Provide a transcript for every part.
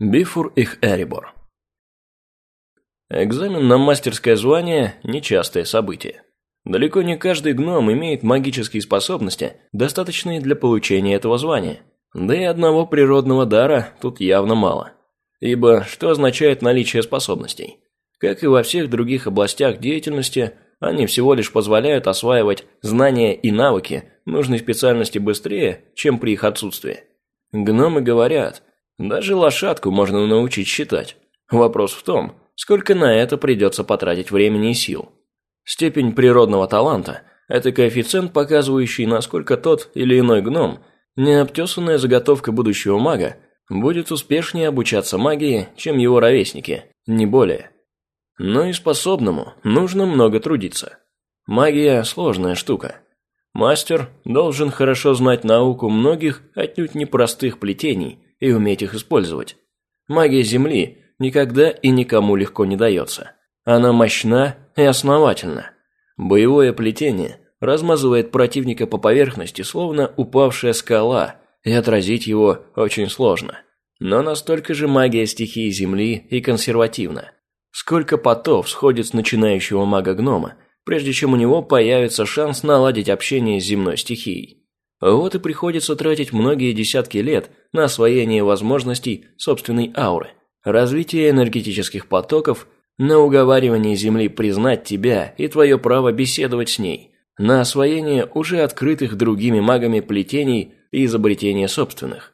Бифур их Эрибор. Экзамен на мастерское звание – нечастое событие. Далеко не каждый гном имеет магические способности, достаточные для получения этого звания. Да и одного природного дара тут явно мало. Ибо что означает наличие способностей? Как и во всех других областях деятельности, они всего лишь позволяют осваивать знания и навыки нужной специальности быстрее, чем при их отсутствии. Гномы говорят, даже лошадку можно научить считать. Вопрос в том, сколько на это придется потратить времени и сил. Степень природного таланта – это коэффициент, показывающий, насколько тот или иной гном, необтесанная заготовка будущего мага, будет успешнее обучаться магии, чем его ровесники, не более. Но и способному нужно много трудиться. Магия – сложная штука. Мастер должен хорошо знать науку многих отнюдь непростых плетений и уметь их использовать. Магия Земли никогда и никому легко не дается. Она мощна и основательна. Боевое плетение размазывает противника по поверхности, словно упавшая скала, и отразить его очень сложно. Но настолько же магия стихии Земли и консервативна. Сколько потов сходит с начинающего мага-гнома, прежде чем у него появится шанс наладить общение с земной стихией. Вот и приходится тратить многие десятки лет на освоение возможностей собственной ауры, развитие энергетических потоков, на уговаривание Земли признать тебя и твое право беседовать с ней, на освоение уже открытых другими магами плетений и изобретение собственных.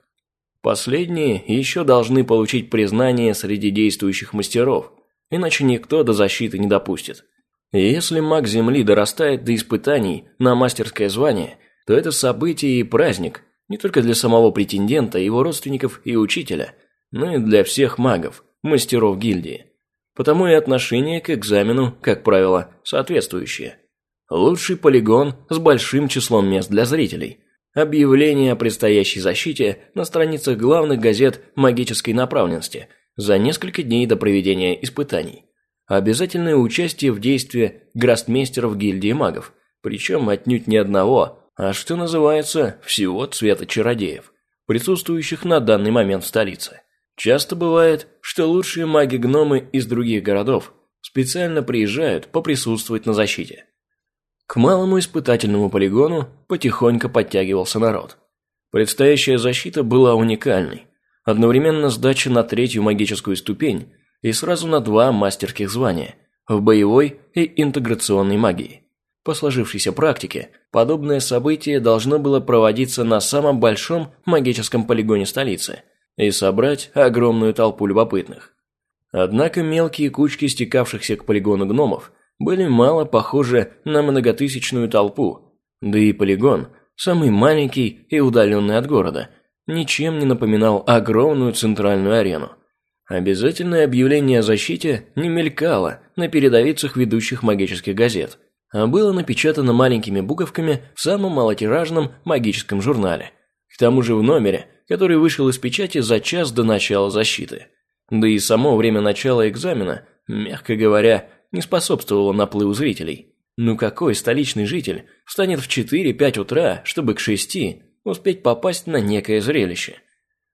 Последние еще должны получить признание среди действующих мастеров, иначе никто до защиты не допустит. Если маг Земли дорастает до испытаний на мастерское звание, то это событие и праздник не только для самого претендента, его родственников и учителя, но и для всех магов, мастеров гильдии. Потому и отношение к экзамену, как правило, соответствующее. Лучший полигон с большим числом мест для зрителей. Объявление о предстоящей защите на страницах главных газет магической направленности за несколько дней до проведения испытаний обязательное участие в действии грастмейстеров гильдии магов, причем отнюдь не одного, а что называется, всего цвета чародеев, присутствующих на данный момент в столице. Часто бывает, что лучшие маги-гномы из других городов специально приезжают поприсутствовать на защите. К малому испытательному полигону потихоньку подтягивался народ. Предстоящая защита была уникальной. Одновременно сдача на третью магическую ступень и сразу на два мастерских звания – в боевой и интеграционной магии. По сложившейся практике, подобное событие должно было проводиться на самом большом магическом полигоне столицы и собрать огромную толпу любопытных. Однако мелкие кучки стекавшихся к полигону гномов были мало похожи на многотысячную толпу, да и полигон, самый маленький и удаленный от города, ничем не напоминал огромную центральную арену. Обязательное объявление о защите не мелькало на передовицах ведущих магических газет, было напечатано маленькими буковками в самом малотиражном магическом журнале. К тому же в номере, который вышел из печати за час до начала защиты. Да и само время начала экзамена, мягко говоря, не способствовало наплыву зрителей. Ну какой столичный житель встанет в 4-5 утра, чтобы к 6 успеть попасть на некое зрелище –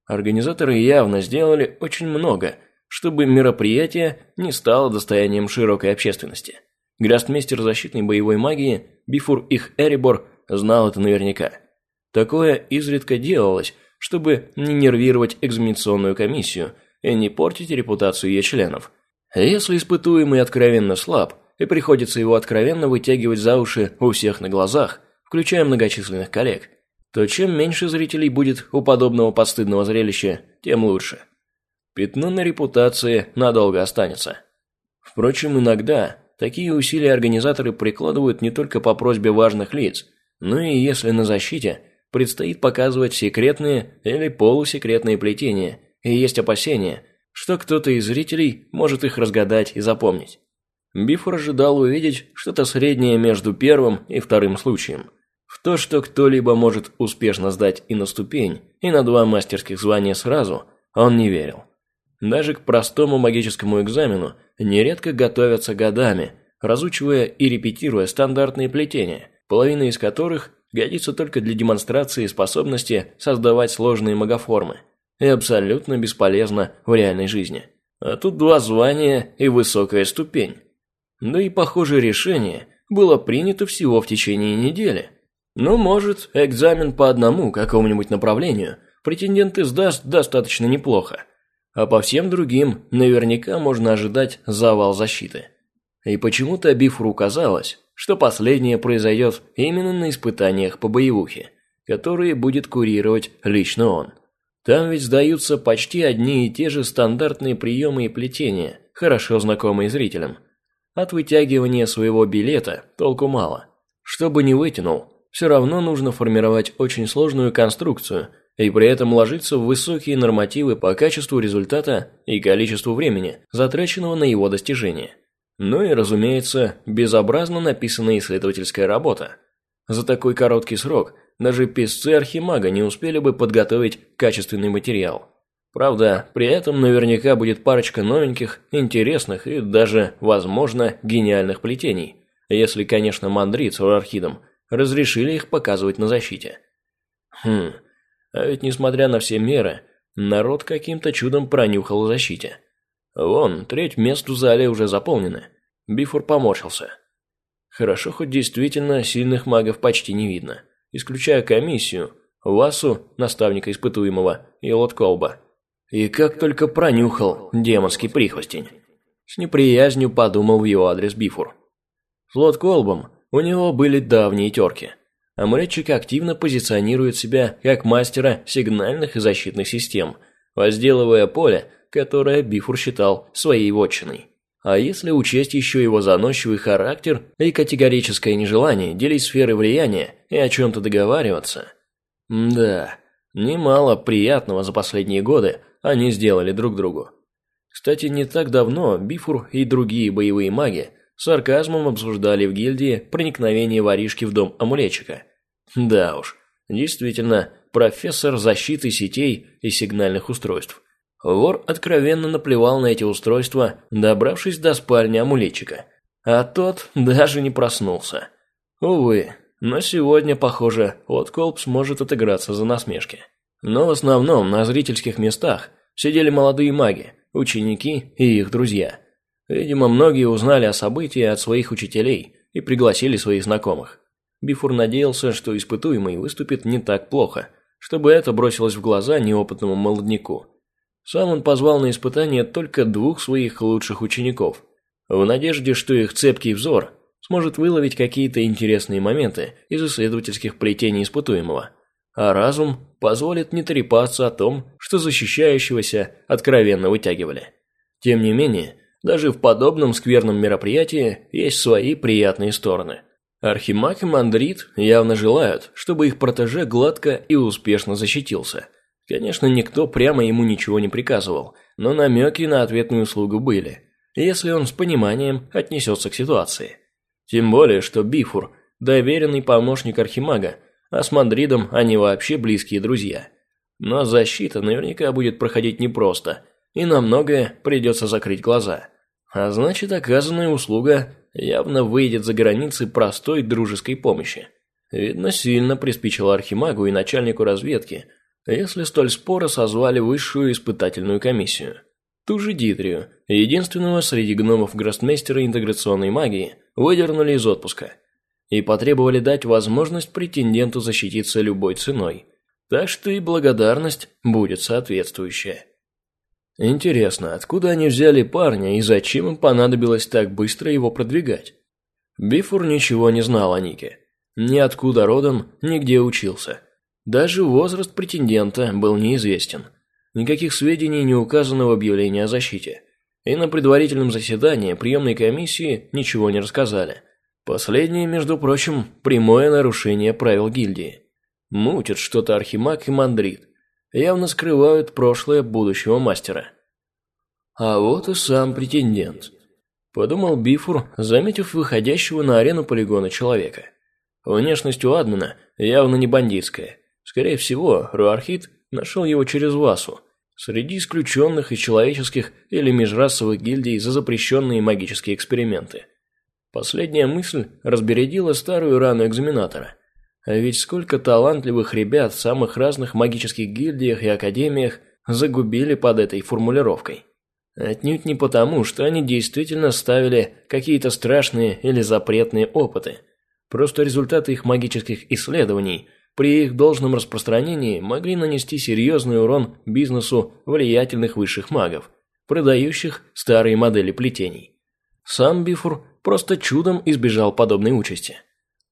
Организаторы явно сделали очень много, чтобы мероприятие не стало достоянием широкой общественности. Грастмейстер защитной боевой магии Бифур их Эрибор знал это наверняка. Такое изредка делалось, чтобы не нервировать экзаменационную комиссию и не портить репутацию ее членов. Если испытуемый откровенно слаб, и приходится его откровенно вытягивать за уши у всех на глазах, включая многочисленных коллег, то чем меньше зрителей будет у подобного постыдного зрелища, тем лучше. Пятно на репутации надолго останется. Впрочем, иногда такие усилия организаторы прикладывают не только по просьбе важных лиц, но и если на защите предстоит показывать секретные или полусекретные плетения, и есть опасения, что кто-то из зрителей может их разгадать и запомнить. Бифор ожидал увидеть что-то среднее между первым и вторым случаем – в то, что кто-либо может успешно сдать и на ступень, и на два мастерских звания сразу, он не верил. Даже к простому магическому экзамену нередко готовятся годами, разучивая и репетируя стандартные плетения, половина из которых годится только для демонстрации способности создавать сложные магоформы. и абсолютно бесполезна в реальной жизни. А тут два звания и высокая ступень. Да и похожее решение было принято всего в течение недели. Ну, может, экзамен по одному какому-нибудь направлению претендент сдаст достаточно неплохо. А по всем другим наверняка можно ожидать завал защиты. И почему-то Бифру казалось, что последнее произойдет именно на испытаниях по боевухе, которые будет курировать лично он. Там ведь сдаются почти одни и те же стандартные приемы и плетения, хорошо знакомые зрителям. От вытягивания своего билета толку мало. Чтобы не вытянул, все равно нужно формировать очень сложную конструкцию и при этом ложиться в высокие нормативы по качеству результата и количеству времени, затраченного на его достижение. Ну и, разумеется, безобразно написанная исследовательская работа. За такой короткий срок – даже писцы Архимага не успели бы подготовить качественный материал. Правда, при этом наверняка будет парочка новеньких, интересных и даже, возможно, гениальных плетений, если, конечно, мандрит с Урархидом разрешили их показывать на защите. Хм, а ведь несмотря на все меры, народ каким-то чудом пронюхал о защите. Вон, треть мест в зале уже заполнены. Бифур поморщился. Хорошо, хоть действительно сильных магов почти не видно исключая комиссию, Васу, наставника испытуемого, и Лотколба. И как только пронюхал демонский прихвостень. С неприязнью подумал в его адрес Бифур. С Лотколбом у него были давние терки. Амулетчик активно позиционирует себя как мастера сигнальных и защитных систем, возделывая поле, которое Бифур считал своей вотчиной. А если учесть еще его заносчивый характер и категорическое нежелание делить сферы влияния и о чем-то договариваться? Да, немало приятного за последние годы они сделали друг другу. Кстати, не так давно Бифур и другие боевые маги сарказмом обсуждали в гильдии проникновение воришки в дом амулетчика. Да уж, действительно, профессор защиты сетей и сигнальных устройств. Вор откровенно наплевал на эти устройства, добравшись до спальни амулетчика. А тот даже не проснулся. Увы, но сегодня, похоже, Отколб сможет отыграться за насмешки. Но в основном на зрительских местах сидели молодые маги, ученики и их друзья. Видимо, многие узнали о событии от своих учителей и пригласили своих знакомых. Бифур надеялся, что испытуемый выступит не так плохо, чтобы это бросилось в глаза неопытному молодняку. Сам он позвал на испытание только двух своих лучших учеников, в надежде, что их цепкий взор сможет выловить какие-то интересные моменты из исследовательских плетений испытуемого, а разум позволит не трепаться о том, что защищающегося откровенно вытягивали. Тем не менее, даже в подобном скверном мероприятии есть свои приятные стороны. Архимаг и Мандрит явно желают, чтобы их протеже гладко и успешно защитился – Конечно, никто прямо ему ничего не приказывал, но намеки на ответную услугу были, если он с пониманием отнесется к ситуации. Тем более, что Бифур – доверенный помощник Архимага, а с Мандридом они вообще близкие друзья. Но защита наверняка будет проходить непросто, и на многое придется закрыть глаза. А значит, оказанная услуга явно выйдет за границы простой дружеской помощи. Видно, сильно приспичило Архимагу и начальнику разведки – если столь споро созвали высшую испытательную комиссию. Ту же Дитрию, единственного среди гномов гроссмейстера интеграционной магии, выдернули из отпуска и потребовали дать возможность претенденту защититься любой ценой. Так что и благодарность будет соответствующая. Интересно, откуда они взяли парня и зачем им понадобилось так быстро его продвигать? Бифур ничего не знал о Нике. Ни откуда родом, ни где учился. Даже возраст претендента был неизвестен. Никаких сведений не указано в объявлении о защите. И на предварительном заседании приемной комиссии ничего не рассказали. Последнее, между прочим, прямое нарушение правил гильдии. Мутят что-то Архимаг и Мандрит. Явно скрывают прошлое будущего мастера. А вот и сам претендент. Подумал Бифур, заметив выходящего на арену полигона человека. Внешность у Админа явно не бандитская – Скорее всего, Руархит нашел его через Васу, среди исключенных из человеческих или межрасовых гильдий за запрещенные магические эксперименты. Последняя мысль разбередила старую рану экзаменатора. А ведь сколько талантливых ребят в самых разных магических гильдиях и академиях загубили под этой формулировкой. Отнюдь не потому, что они действительно ставили какие-то страшные или запретные опыты. Просто результаты их магических исследований при их должном распространении могли нанести серьезный урон бизнесу влиятельных высших магов, продающих старые модели плетений. Сам Бифур просто чудом избежал подобной участи.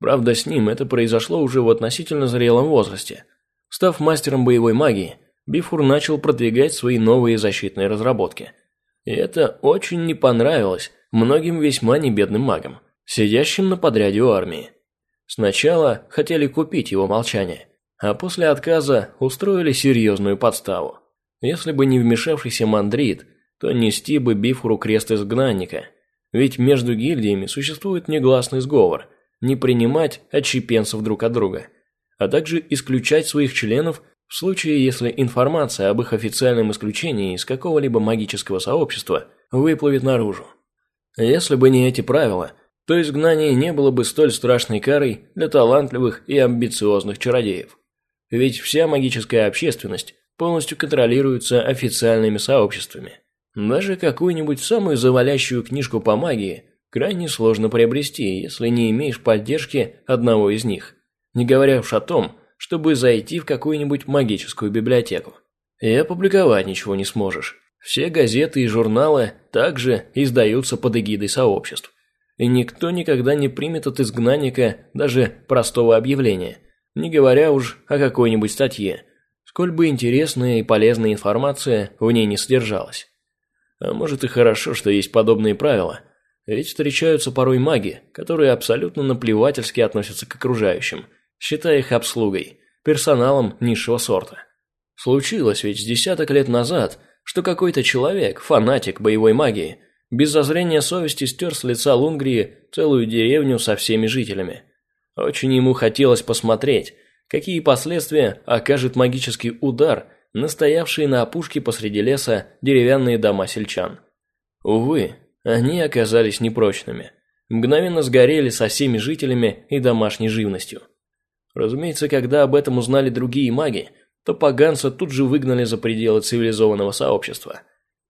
Правда, с ним это произошло уже в относительно зрелом возрасте. Став мастером боевой магии, Бифур начал продвигать свои новые защитные разработки. И это очень не понравилось многим весьма небедным магам, сидящим на подряде у армии. Сначала хотели купить его молчание, а после отказа устроили серьезную подставу. Если бы не вмешавшийся мандрит, то нести бы Бифуру крест изгнанника, ведь между гильдиями существует негласный сговор не принимать отщепенцев друг от друга, а также исключать своих членов в случае, если информация об их официальном исключении из какого-либо магического сообщества выплывет наружу. Если бы не эти правила, то изгнание не было бы столь страшной карой для талантливых и амбициозных чародеев. Ведь вся магическая общественность полностью контролируется официальными сообществами. Даже какую-нибудь самую завалящую книжку по магии крайне сложно приобрести, если не имеешь поддержки одного из них. Не говоря уж о том, чтобы зайти в какую-нибудь магическую библиотеку. И опубликовать ничего не сможешь. Все газеты и журналы также издаются под эгидой сообществ. И никто никогда не примет от изгнанника даже простого объявления, не говоря уж о какой-нибудь статье, сколь бы интересная и полезная информация в ней не содержалась. А может и хорошо, что есть подобные правила, ведь встречаются порой маги, которые абсолютно наплевательски относятся к окружающим, считая их обслугой, персоналом низшего сорта. Случилось ведь с десяток лет назад, что какой-то человек, фанатик боевой магии, без зазрения совести стер с лица Лунгрии целую деревню со всеми жителями. Очень ему хотелось посмотреть, какие последствия окажет магический удар на стоявшие на опушке посреди леса деревянные дома сельчан. Увы, они оказались непрочными. Мгновенно сгорели со всеми жителями и домашней живностью. Разумеется, когда об этом узнали другие маги, то поганца тут же выгнали за пределы цивилизованного сообщества.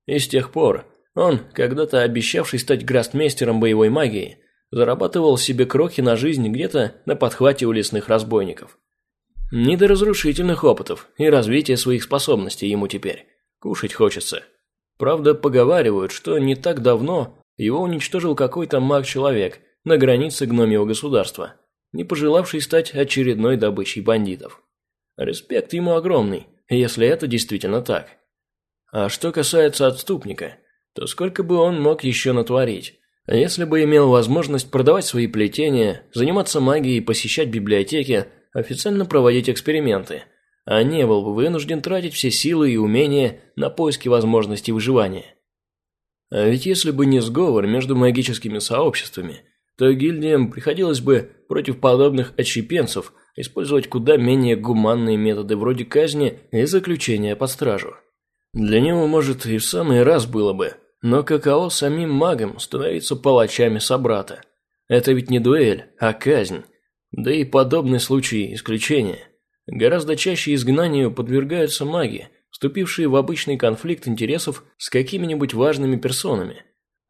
И с тех пор он, когда-то обещавший стать грастмейстером боевой магии, зарабатывал себе крохи на жизнь где-то на подхвате у лесных разбойников. Не до разрушительных опытов и развития своих способностей ему теперь. Кушать хочется. Правда, поговаривают, что не так давно его уничтожил какой-то маг-человек на границе гномьего государства, не пожелавший стать очередной добычей бандитов. Респект ему огромный, если это действительно так. А что касается отступника – то сколько бы он мог еще натворить? Если бы имел возможность продавать свои плетения, заниматься магией, посещать библиотеки, официально проводить эксперименты, а не был бы вынужден тратить все силы и умения на поиски возможностей выживания. А ведь если бы не сговор между магическими сообществами, то гильдиям приходилось бы против подобных отщепенцев использовать куда менее гуманные методы вроде казни и заключения под стражу. Для него, может, и в самый раз было бы, но каково самим магам становиться палачами собрата? Это ведь не дуэль, а казнь. Да и подобный случай исключение. Гораздо чаще изгнанию подвергаются маги, вступившие в обычный конфликт интересов с какими-нибудь важными персонами.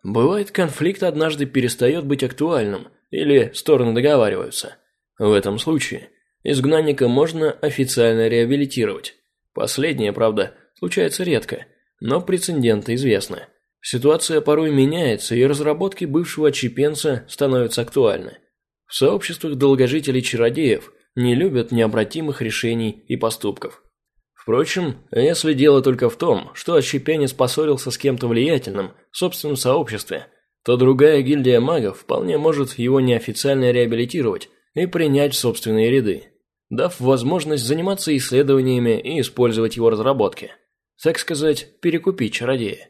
Бывает, конфликт однажды перестает быть актуальным, или стороны договариваются. В этом случае изгнанника можно официально реабилитировать. Последнее, правда, случается редко, но прецеденты известны. Ситуация порой меняется, и разработки бывшего отщепенца становятся актуальны. В сообществах долгожителей-чародеев не любят необратимых решений и поступков. Впрочем, если дело только в том, что отщепенец поссорился с кем-то влиятельным в собственном сообществе, то другая гильдия магов вполне может его неофициально реабилитировать и принять в собственные ряды, дав возможность заниматься исследованиями и использовать его разработки. Так сказать, перекупить чародея.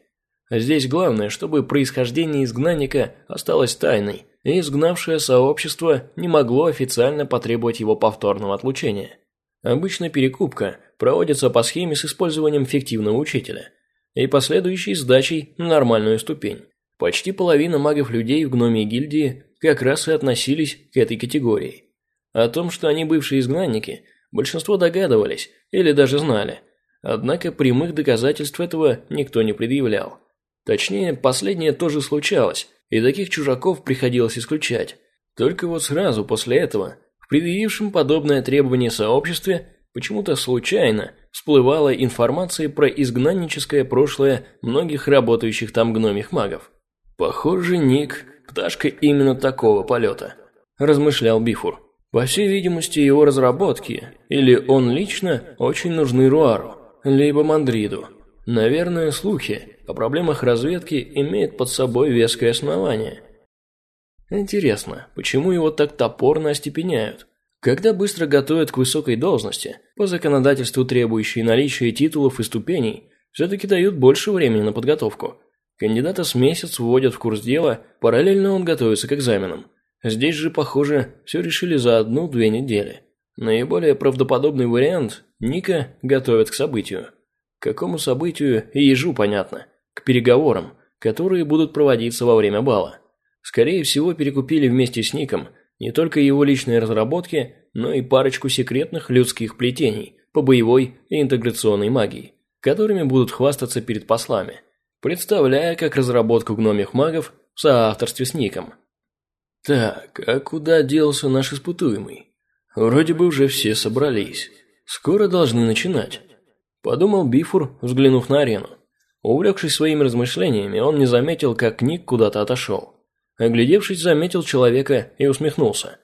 Здесь главное, чтобы происхождение изгнанника осталось тайной, и изгнавшее сообщество не могло официально потребовать его повторного отлучения. Обычно перекупка проводится по схеме с использованием фиктивного учителя и последующей сдачей на нормальную ступень. Почти половина магов-людей в гномии гильдии как раз и относились к этой категории. О том, что они бывшие изгнанники, большинство догадывались или даже знали – Однако прямых доказательств этого никто не предъявлял. Точнее, последнее тоже случалось, и таких чужаков приходилось исключать. Только вот сразу после этого, в предъявившем подобное требование сообществе, почему-то случайно всплывала информация про изгнанническое прошлое многих работающих там гномих магов. Похоже, Ник – пташка именно такого полета, размышлял Бифур. По всей видимости, его разработки, или он лично, очень нужны Руару, либо Мандриду. Наверное, слухи о проблемах разведки имеют под собой веское основание. Интересно, почему его так топорно остепеняют? Когда быстро готовят к высокой должности, по законодательству требующей наличия титулов и ступеней, все-таки дают больше времени на подготовку. Кандидата с месяц вводят в курс дела, параллельно он готовится к экзаменам. Здесь же, похоже, все решили за одну-две недели. Наиболее правдоподобный вариант – Ника готовят к событию. К какому событию ежу понятно. Переговорам, которые будут проводиться во время бала. Скорее всего, перекупили вместе с Ником не только его личные разработки, но и парочку секретных людских плетений по боевой и интеграционной магии, которыми будут хвастаться перед послами, представляя как разработку гномих магов в соавторстве с Ником. Так, а куда делся наш испытуемый? Вроде бы уже все собрались. Скоро должны начинать. Подумал Бифур, взглянув на арену. Увлекшись своими размышлениями, он не заметил, как Ник куда-то отошел. Оглядевшись, заметил человека и усмехнулся.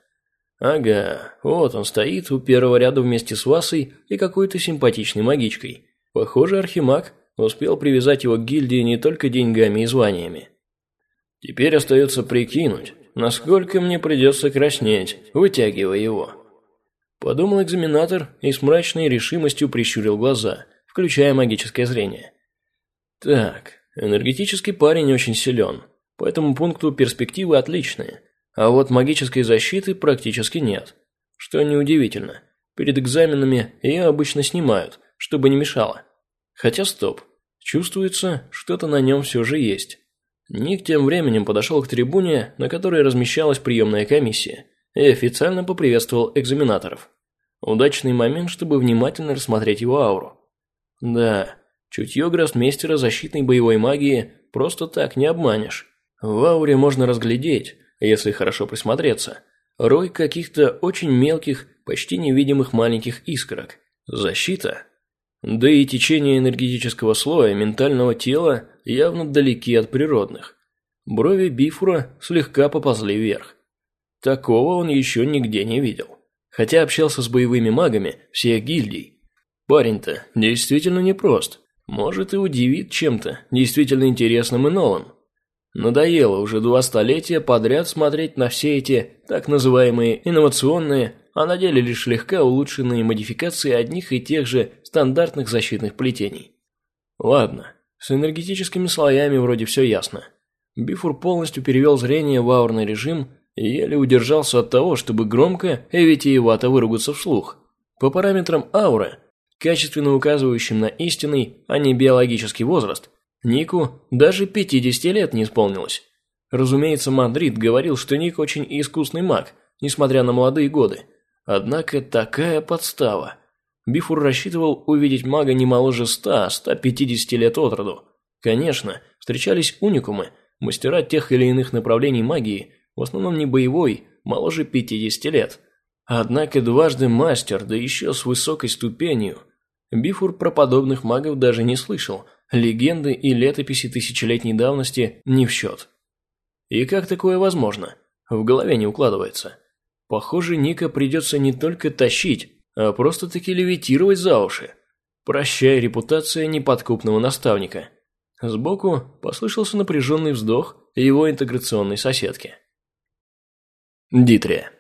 Ага, вот он стоит у первого ряда вместе с Васой и какой-то симпатичной магичкой. Похоже, Архимаг успел привязать его к гильдии не только деньгами и званиями. Теперь остается прикинуть, насколько мне придется краснеть, вытягивая его. Подумал экзаменатор и с мрачной решимостью прищурил глаза, включая магическое зрение. Так, энергетический парень очень силен, по этому пункту перспективы отличные, а вот магической защиты практически нет. Что неудивительно, перед экзаменами ее обычно снимают, чтобы не мешало. Хотя стоп, чувствуется, что-то на нем все же есть. Ник тем временем подошел к трибуне, на которой размещалась приемная комиссия, и официально поприветствовал экзаменаторов. Удачный момент, чтобы внимательно рассмотреть его ауру. Да, чутье гроссмейстера защитной боевой магии просто так не обманешь. В ауре можно разглядеть, если хорошо присмотреться, рой каких-то очень мелких, почти невидимых маленьких искорок. Защита. Да и течение энергетического слоя ментального тела явно далеки от природных. Брови Бифура слегка поползли вверх. Такого он еще нигде не видел. Хотя общался с боевыми магами всех гильдий. Парень-то действительно непрост. Может и удивит чем-то, действительно интересным и новым. Надоело уже два столетия подряд смотреть на все эти так называемые инновационные, а на деле лишь слегка улучшенные модификации одних и тех же стандартных защитных плетений. Ладно, с энергетическими слоями вроде все ясно. Бифур полностью перевел зрение в аурный режим и еле удержался от того, чтобы громко и витиевато выругаться вслух. По параметрам ауры, качественно указывающим на истинный, а не биологический возраст, Нику даже 50 лет не исполнилось. Разумеется, Мадрид говорил, что Ник очень искусный маг, несмотря на молодые годы. Однако такая подстава. Бифур рассчитывал увидеть мага не моложе 100-150 лет от роду. Конечно, встречались уникумы, мастера тех или иных направлений магии, в основном не боевой, моложе 50 лет. Однако дважды мастер, да еще с высокой ступенью. Бифур про подобных магов даже не слышал, легенды и летописи тысячелетней давности не в счет. И как такое возможно? В голове не укладывается. Похоже, Ника придется не только тащить, а просто-таки левитировать за уши. Прощай, репутация неподкупного наставника. Сбоку послышался напряженный вздох его интеграционной соседки. Дитрия.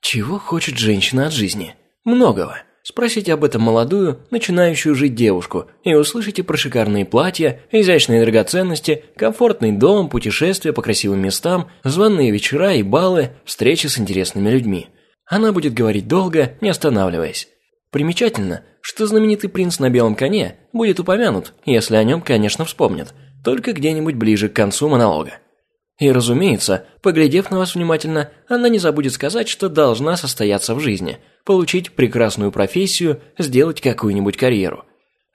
Чего хочет женщина от жизни? Многого. Спросите об этом молодую, начинающую жить девушку, и услышите про шикарные платья, изящные драгоценности, комфортный дом, путешествия по красивым местам, званые вечера и балы, встречи с интересными людьми. Она будет говорить долго, не останавливаясь. Примечательно, что знаменитый принц на белом коне будет упомянут, если о нем, конечно, вспомнят, только где-нибудь ближе к концу монолога. И, разумеется, поглядев на вас внимательно, она не забудет сказать, что должна состояться в жизни, получить прекрасную профессию, сделать какую-нибудь карьеру.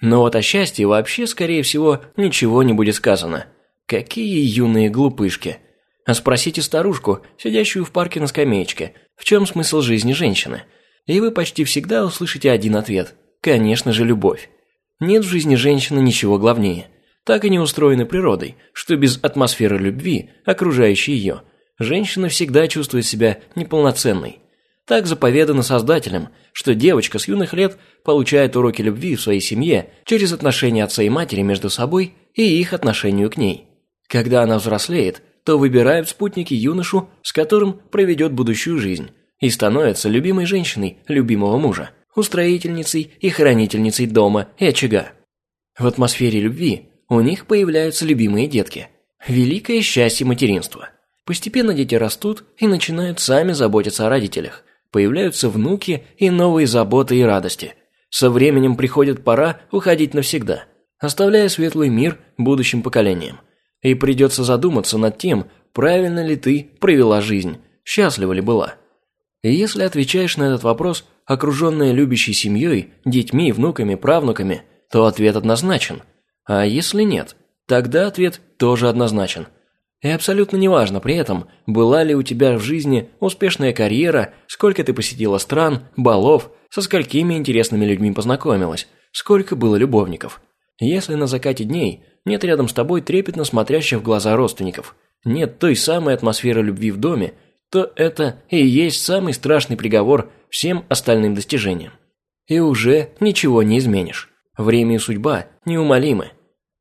Но вот о счастье вообще, скорее всего, ничего не будет сказано. Какие юные глупышки. А спросите старушку, сидящую в парке на скамеечке, в чем смысл жизни женщины? И вы почти всегда услышите один ответ. Конечно же, любовь. Нет в жизни женщины ничего главнее. Так и не устроены природой, что без атмосферы любви, окружающей ее, женщина всегда чувствует себя неполноценной. Так заповедано Создателем, что девочка с юных лет получает уроки любви в своей семье через отношения отца и матери между собой и их отношению к ней. Когда она взрослеет, то выбирают спутники юношу, с которым проведет будущую жизнь, и становится любимой женщиной любимого мужа, устроительницей и хранительницей дома и очага. В атмосфере любви у них появляются любимые детки. Великое счастье материнства. Постепенно дети растут и начинают сами заботиться о родителях. Появляются внуки и новые заботы и радости. Со временем приходит пора уходить навсегда, оставляя светлый мир будущим поколениям. И придется задуматься над тем, правильно ли ты провела жизнь, счастлива ли была. И если отвечаешь на этот вопрос, окруженная любящей семьей, детьми, внуками, правнуками, то ответ однозначен. А если нет, тогда ответ тоже однозначен. И абсолютно неважно при этом, была ли у тебя в жизни успешная карьера, сколько ты посетила стран, балов, со сколькими интересными людьми познакомилась, сколько было любовников. Если на закате дней нет рядом с тобой трепетно смотрящих в глаза родственников, нет той самой атмосферы любви в доме, то это и есть самый страшный приговор всем остальным достижениям. И уже ничего не изменишь. Время и судьба неумолимы.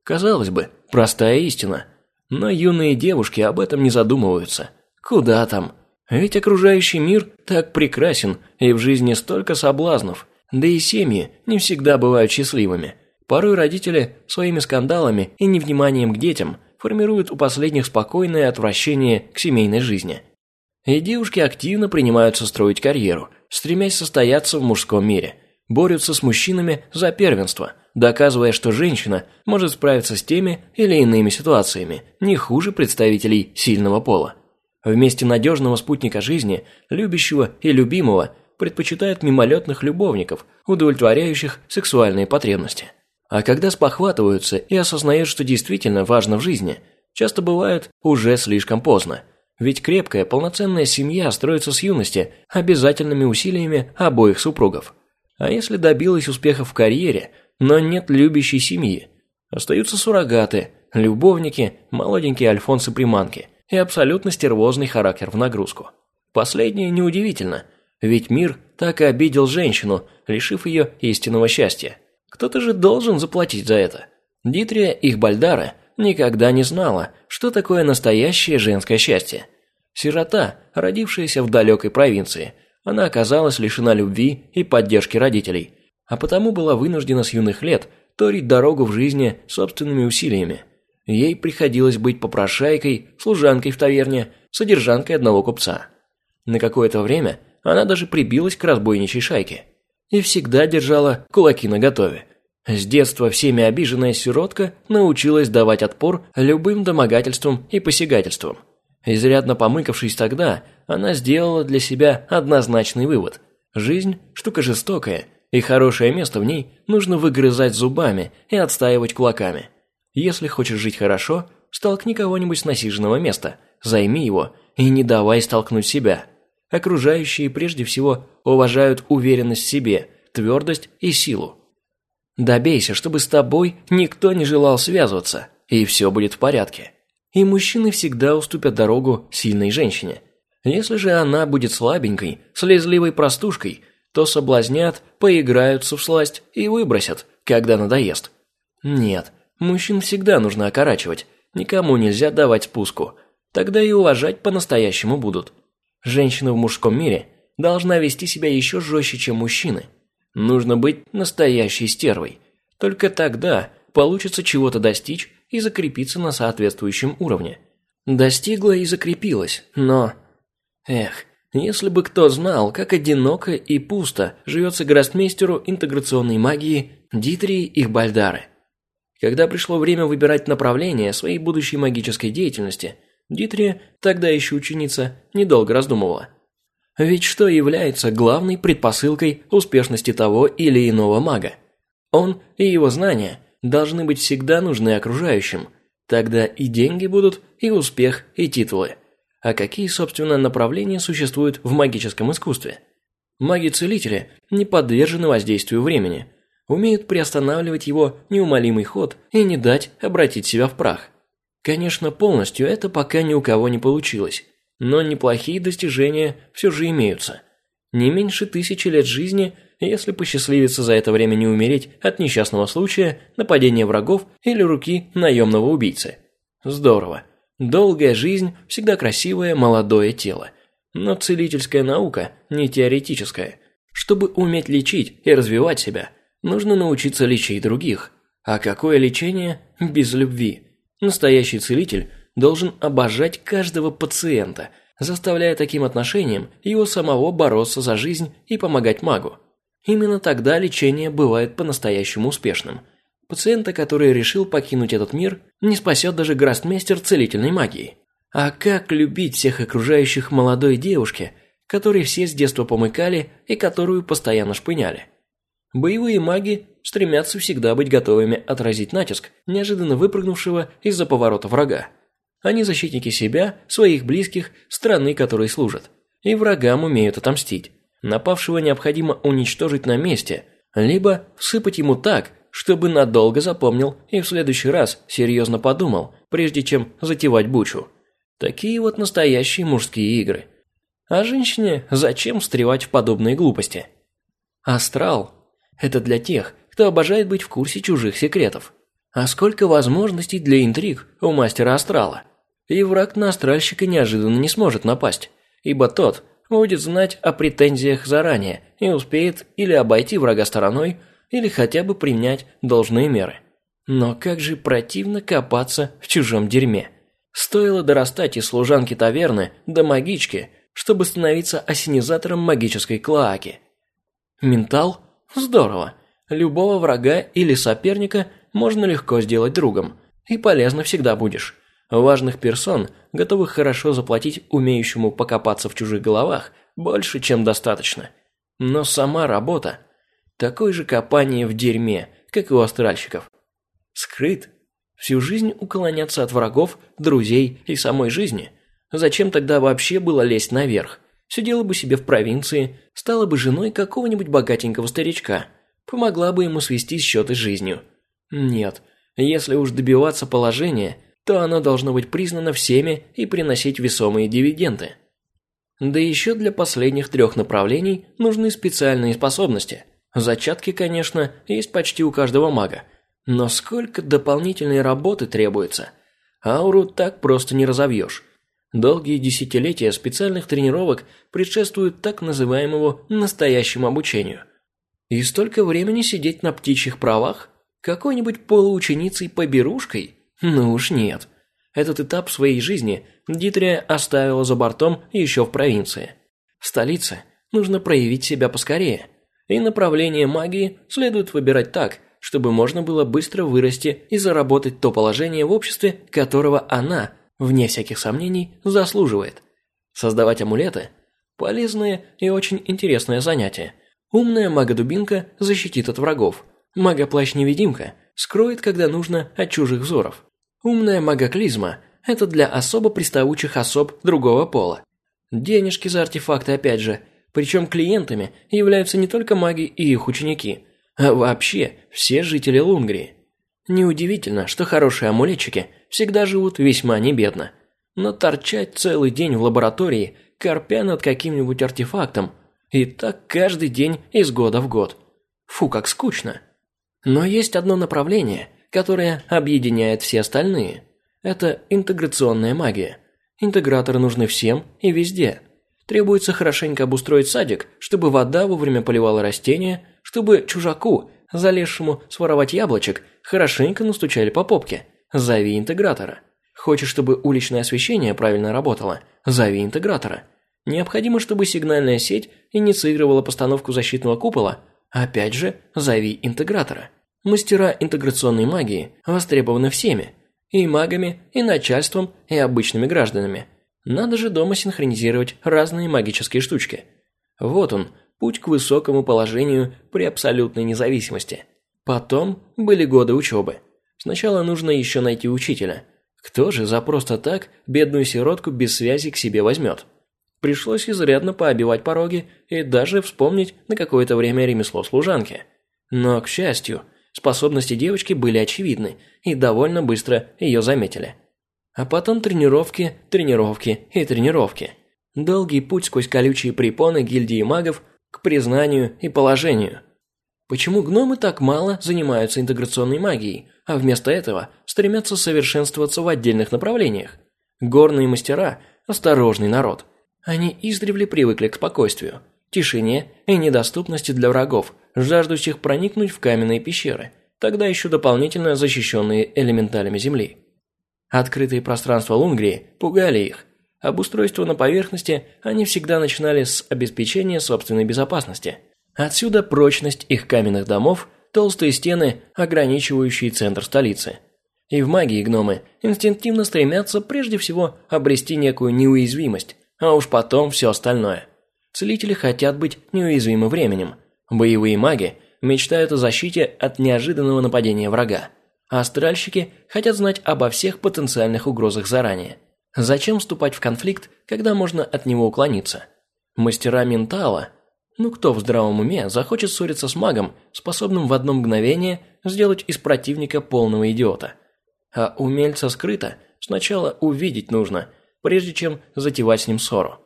Казалось бы, простая истина – но юные девушки об этом не задумываются. Куда там? Ведь окружающий мир так прекрасен, и в жизни столько соблазнов. Да и семьи не всегда бывают счастливыми. Порой родители своими скандалами и невниманием к детям формируют у последних спокойное отвращение к семейной жизни. И девушки активно принимаются строить карьеру, стремясь состояться в мужском мире – борются с мужчинами за первенство, доказывая, что женщина может справиться с теми или иными ситуациями не хуже представителей сильного пола. Вместе надежного спутника жизни, любящего и любимого, предпочитают мимолетных любовников, удовлетворяющих сексуальные потребности. А когда спохватываются и осознают, что действительно важно в жизни, часто бывает уже слишком поздно. Ведь крепкая, полноценная семья строится с юности обязательными усилиями обоих супругов. А если добилась успеха в карьере, но нет любящей семьи? Остаются суррогаты, любовники, молоденькие альфонсы-приманки и абсолютно стервозный характер в нагрузку. Последнее неудивительно, ведь мир так и обидел женщину, лишив ее истинного счастья. Кто-то же должен заплатить за это. Дитрия Ихбальдара никогда не знала, что такое настоящее женское счастье. Сирота, родившаяся в далекой провинции – она оказалась лишена любви и поддержки родителей, а потому была вынуждена с юных лет торить дорогу в жизни собственными усилиями. Ей приходилось быть попрошайкой, служанкой в таверне, содержанкой одного купца. На какое-то время она даже прибилась к разбойничьей шайке и всегда держала кулаки наготове. С детства всеми обиженная сиротка научилась давать отпор любым домогательствам и посягательствам. Изрядно помыкавшись тогда, она сделала для себя однозначный вывод. Жизнь – штука жестокая, и хорошее место в ней нужно выгрызать зубами и отстаивать кулаками. Если хочешь жить хорошо, столкни кого-нибудь с насиженного места, займи его и не давай столкнуть себя. Окружающие прежде всего уважают уверенность в себе, твердость и силу. Добейся, чтобы с тобой никто не желал связываться, и все будет в порядке. И мужчины всегда уступят дорогу сильной женщине – если же она будет слабенькой, слезливой простушкой, то соблазнят, поиграются в сласть и выбросят, когда надоест. Нет, мужчин всегда нужно окорачивать, никому нельзя давать спуску. Тогда и уважать по-настоящему будут. Женщина в мужском мире должна вести себя еще жестче, чем мужчины. Нужно быть настоящей стервой. Только тогда получится чего-то достичь и закрепиться на соответствующем уровне. Достигла и закрепилась, но Эх, если бы кто знал, как одиноко и пусто живется гроссмейстеру интеграционной магии Дитрии Ихбальдары. Когда пришло время выбирать направление своей будущей магической деятельности, Дитрия, тогда еще ученица, недолго раздумывала. Ведь что является главной предпосылкой успешности того или иного мага? Он и его знания должны быть всегда нужны окружающим. Тогда и деньги будут, и успех, и титулы. А какие, собственно, направления существуют в магическом искусстве? Маги-целители не подвержены воздействию времени, умеют приостанавливать его неумолимый ход и не дать обратить себя в прах. Конечно, полностью это пока ни у кого не получилось, но неплохие достижения все же имеются. Не меньше тысячи лет жизни, если посчастливится за это время не умереть от несчастного случая, нападения врагов или руки наемного убийцы. Здорово. Долгая жизнь, всегда красивое молодое тело. Но целительская наука не теоретическая. Чтобы уметь лечить и развивать себя, нужно научиться лечить других. А какое лечение без любви? Настоящий целитель должен обожать каждого пациента, заставляя таким отношением его самого бороться за жизнь и помогать магу. Именно тогда лечение бывает по-настоящему успешным. Пациента, который решил покинуть этот мир, не спасет даже гроссмейстер целительной магии. А как любить всех окружающих молодой девушке, которой все с детства помыкали и которую постоянно шпыняли? Боевые маги стремятся всегда быть готовыми отразить натиск, неожиданно выпрыгнувшего из-за поворота врага. Они защитники себя, своих близких, страны, которой служат. И врагам умеют отомстить. Напавшего необходимо уничтожить на месте, либо всыпать ему так, чтобы надолго запомнил и в следующий раз серьезно подумал, прежде чем затевать бучу. Такие вот настоящие мужские игры. А женщине зачем встревать в подобные глупости? Астрал – это для тех, кто обожает быть в курсе чужих секретов. А сколько возможностей для интриг у мастера астрала – и враг на астральщика неожиданно не сможет напасть, ибо тот будет знать о претензиях заранее и успеет или обойти врага стороной, или хотя бы принять должные меры. Но как же противно копаться в чужом дерьме. Стоило дорастать из служанки таверны до магички, чтобы становиться осенизатором магической клоаки. Ментал? Здорово. Любого врага или соперника можно легко сделать другом, и полезно всегда будешь. Важных персон, готовых хорошо заплатить умеющему покопаться в чужих головах, больше, чем достаточно. Но сама работа – такое же копание в дерьме, как и у астральщиков. Скрыт. Всю жизнь уклоняться от врагов, друзей и самой жизни. Зачем тогда вообще было лезть наверх? Сидела бы себе в провинции, стала бы женой какого-нибудь богатенького старичка. Помогла бы ему свести счеты с жизнью. Нет, если уж добиваться положения – то оно должно быть признано всеми и приносить весомые дивиденды. Да еще для последних трех направлений нужны специальные способности. Зачатки, конечно, есть почти у каждого мага. Но сколько дополнительной работы требуется? Ауру так просто не разовьешь. Долгие десятилетия специальных тренировок предшествуют так называемому настоящему обучению. И столько времени сидеть на птичьих правах? Какой-нибудь полуученицей-поберушкой? Ну уж нет. Этот этап своей жизни Дитрия оставила за бортом еще в провинции. В столице нужно проявить себя поскорее, и направление магии следует выбирать так, чтобы можно было быстро вырасти и заработать то положение в обществе, которого она, вне всяких сомнений, заслуживает. Создавать амулеты – полезное и очень интересное занятие. Умная мага-дубинка защитит от врагов, мага-плащ-невидимка скроет, когда нужно, от чужих взоров. Умная магоклизма – это для особо приставучих особ другого пола. Денежки за артефакты опять же, причем клиентами являются не только маги и их ученики, а вообще все жители Лунгрии. Неудивительно, что хорошие амулетчики всегда живут весьма небедно. Но торчать целый день в лаборатории, корпя над каким-нибудь артефактом, и так каждый день из года в год. Фу, как скучно. Но есть одно направление, которое объединяет все остальные. Это интеграционная магия. Интеграторы нужны всем и везде. Требуется хорошенько обустроить садик, чтобы вода вовремя поливала растения, чтобы чужаку, залезшему своровать яблочек, хорошенько настучали по попке. Зови интегратора. Хочешь, чтобы уличное освещение правильно работало? Зови интегратора. Необходимо, чтобы сигнальная сеть инициировала постановку защитного купола? Опять же, зови интегратора. Мастера интеграционной магии востребованы всеми. И магами, и начальством, и обычными гражданами. Надо же дома синхронизировать разные магические штучки. Вот он, путь к высокому положению при абсолютной независимости. Потом были годы учебы. Сначала нужно еще найти учителя. Кто же за просто так бедную сиротку без связи к себе возьмет? Пришлось изрядно пообивать пороги и даже вспомнить на какое-то время ремесло служанки. Но, к счастью, способности девочки были очевидны, и довольно быстро ее заметили. А потом тренировки, тренировки и тренировки. Долгий путь сквозь колючие препоны гильдии магов к признанию и положению. Почему гномы так мало занимаются интеграционной магией, а вместо этого стремятся совершенствоваться в отдельных направлениях? Горные мастера – осторожный народ. Они издревле привыкли к спокойствию, тишине и недоступности для врагов, жаждущих проникнуть в каменные пещеры, тогда еще дополнительно защищенные элементалями земли. Открытые пространства Лунгрии пугали их. Обустройство на поверхности они всегда начинали с обеспечения собственной безопасности. Отсюда прочность их каменных домов, толстые стены, ограничивающие центр столицы. И в магии гномы инстинктивно стремятся прежде всего обрести некую неуязвимость, а уж потом все остальное. Целители хотят быть неуязвимы временем. Боевые маги мечтают о защите от неожиданного нападения врага. А астральщики хотят знать обо всех потенциальных угрозах заранее. Зачем вступать в конфликт, когда можно от него уклониться? Мастера ментала? Ну кто в здравом уме захочет ссориться с магом, способным в одно мгновение сделать из противника полного идиота? А умельца скрыто сначала увидеть нужно, прежде чем затевать с ним ссору.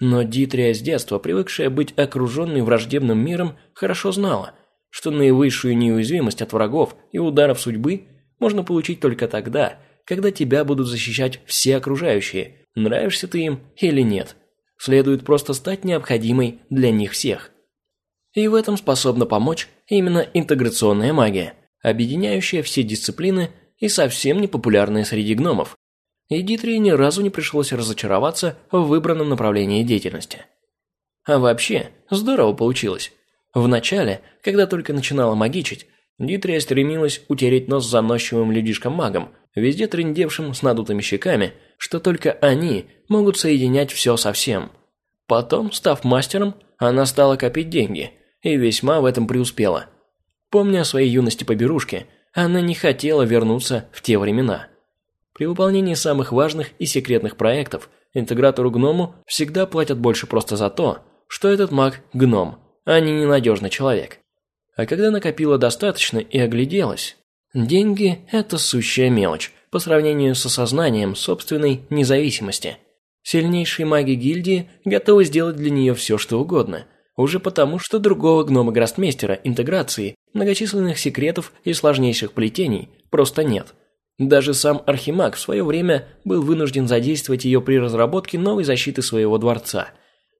Но Дитрия с детства, привыкшая быть окруженной враждебным миром, хорошо знала – что наивысшую неуязвимость от врагов и ударов судьбы можно получить только тогда, когда тебя будут защищать все окружающие, нравишься ты им или нет. Следует просто стать необходимой для них всех. И в этом способна помочь именно интеграционная магия, объединяющая все дисциплины и совсем не популярная среди гномов. И Дитрии ни разу не пришлось разочароваться в выбранном направлении деятельности. А вообще, здорово получилось. Вначале, когда только начинала магичить, Дитрия стремилась утереть нос заносчивым людишкам-магам, везде трындевшим с надутыми щеками, что только они могут соединять все со всем. Потом, став мастером, она стала копить деньги, и весьма в этом преуспела. Помня о своей юности поберушки, она не хотела вернуться в те времена. При выполнении самых важных и секретных проектов интегратору-гному всегда платят больше просто за то, что этот маг – гном – а не ненадежный человек. А когда накопила достаточно и огляделась, деньги – это сущая мелочь по сравнению с осознанием собственной независимости. Сильнейшие маги гильдии готовы сделать для нее все, что угодно, уже потому, что другого гнома-грастмейстера интеграции, многочисленных секретов и сложнейших плетений просто нет. Даже сам Архимаг в свое время был вынужден задействовать ее при разработке новой защиты своего дворца.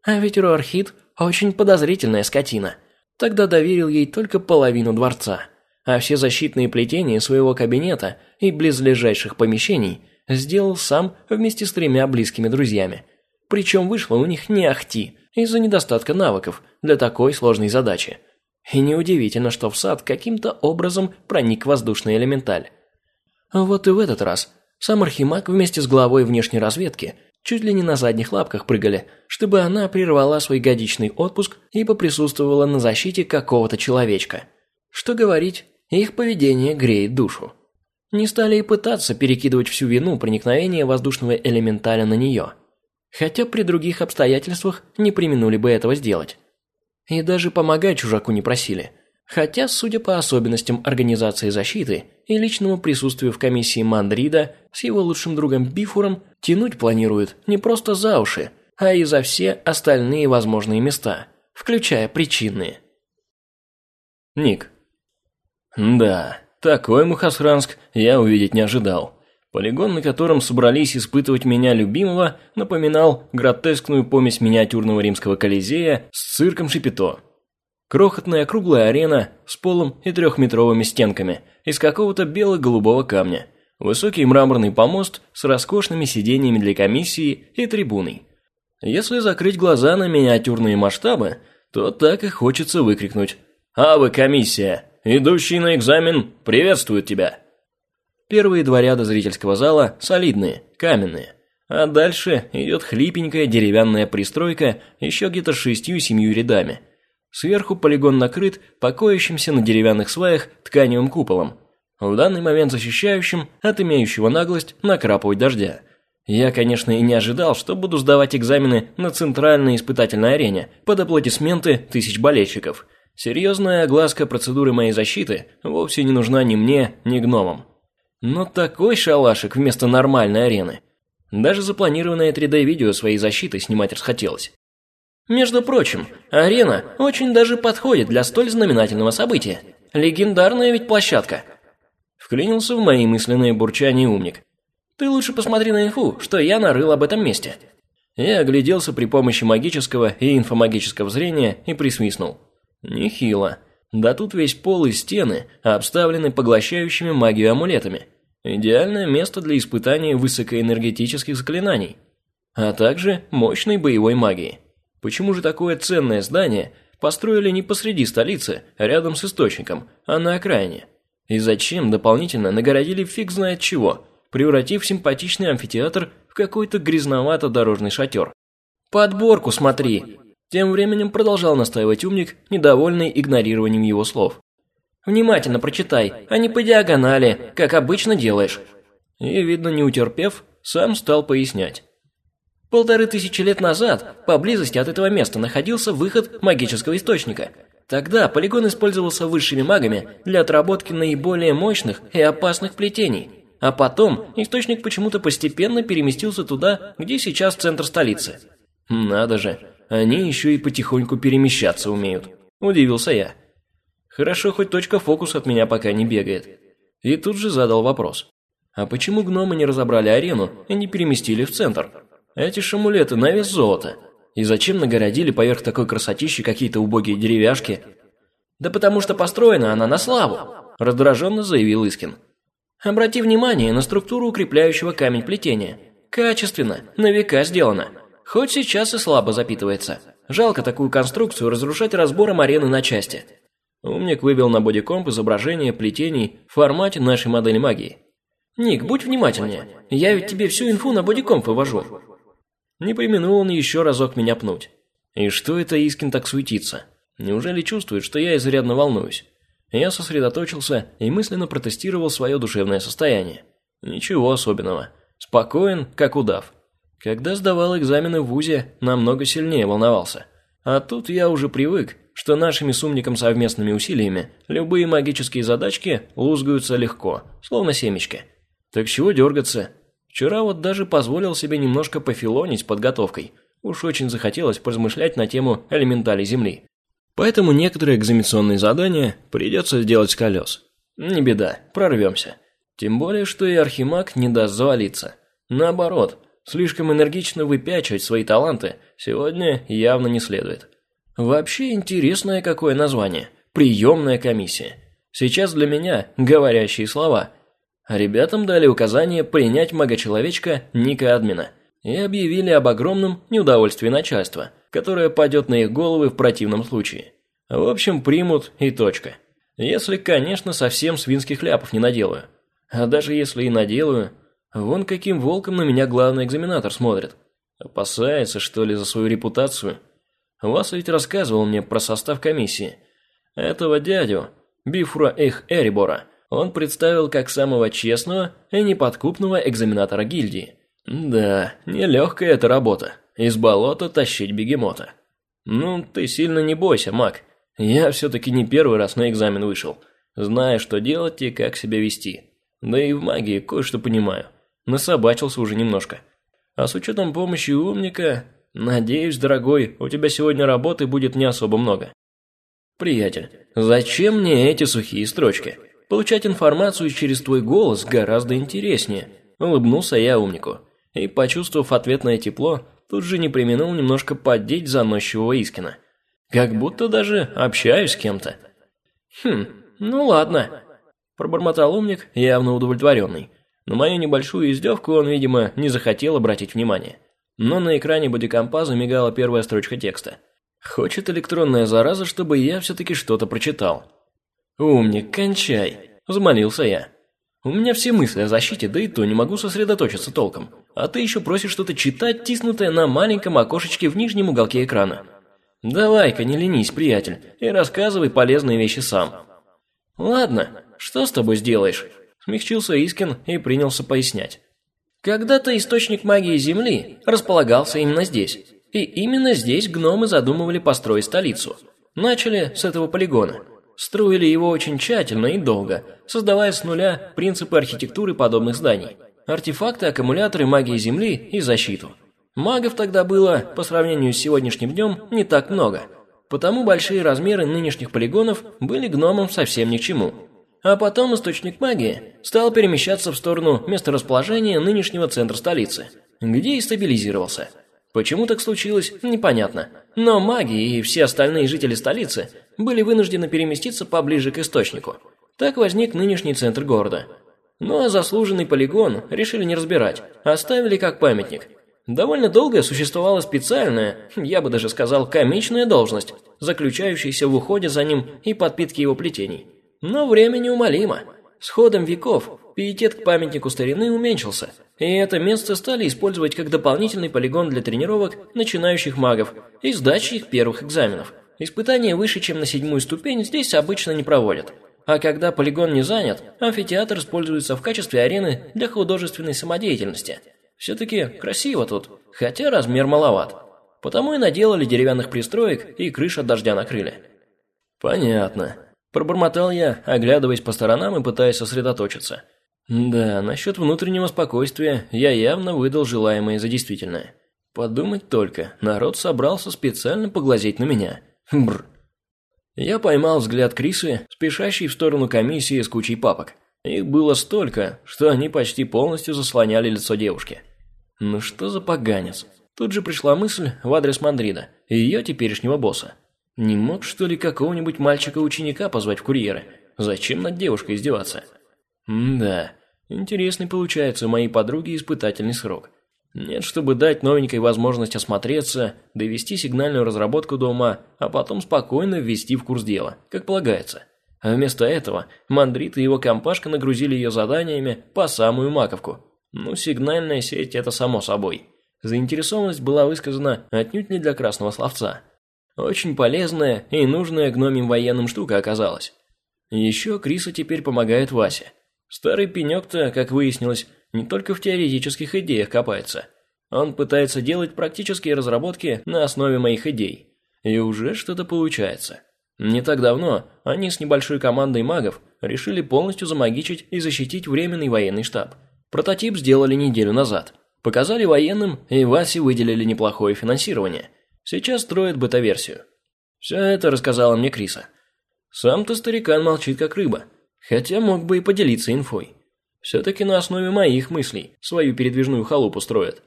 А ведь Руархит очень подозрительная скотина. Тогда доверил ей только половину дворца, а все защитные плетения своего кабинета и близлежащих помещений сделал сам вместе с тремя близкими друзьями. Причем вышло у них не ахти из-за недостатка навыков для такой сложной задачи. И неудивительно, что в сад каким-то образом проник воздушный элементаль. Вот и в этот раз сам Архимаг вместе с главой внешней разведки чуть ли не на задних лапках прыгали, чтобы она прервала свой годичный отпуск и поприсутствовала на защите какого-то человечка. Что говорить, их поведение греет душу. Не стали и пытаться перекидывать всю вину проникновения воздушного элементаля на нее. Хотя при других обстоятельствах не применули бы этого сделать. И даже помогать чужаку не просили – Хотя, судя по особенностям организации защиты и личному присутствию в комиссии Мандрида с его лучшим другом Бифуром, тянуть планируют не просто за уши, а и за все остальные возможные места, включая причинные. Ник. Да, такой Мухасранск я увидеть не ожидал. Полигон, на котором собрались испытывать меня любимого, напоминал гротескную помесь миниатюрного римского колизея с цирком Шипито. Крохотная круглая арена с полом и трехметровыми стенками из какого-то бело-голубого камня. Высокий мраморный помост с роскошными сиденьями для комиссии и трибуной. Если закрыть глаза на миниатюрные масштабы, то так и хочется выкрикнуть «А вы, комиссия, идущий на экзамен, приветствует тебя!» Первые два ряда зрительского зала солидные, каменные, а дальше идет хлипенькая деревянная пристройка еще где-то шестью-семью рядами – Сверху полигон накрыт покоящимся на деревянных сваях тканевым куполом, в данный момент защищающим от имеющего наглость накрапывать дождя. Я, конечно, и не ожидал, что буду сдавать экзамены на центральной испытательной арене под аплодисменты тысяч болельщиков. Серьезная огласка процедуры моей защиты вовсе не нужна ни мне, ни гномам. Но такой шалашик вместо нормальной арены. Даже запланированное 3D-видео своей защиты снимать расхотелось. Между прочим, арена очень даже подходит для столь знаменательного события. Легендарная ведь площадка. Вклинился в мои мысленные бурчания умник. Ты лучше посмотри на инфу, что я нарыл об этом месте. Я огляделся при помощи магического и инфомагического зрения и присвистнул. Нехило. Да тут весь пол и стены обставлены поглощающими магию амулетами. Идеальное место для испытания высокоэнергетических заклинаний, а также мощной боевой магии. Почему же такое ценное здание построили не посреди столицы, а рядом с источником, а на окраине? И зачем дополнительно нагородили фиг знает чего, превратив симпатичный амфитеатр в какой-то грязновато-дорожный шатер? «Подборку смотри!» Тем временем продолжал настаивать умник, недовольный игнорированием его слов. «Внимательно прочитай, а не по диагонали, как обычно делаешь». И, видно, не утерпев, сам стал пояснять. Полторы тысячи лет назад поблизости от этого места находился выход магического источника. Тогда полигон использовался высшими магами для отработки наиболее мощных и опасных плетений. А потом источник почему-то постепенно переместился туда, где сейчас центр столицы. Надо же, они еще и потихоньку перемещаться умеют. Удивился я. Хорошо, хоть точка фокуса от меня пока не бегает. И тут же задал вопрос. А почему гномы не разобрали арену и не переместили в центр? Эти шамулеты на вес золота. И зачем нагородили поверх такой красотищи какие-то убогие деревяшки? Да потому что построена она на славу, раздраженно заявил Искин. Обрати внимание на структуру укрепляющего камень плетения. Качественно, на века сделано. Хоть сейчас и слабо запитывается. Жалко такую конструкцию разрушать разбором арены на части. Умник вывел на бодикомп изображение плетений в формате нашей модели магии. «Ник, будь внимательнее. Я ведь тебе всю инфу на бодикомп вывожу. Не применул он еще разок меня пнуть. И что это Искин так суетится? Неужели чувствует, что я изрядно волнуюсь? Я сосредоточился и мысленно протестировал свое душевное состояние. Ничего особенного. Спокоен, как удав. Когда сдавал экзамены в ВУЗе, намного сильнее волновался. А тут я уже привык, что нашими с совместными усилиями любые магические задачки лузгаются легко, словно семечки. Так чего дергаться? Вчера вот даже позволил себе немножко пофилонить подготовкой. Уж очень захотелось поразмышлять на тему элементалей Земли. Поэтому некоторые экзаменационные задания придется сделать с колес. Не беда, прорвемся. Тем более, что и Архимаг не даст завалиться. Наоборот, слишком энергично выпячивать свои таланты сегодня явно не следует. Вообще интересное какое название. Приемная комиссия. Сейчас для меня говорящие слова – ребятам дали указание принять мага-человечка Ника Админа и объявили об огромном неудовольствии начальства, которое падет на их головы в противном случае. В общем, примут и точка. Если, конечно, совсем свинских ляпов не наделаю. А даже если и наделаю, вон каким волком на меня главный экзаменатор смотрит. Опасается, что ли, за свою репутацию? Вас ведь рассказывал мне про состав комиссии. Этого дядю, Бифура Эх Эрибора, он представил как самого честного и неподкупного экзаменатора гильдии. Да, нелегкая эта работа. Из болота тащить бегемота. Ну, ты сильно не бойся, маг. Я все-таки не первый раз на экзамен вышел. Знаю, что делать и как себя вести. Да и в магии кое-что понимаю. Насобачился уже немножко. А с учетом помощи умника, надеюсь, дорогой, у тебя сегодня работы будет не особо много. Приятель, зачем мне эти сухие строчки? Получать информацию через твой голос гораздо интереснее», – улыбнулся я умнику. И, почувствовав ответное тепло, тут же не применил немножко поддеть заносчивого Искина. Как будто даже общаюсь с кем-то. «Хм, ну ладно», – пробормотал умник, явно удовлетворенный. На мою небольшую издевку он, видимо, не захотел обратить внимание. Но на экране бодикомпа замигала первая строчка текста. «Хочет электронная зараза, чтобы я все-таки что-то прочитал». «Умник, кончай!» – взмолился я. «У меня все мысли о защите, да и то не могу сосредоточиться толком. А ты еще просишь что-то читать, тиснутое на маленьком окошечке в нижнем уголке экрана». Давай-ка не ленись, приятель, и рассказывай полезные вещи сам. Ладно, что с тобой сделаешь? Смягчился Искин и принялся пояснять. Когда-то источник магии Земли располагался именно здесь. И именно здесь гномы задумывали построить столицу. Начали с этого полигона. Строили его очень тщательно и долго, создавая с нуля принципы архитектуры подобных зданий. Артефакты, аккумуляторы магии Земли и защиту. Магов тогда было, по сравнению с сегодняшним днем, не так много. Потому большие размеры нынешних полигонов были гномам совсем ни к чему. А потом источник магии стал перемещаться в сторону месторасположения нынешнего центра столицы, где и стабилизировался. Почему так случилось, непонятно. Но маги и все остальные жители столицы были вынуждены переместиться поближе к источнику. Так возник нынешний центр города. Ну а заслуженный полигон решили не разбирать, оставили как памятник. Довольно долго существовала специальная, я бы даже сказал, комичная должность, заключающаяся в уходе за ним и подпитке его плетений. Но время неумолимо. С ходом веков пиетет к памятнику старины уменьшился, и это место стали использовать как дополнительный полигон для тренировок начинающих магов и сдачи их первых экзаменов. Испытания выше, чем на седьмую ступень, здесь обычно не проводят. А когда полигон не занят, амфитеатр используется в качестве арены для художественной самодеятельности. Все-таки красиво тут, хотя размер маловат. Потому и наделали деревянных пристроек и крыш от дождя накрыли. Понятно. Пробормотал я, оглядываясь по сторонам и пытаясь сосредоточиться. Да, насчет внутреннего спокойствия я явно выдал желаемое за действительное. Подумать только, народ собрался специально поглазеть на меня. Бр. Я поймал взгляд Крисы, спешащей в сторону комиссии с кучей папок. Их было столько, что они почти полностью заслоняли лицо девушки. Ну что за поганец? Тут же пришла мысль в адрес Мандрида ее теперешнего босса. Не мог, что ли, какого-нибудь мальчика-ученика позвать в курьеры? Зачем над девушкой издеваться? М да, интересный получается у моей подруги испытательный срок. Нет, чтобы дать новенькой возможность осмотреться, довести сигнальную разработку до ума, а потом спокойно ввести в курс дела, как полагается. А вместо этого Мандрит и его компашка нагрузили ее заданиями по самую маковку. Ну, сигнальная сеть – это само собой. Заинтересованность была высказана отнюдь не для красного словца – очень полезная и нужная гномим военным штука оказалась. Еще Криса теперь помогает Васе. Старый пенек-то, как выяснилось, не только в теоретических идеях копается. Он пытается делать практические разработки на основе моих идей. И уже что-то получается. Не так давно они с небольшой командой магов решили полностью замагичить и защитить временный военный штаб. Прототип сделали неделю назад. Показали военным, и Васе выделили неплохое финансирование – Сейчас строит бета-версию. Все это рассказала мне Криса. Сам-то старикан молчит как рыба, хотя мог бы и поделиться инфой. Все-таки на основе моих мыслей свою передвижную халупу строят.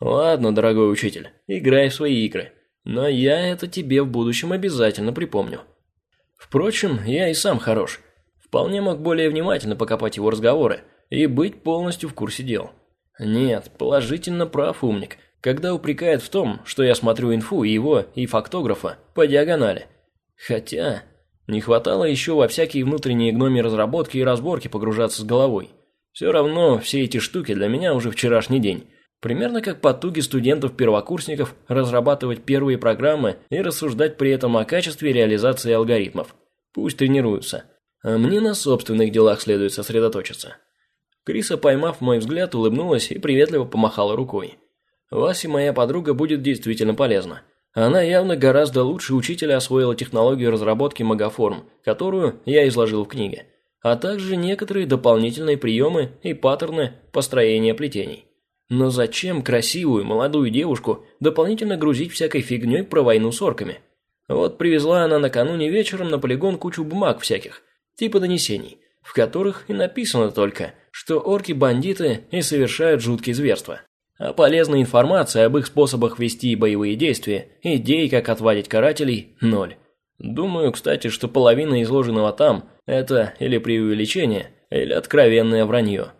Ладно, дорогой учитель, играй в свои игры, но я это тебе в будущем обязательно припомню. Впрочем, я и сам хорош. Вполне мог более внимательно покопать его разговоры и быть полностью в курсе дел. Нет, положительно прав умник когда упрекает в том, что я смотрю инфу и его, и фактографа по диагонали. Хотя, не хватало еще во всякие внутренние гноми разработки и разборки погружаться с головой. Все равно все эти штуки для меня уже вчерашний день. Примерно как потуги студентов-первокурсников разрабатывать первые программы и рассуждать при этом о качестве реализации алгоритмов. Пусть тренируются. А мне на собственных делах следует сосредоточиться. Криса, поймав мой взгляд, улыбнулась и приветливо помахала рукой. Васе моя подруга будет действительно полезна. Она явно гораздо лучше учителя освоила технологию разработки магоформ, которую я изложил в книге, а также некоторые дополнительные приемы и паттерны построения плетений. Но зачем красивую молодую девушку дополнительно грузить всякой фигней про войну с орками? Вот привезла она накануне вечером на полигон кучу бумаг всяких, типа донесений, в которых и написано только, что орки бандиты и совершают жуткие зверства. А полезной информации об их способах вести боевые действия, идей, как отвадить карателей – ноль. Думаю, кстати, что половина изложенного там – это или преувеличение, или откровенное вранье.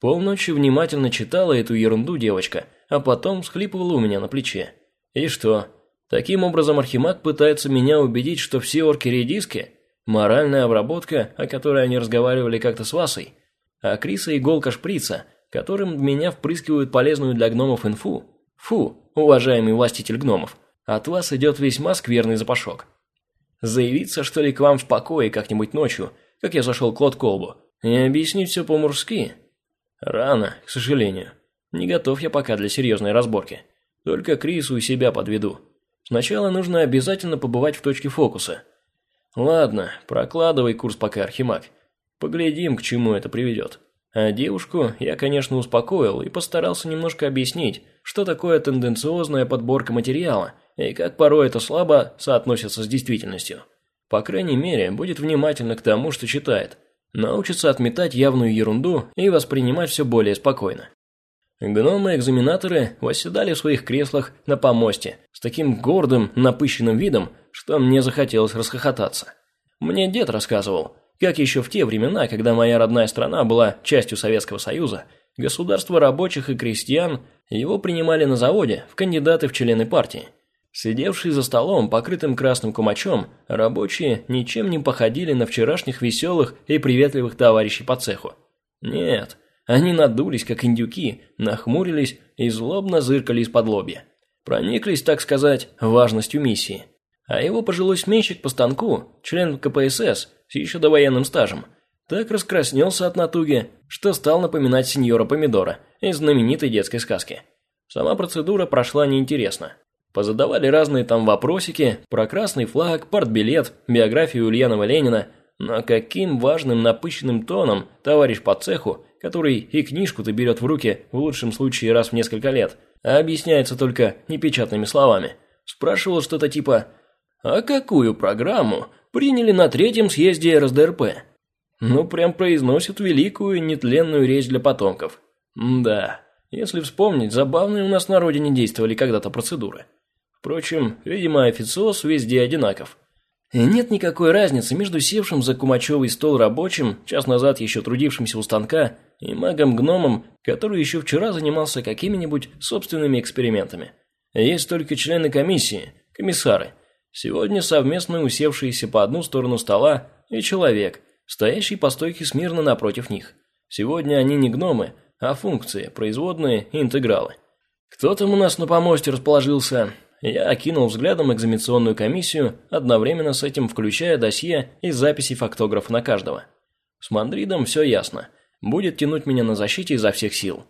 Полночи внимательно читала эту ерунду девочка, а потом всхлипывала у меня на плече. И что? Таким образом Архимаг пытается меня убедить, что все орки-редиски – моральная обработка, о которой они разговаривали как-то с Васой, а Криса – иголка шприца – которым в меня впрыскивают полезную для гномов инфу. Фу, уважаемый властитель гномов. От вас идет весьма скверный запашок. Заявиться, что ли, к вам в покое как-нибудь ночью, как я зашел к Лот Колбу, и объяснить все по-мужски? Рано, к сожалению. Не готов я пока для серьезной разборки. Только Крису и себя подведу. Сначала нужно обязательно побывать в точке фокуса. Ладно, прокладывай курс пока, Архимаг. Поглядим, к чему это приведет. А девушку я, конечно, успокоил и постарался немножко объяснить, что такое тенденциозная подборка материала и как порой это слабо соотносится с действительностью. По крайней мере, будет внимательно к тому, что читает. Научится отметать явную ерунду и воспринимать все более спокойно. Гномы-экзаменаторы восседали в своих креслах на помосте с таким гордым, напыщенным видом, что мне захотелось расхохотаться. Мне дед рассказывал, как еще в те времена, когда моя родная страна была частью Советского Союза, государство рабочих и крестьян его принимали на заводе в кандидаты в члены партии. Сидевшие за столом, покрытым красным кумачом, рабочие ничем не походили на вчерашних веселых и приветливых товарищей по цеху. Нет, они надулись, как индюки, нахмурились и злобно зыркали из-под лобья. Прониклись, так сказать, важностью миссии. А его пожилой сменщик по станку, член КПСС с еще довоенным стажем, так раскраснелся от натуги, что стал напоминать сеньора Помидора из знаменитой детской сказки. Сама процедура прошла неинтересно. Позадавали разные там вопросики про красный флаг, партбилет, биографию Ульянова Ленина, но каким важным напыщенным тоном товарищ по цеху который и книжку-то берет в руки в лучшем случае раз в несколько лет, а объясняется только непечатными словами. Спрашивал что-то типа «А какую программу приняли на третьем съезде РСДРП?» Ну, прям произносит великую нетленную речь для потомков. да, если вспомнить, забавные у нас на родине действовали когда-то процедуры. Впрочем, видимо, официоз везде одинаков. И нет никакой разницы между севшим за кумачевый стол рабочим, час назад еще трудившимся у станка, и магом-гномом, который еще вчера занимался какими-нибудь собственными экспериментами. Есть только члены комиссии, комиссары, сегодня совместно усевшиеся по одну сторону стола, и человек, стоящий по стойке смирно напротив них. Сегодня они не гномы, а функции, производные и интегралы. Кто там у нас на помосте расположился? Я окинул взглядом экзаменационную комиссию, одновременно с этим включая досье и записи фактографа на каждого. С Мандридом все ясно. Будет тянуть меня на защите изо всех сил.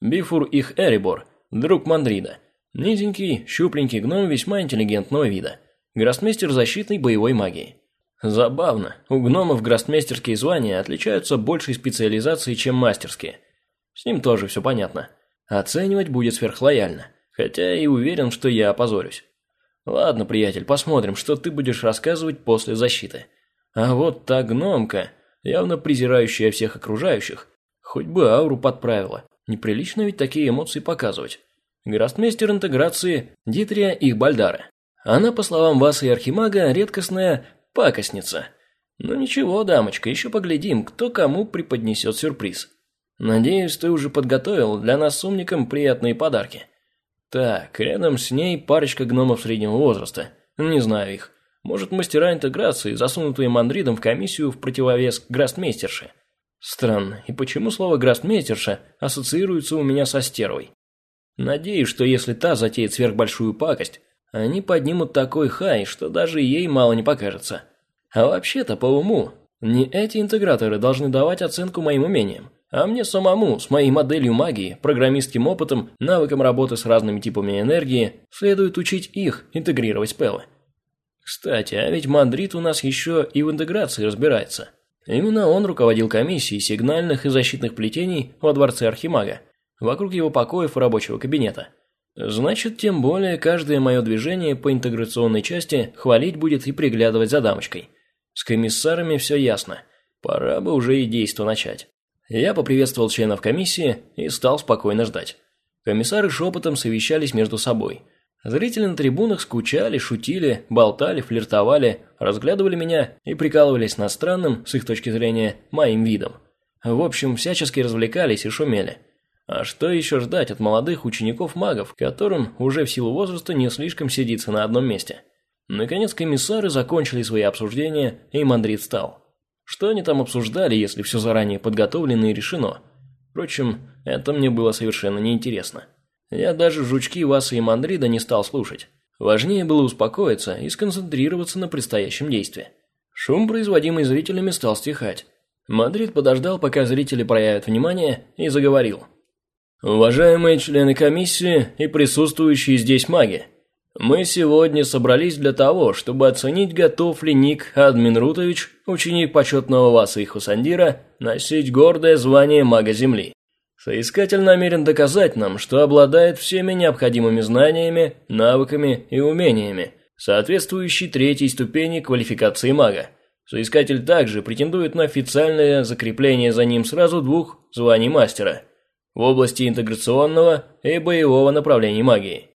Бифур их Эрибор, друг Мандрида. Низенький, щупленький гном весьма интеллигентного вида. Гроссмейстер защитной боевой магии. Забавно, у гномов гроссмейстерские звания отличаются большей специализацией, чем мастерские. С ним тоже все понятно. Оценивать будет сверхлояльно хотя и уверен, что я опозорюсь. Ладно, приятель, посмотрим, что ты будешь рассказывать после защиты. А вот та гномка, явно презирающая всех окружающих, хоть бы ауру подправила. Неприлично ведь такие эмоции показывать. Грастмейстер интеграции Дитрия их Бальдара. Она, по словам вас и Архимага, редкостная пакостница. Ну ничего, дамочка, еще поглядим, кто кому преподнесет сюрприз. Надеюсь, ты уже подготовил для нас с умником приятные подарки. Так, рядом с ней парочка гномов среднего возраста. Не знаю их. Может, мастера интеграции, засунутые мандридом в комиссию в противовес грастмейстерше. Странно, и почему слово «грастмейстерша» ассоциируется у меня со стервой? Надеюсь, что если та затеет сверхбольшую пакость, они поднимут такой хай, что даже ей мало не покажется. А вообще-то, по уму, не эти интеграторы должны давать оценку моим умениям. А мне самому, с моей моделью магии, программистским опытом, навыком работы с разными типами энергии, следует учить их интегрировать спеллы. Кстати, а ведь Мандрит у нас еще и в интеграции разбирается. Именно он руководил комиссией сигнальных и защитных плетений во дворце Архимага, вокруг его покоев и рабочего кабинета. Значит, тем более каждое мое движение по интеграционной части хвалить будет и приглядывать за дамочкой. С комиссарами все ясно. Пора бы уже и действо начать. Я поприветствовал членов комиссии и стал спокойно ждать. Комиссары шепотом совещались между собой. Зрители на трибунах скучали, шутили, болтали, флиртовали, разглядывали меня и прикалывались над странным, с их точки зрения, моим видом. В общем, всячески развлекались и шумели. А что еще ждать от молодых учеников-магов, которым уже в силу возраста не слишком сидится на одном месте? Наконец комиссары закончили свои обсуждения, и Мандрит встал. Что они там обсуждали, если все заранее подготовлено и решено? Впрочем, это мне было совершенно неинтересно. Я даже жучки Васа и Мандрида не стал слушать. Важнее было успокоиться и сконцентрироваться на предстоящем действии. Шум, производимый зрителями, стал стихать. Мадрид подождал, пока зрители проявят внимание, и заговорил. «Уважаемые члены комиссии и присутствующие здесь маги, мы сегодня собрались для того, чтобы оценить, готов ли Ник Админрутович, ученик почетного Васа и Хусандира, носить гордое звание мага Земли. Соискатель намерен доказать нам, что обладает всеми необходимыми знаниями, навыками и умениями, соответствующей третьей ступени квалификации мага. Соискатель также претендует на официальное закрепление за ним сразу двух званий мастера в области интеграционного и боевого направлений магии.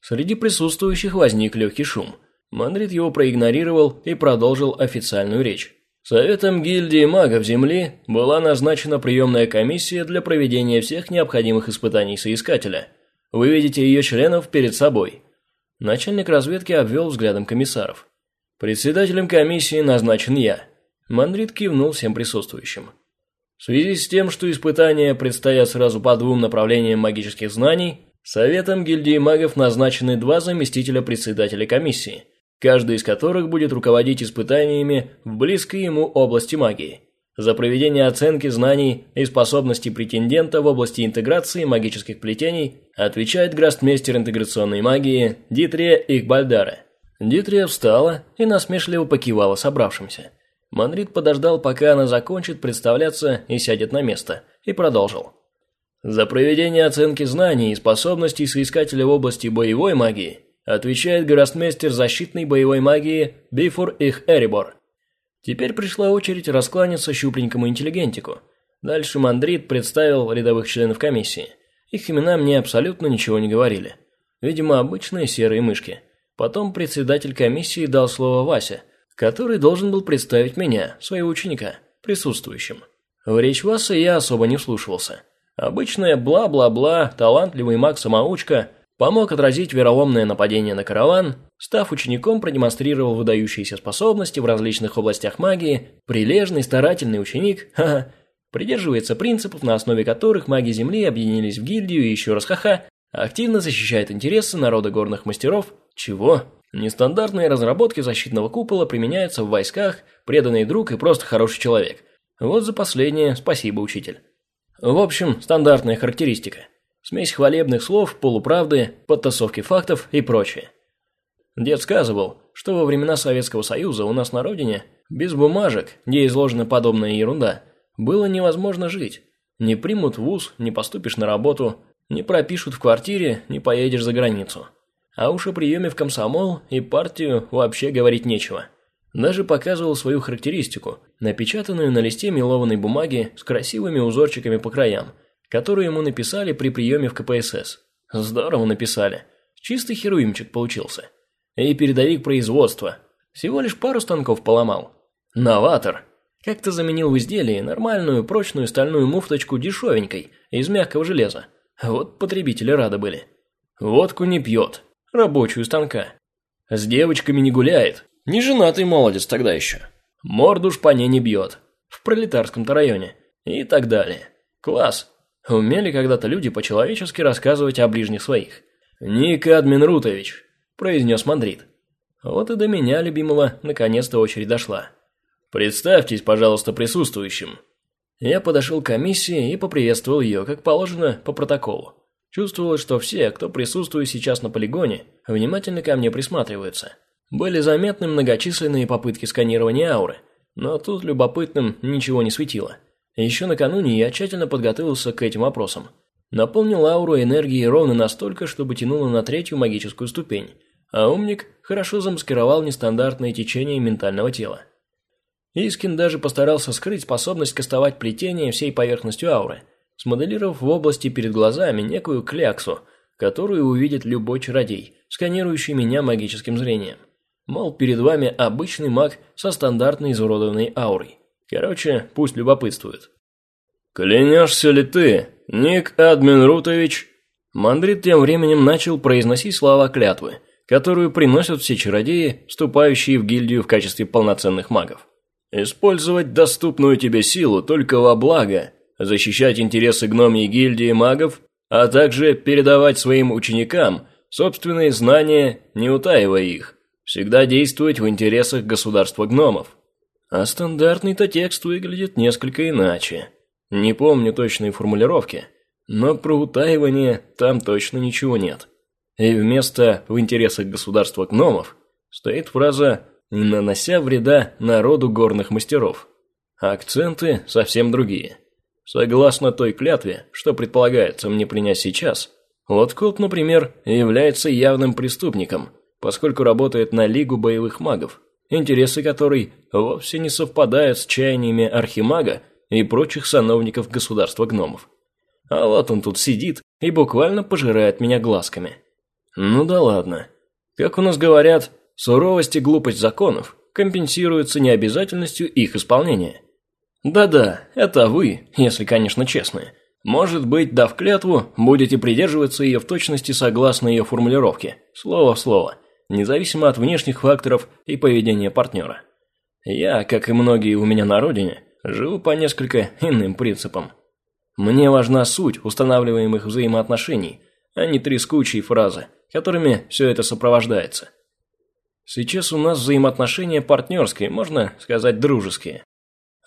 Среди присутствующих возник легкий шум. Мандрит его проигнорировал и продолжил официальную речь. Советом гильдии магов Земли была назначена приемная комиссия для проведения всех необходимых испытаний соискателя. Вы видите ее членов перед собой. Начальник разведки обвел взглядом комиссаров. Председателем комиссии назначен я. Мандрит кивнул всем присутствующим. В связи с тем, что испытания предстоят сразу по двум направлениям магических знаний, Советом гильдии магов назначены два заместителя председателя комиссии, каждый из которых будет руководить испытаниями в близкой ему области магии. За проведение оценки знаний и способностей претендента в области интеграции магических плетений отвечает грастмейстер интеграционной магии Дитрия Ихбальдара. Дитрия встала и насмешливо покивала собравшимся. Манрит подождал, пока она закончит представляться и сядет на место, и продолжил. За проведение оценки знаний и способностей соискателя в области боевой магии отвечает гроссмейстер защитной боевой магии Бифур Их Эрибор. Теперь пришла очередь раскланяться щупленькому интеллигентику. Дальше Мандрит представил рядовых членов комиссии. Их имена мне абсолютно ничего не говорили. Видимо, обычные серые мышки. Потом председатель комиссии дал слово Вася, который должен был представить меня, своего ученика, присутствующим. В речь Васы я особо не вслушивался. Обычное бла-бла-бла, талантливый маг-самоучка помог отразить вероломное нападение на караван, став учеником, продемонстрировал выдающиеся способности в различных областях магии, прилежный, старательный ученик, ха-ха, придерживается принципов, на основе которых маги Земли объединились в гильдию и еще раз ха-ха, активно защищает интересы народа горных мастеров, чего? Нестандартные разработки защитного купола применяются в войсках, преданный друг и просто хороший человек. Вот за последнее спасибо, учитель. В общем, стандартная характеристика. Смесь хвалебных слов, полуправды, подтасовки фактов и прочее. Дед сказывал, что во времена Советского Союза у нас на родине, без бумажек, где изложена подобная ерунда, было невозможно жить. Не примут в ВУЗ, не поступишь на работу, не пропишут в квартире, не поедешь за границу. А уж о приеме в комсомол и партию вообще говорить нечего. Даже показывал свою характеристику, напечатанную на листе мелованной бумаги с красивыми узорчиками по краям, которую ему написали при приеме в КПСС. Здорово написали. Чистый херуимчик получился. И передовик производства. Всего лишь пару станков поломал. Новатор. Как-то заменил в изделии нормальную прочную стальную муфточку дешевенькой, из мягкого железа. Вот потребители рады были. Водку не пьет. Рабочую станка. С девочками не гуляет. Не женатый молодец тогда еще. Морду по ней не бьет. В пролетарском-то районе. И так далее. Класс. Умели когда-то люди по-человечески рассказывать о ближних своих. «Ник Админрутович», – произнес Мандрит. Вот и до меня, любимого, наконец-то очередь дошла. «Представьтесь, пожалуйста, присутствующим». Я подошел к комиссии и поприветствовал ее, как положено, по протоколу. Чувствовалось, что все, кто присутствует сейчас на полигоне, внимательно ко мне присматриваются. Были заметны многочисленные попытки сканирования ауры, но тут любопытным ничего не светило. Еще накануне я тщательно подготовился к этим вопросам. Наполнил ауру энергией ровно настолько, чтобы тянуло на третью магическую ступень, а умник хорошо замаскировал нестандартное течение ментального тела. Искин даже постарался скрыть способность кастовать плетение всей поверхностью ауры, смоделировав в области перед глазами некую кляксу, которую увидит любой чародей, сканирующий меня магическим зрением. Мол, перед вами обычный маг со стандартной изуродованной аурой. Короче, пусть любопытствует. «Клянешься ли ты, Ник Админрутович?» Мандрит тем временем начал произносить слова клятвы, которую приносят все чародеи, вступающие в гильдию в качестве полноценных магов. «Использовать доступную тебе силу только во благо, защищать интересы гномьей гильдии магов, а также передавать своим ученикам собственные знания, не утаивая их. Всегда действовать в интересах государства гномов. А стандартный-то текст выглядит несколько иначе. Не помню точные формулировки, но про утаивание там точно ничего нет. И вместо «в интересах государства гномов» стоит фраза «не нанося вреда народу горных мастеров». Акценты совсем другие. Согласно той клятве, что предполагается мне принять сейчас, Лоткоп, например, является явным преступником, поскольку работает на Лигу боевых магов, интересы которой вовсе не совпадают с чаяниями архимага и прочих сановников государства гномов. А вот он тут сидит и буквально пожирает меня глазками. Ну да ладно. Как у нас говорят, суровость и глупость законов компенсируются необязательностью их исполнения. Да-да, это вы, если, конечно, честные. Может быть, дав клятву, будете придерживаться ее в точности согласно ее формулировке, слово в слово, независимо от внешних факторов и поведения партнера. Я, как и многие у меня на родине, живу по несколько иным принципам. Мне важна суть устанавливаемых взаимоотношений, а не трескучие фразы, которыми все это сопровождается. Сейчас у нас взаимоотношения партнерские, можно сказать дружеские.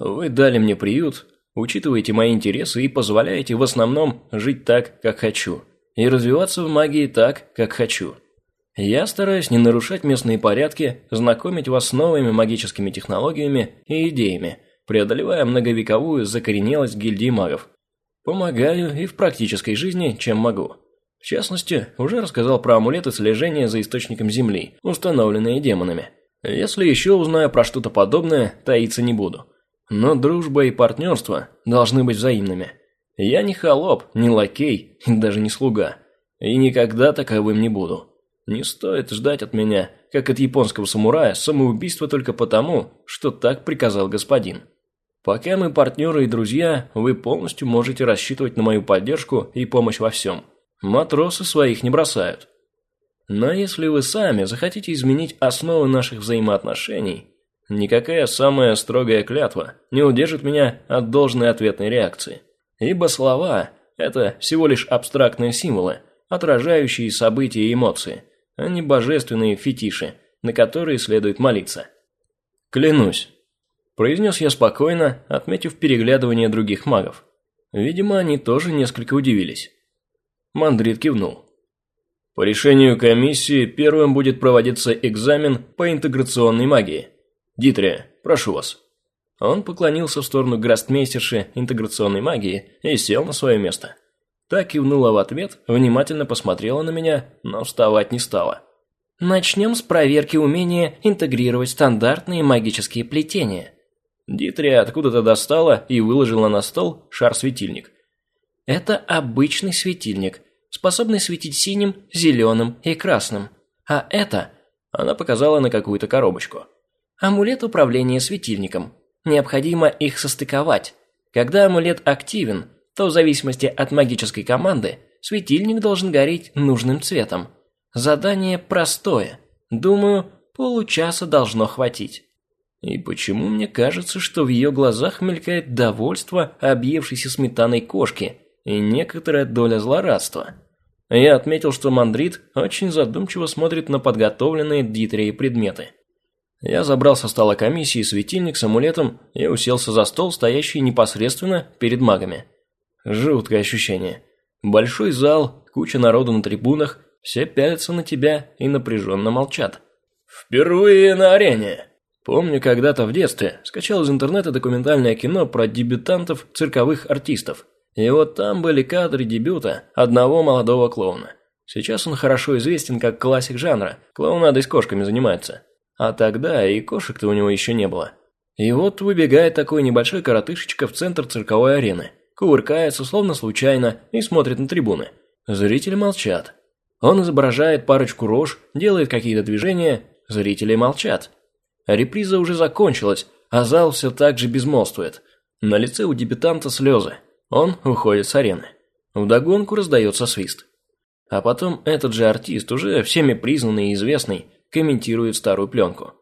Вы дали мне приют, учитываете мои интересы и позволяете в основном жить так, как хочу, и развиваться в магии так, как хочу. Я стараюсь не нарушать местные порядки, знакомить вас с новыми магическими технологиями и идеями, преодолевая многовековую закоренелость гильдии магов. Помогаю и в практической жизни, чем могу. В частности, уже рассказал про амулеты слежения за источником Земли, установленные демонами. Если еще узнаю про что-то подобное, таиться не буду. Но дружба и партнерство должны быть взаимными. Я не холоп, не лакей даже не слуга. И никогда таковым не буду. Не стоит ждать от меня, как от японского самурая, самоубийства только потому, что так приказал господин. Пока мы партнеры и друзья, вы полностью можете рассчитывать на мою поддержку и помощь во всем. Матросы своих не бросают. Но если вы сами захотите изменить основы наших взаимоотношений, никакая самая строгая клятва не удержит меня от должной ответной реакции. Ибо слова – это всего лишь абстрактные символы, отражающие события и эмоции – а не божественные фетиши, на которые следует молиться. «Клянусь», – произнес я спокойно, отметив переглядывание других магов. Видимо, они тоже несколько удивились. Мандрит кивнул. По решению комиссии первым будет проводиться экзамен по интеграционной магии. Дитрия, прошу вас. Он поклонился в сторону грастмейстерши интеграционной магии и сел на свое место. Та кивнула в ответ, внимательно посмотрела на меня, но вставать не стала. Начнем с проверки умения интегрировать стандартные магические плетения. Дитрия откуда-то достала и выложила на стол шар-светильник. Это обычный светильник, способный светить синим, зеленым и красным. А это... Она показала на какую-то коробочку. Амулет управления светильником. Необходимо их состыковать. Когда амулет активен, то в зависимости от магической команды светильник должен гореть нужным цветом. Задание простое. Думаю, получаса должно хватить. И почему мне кажется, что в ее глазах мелькает довольство объевшейся сметаной кошки и некоторая доля злорадства? Я отметил, что Мандрит очень задумчиво смотрит на подготовленные Дитрией предметы. Я забрал со стола комиссии светильник с амулетом и уселся за стол, стоящий непосредственно перед магами. Жуткое ощущение. Большой зал, куча народу на трибунах, все пялятся на тебя и напряженно молчат. Впервые на арене. Помню, когда-то в детстве скачал из интернета документальное кино про дебютантов цирковых артистов. И вот там были кадры дебюта одного молодого клоуна. Сейчас он хорошо известен как классик жанра, клоунадой с кошками занимается. А тогда и кошек-то у него еще не было. И вот выбегает такой небольшой коротышечка в центр цирковой арены – кувыркается, словно случайно, и смотрит на трибуны. Зрители молчат. Он изображает парочку рож, делает какие-то движения, зрители молчат. Реприза уже закончилась, а зал все так же безмолвствует. На лице у дебютанта слезы. Он уходит с арены. Вдогонку раздается свист. А потом этот же артист, уже всеми признанный и известный, комментирует старую пленку.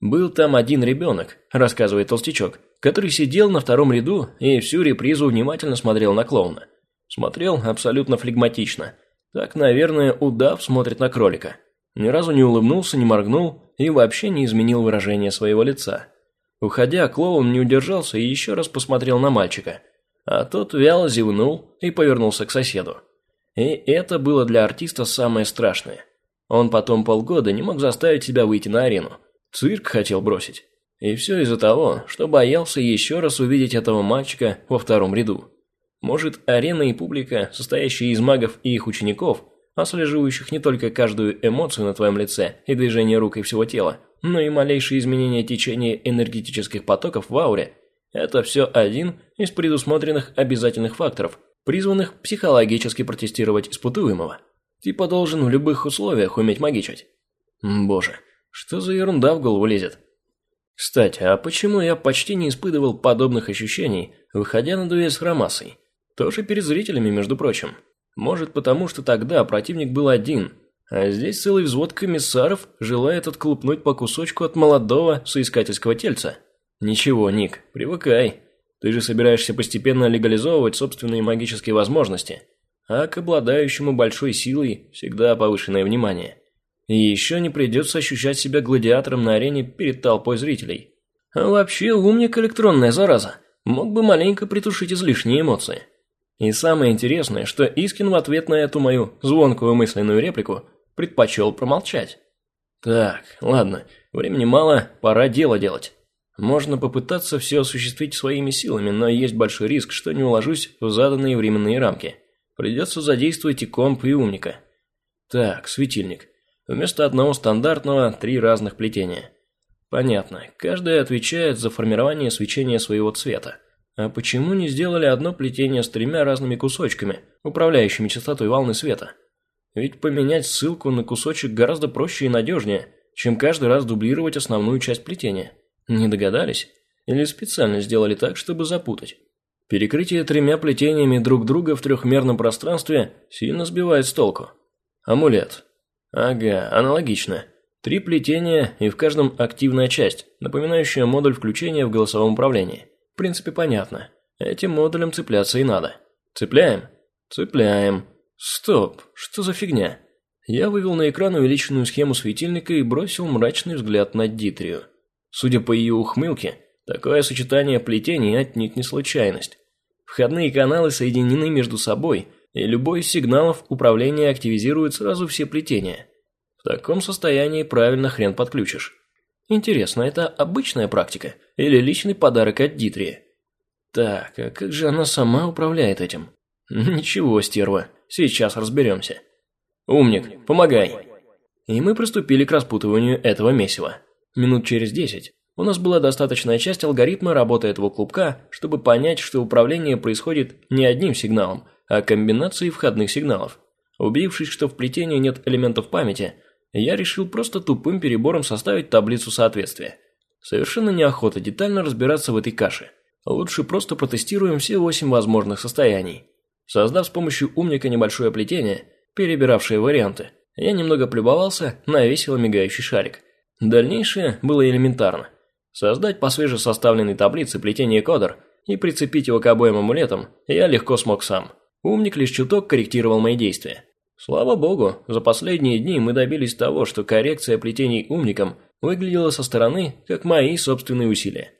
«Был там один ребенок», – рассказывает толстячок, который сидел на втором ряду и всю репризу внимательно смотрел на клоуна. Смотрел абсолютно флегматично. Так, наверное, удав смотрит на кролика. Ни разу не улыбнулся, не моргнул и вообще не изменил выражение своего лица. Уходя, клоун не удержался и еще раз посмотрел на мальчика. А тот вяло зевнул и повернулся к соседу. И это было для артиста самое страшное. Он потом полгода не мог заставить себя выйти на арену. Цирк хотел бросить. И все из-за того, что боялся еще раз увидеть этого мальчика во втором ряду. Может, арена и публика, состоящие из магов и их учеников, отслеживающих не только каждую эмоцию на твоем лице и движение рук и всего тела, но и малейшие изменения течения энергетических потоков в ауре, это все один из предусмотренных обязательных факторов, призванных психологически протестировать испытуемого. Типа должен в любых условиях уметь магичить. Боже, что за ерунда в голову лезет? Кстати, а почему я почти не испытывал подобных ощущений, выходя на дуэль с Хромасой? Тоже перед зрителями, между прочим. Может, потому что тогда противник был один, а здесь целый взвод комиссаров желает отклупнуть по кусочку от молодого соискательского тельца. Ничего, Ник, привыкай. Ты же собираешься постепенно легализовывать собственные магические возможности, а к обладающему большой силой всегда повышенное внимание. И еще не придется ощущать себя гладиатором на арене перед толпой зрителей. А вообще умник электронная зараза. Мог бы маленько притушить излишние эмоции. И самое интересное, что Искин в ответ на эту мою звонкую мысленную реплику предпочел промолчать. Так, ладно, времени мало, пора дело делать. Можно попытаться все осуществить своими силами, но есть большой риск, что не уложусь в заданные временные рамки. Придется задействовать и комп, и умника. Так, светильник. Вместо одного стандартного три разных плетения. Понятно, каждое отвечает за формирование свечения своего цвета. А почему не сделали одно плетение с тремя разными кусочками, управляющими частотой волны света? Ведь поменять ссылку на кусочек гораздо проще и надежнее, чем каждый раз дублировать основную часть плетения. Не догадались? Или специально сделали так, чтобы запутать? Перекрытие тремя плетениями друг друга в трехмерном пространстве сильно сбивает с толку. Амулет. Ага, аналогично. Три плетения и в каждом активная часть, напоминающая модуль включения в голосовом управлении. В принципе, понятно. Этим модулем цепляться и надо. Цепляем? Цепляем. Стоп, что за фигня? Я вывел на экран увеличенную схему светильника и бросил мрачный взгляд на Дитрию. Судя по ее ухмылке, такое сочетание плетений отнюдь не случайность. Входные каналы соединены между собой, и любой из сигналов управления активизирует сразу все плетения. В таком состоянии правильно хрен подключишь. Интересно, это обычная практика или личный подарок от Дитрии? Так, а как же она сама управляет этим? Ничего, стерва, сейчас разберемся. Умник, помогай. И мы приступили к распутыванию этого месива. Минут через десять у нас была достаточная часть алгоритма работы этого клубка, чтобы понять, что управление происходит не одним сигналом, а комбинацией входных сигналов. Убедившись, что в плетении нет элементов памяти, я решил просто тупым перебором составить таблицу соответствия. Совершенно неохота детально разбираться в этой каше. Лучше просто протестируем все восемь возможных состояний. Создав с помощью умника небольшое плетение, перебиравшее варианты, я немного плюбовался на весело мигающий шарик. Дальнейшее было элементарно. Создать по свежесоставленной таблице плетение кодер и прицепить его к обоим амулетам я легко смог сам. Умник лишь чуток корректировал мои действия. Слава богу, за последние дни мы добились того, что коррекция плетений умником выглядела со стороны, как мои собственные усилия.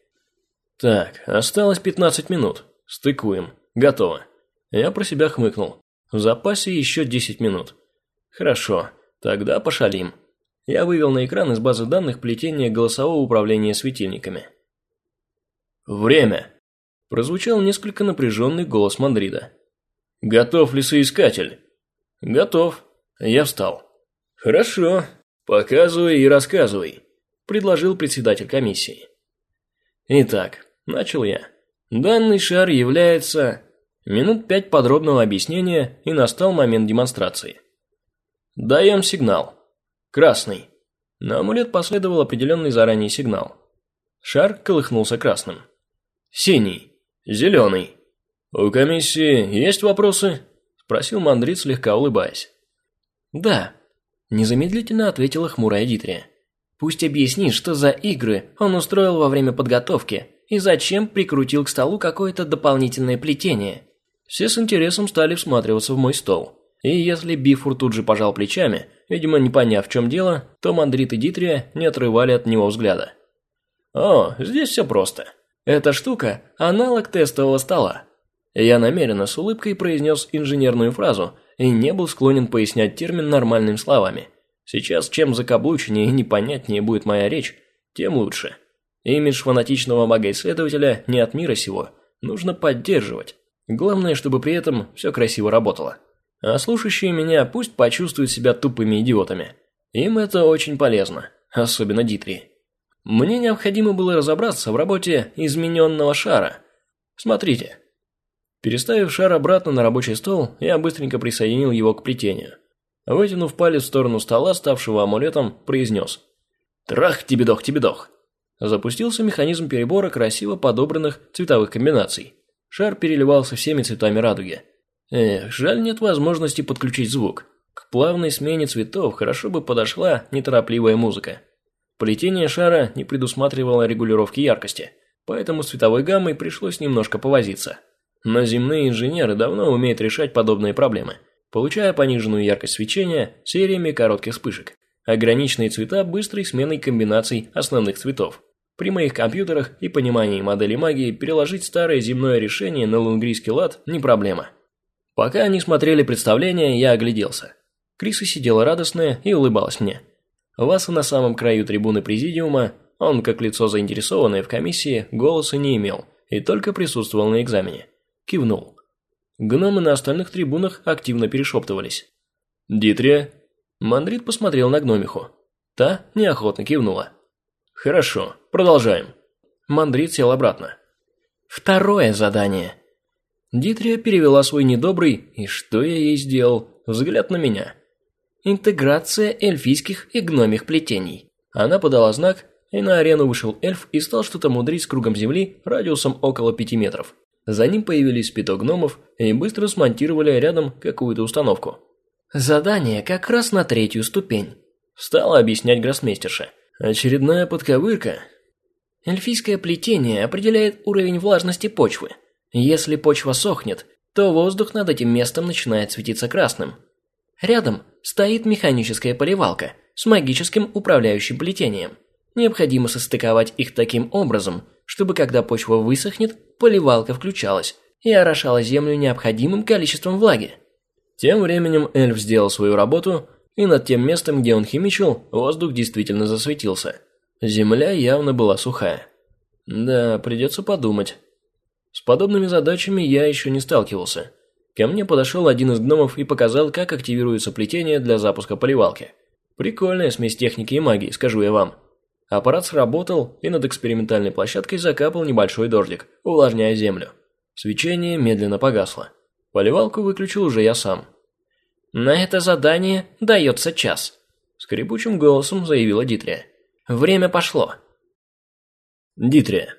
Так, осталось 15 минут. Стыкуем. Готово. Я про себя хмыкнул. В запасе еще 10 минут. Хорошо, тогда пошалим. Я вывел на экран из базы данных плетение голосового управления светильниками. «Время!» – прозвучал несколько напряженный голос Мандрида. «Готов ли соискатель?» «Готов». Я встал. «Хорошо. Показывай и рассказывай», – предложил председатель комиссии. Итак, начал я. Данный шар является... Минут пять подробного объяснения, и настал момент демонстрации. Даем сигнал. Красный. На амулет последовал определенный заранее сигнал. Шар колыхнулся красным. Синий. Зеленый. У комиссии есть вопросы? Спросил мандрит, слегка улыбаясь. «Да», – незамедлительно ответила хмурая Дитрия. «Пусть объяснит, что за игры он устроил во время подготовки и зачем прикрутил к столу какое-то дополнительное плетение». Все с интересом стали всматриваться в мой стол. И если Бифур тут же пожал плечами, видимо, не поняв, в чем дело, то Мандрит и Дитрия не отрывали от него взгляда. «О, здесь все просто. Эта штука – аналог тестового стола». Я намеренно с улыбкой произнес инженерную фразу и не был склонен пояснять термин нормальными словами. Сейчас чем закаблучнее и непонятнее будет моя речь, тем лучше. Имидж фанатичного мага-исследователя не от мира сего, нужно поддерживать. Главное, чтобы при этом все красиво работало. А слушающие меня пусть почувствуют себя тупыми идиотами. Им это очень полезно, особенно Дитри. Мне необходимо было разобраться в работе измененного шара. Смотрите. Переставив шар обратно на рабочий стол, я быстренько присоединил его к плетению. Вытянув палец в сторону стола, ставшего амулетом, произнес. «Трах-тебедох-тебедох!» Запустился механизм перебора красиво подобранных цветовых комбинаций. Шар переливался всеми цветами радуги. Эх, жаль нет возможности подключить звук. К плавной смене цветов хорошо бы подошла неторопливая музыка. Плетение шара не предусматривало регулировки яркости, поэтому с цветовой гаммой пришлось немножко повозиться. Но земные инженеры давно умеют решать подобные проблемы, получая пониженную яркость свечения сериями коротких вспышек, ограниченные цвета быстрой сменой комбинаций основных цветов. При моих компьютерах и понимании модели магии переложить старое земное решение на лунгрийский лад не проблема. Пока они смотрели представление, я огляделся. Криса сидела радостная и улыбалась мне. Васа на самом краю трибуны президиума, он, как лицо заинтересованное в комиссии, голоса не имел и только присутствовал на экзамене. Кивнул. Гномы на остальных трибунах активно перешептывались. «Дитрия?» Мандрит посмотрел на гномиху. Та неохотно кивнула. «Хорошо, продолжаем». Мандрит сел обратно. «Второе задание», Дитрия перевела свой недобрый «И что я ей сделал?» взгляд на меня. «Интеграция эльфийских и гномих плетений». Она подала знак, и на арену вышел эльф и стал что-то мудрить с кругом земли радиусом около пяти метров. За ним появились пяток гномов и быстро смонтировали рядом какую-то установку. «Задание как раз на третью ступень», – стала объяснять гроссмейстерша. «Очередная подковырка». Эльфийское плетение определяет уровень влажности почвы – если почва сохнет, то воздух над этим местом начинает светиться красным. Рядом стоит механическая поливалка с магическим управляющим плетением. Необходимо состыковать их таким образом, чтобы когда почва высохнет, поливалка включалась и орошала землю необходимым количеством влаги. Тем временем эльф сделал свою работу, и над тем местом, где он химичил, воздух действительно засветился. Земля явно была сухая. Да, придется подумать. Подобными задачами я еще не сталкивался. Ко мне подошел один из гномов и показал, как активируется плетение для запуска поливалки. Прикольная смесь техники и магии, скажу я вам. Аппарат сработал, и над экспериментальной площадкой закапал небольшой дождик, увлажняя землю. Свечение медленно погасло. Поливалку выключил уже я сам. «На это задание дается час», – скрипучим голосом заявила Дитрия. «Время пошло». Дитрия.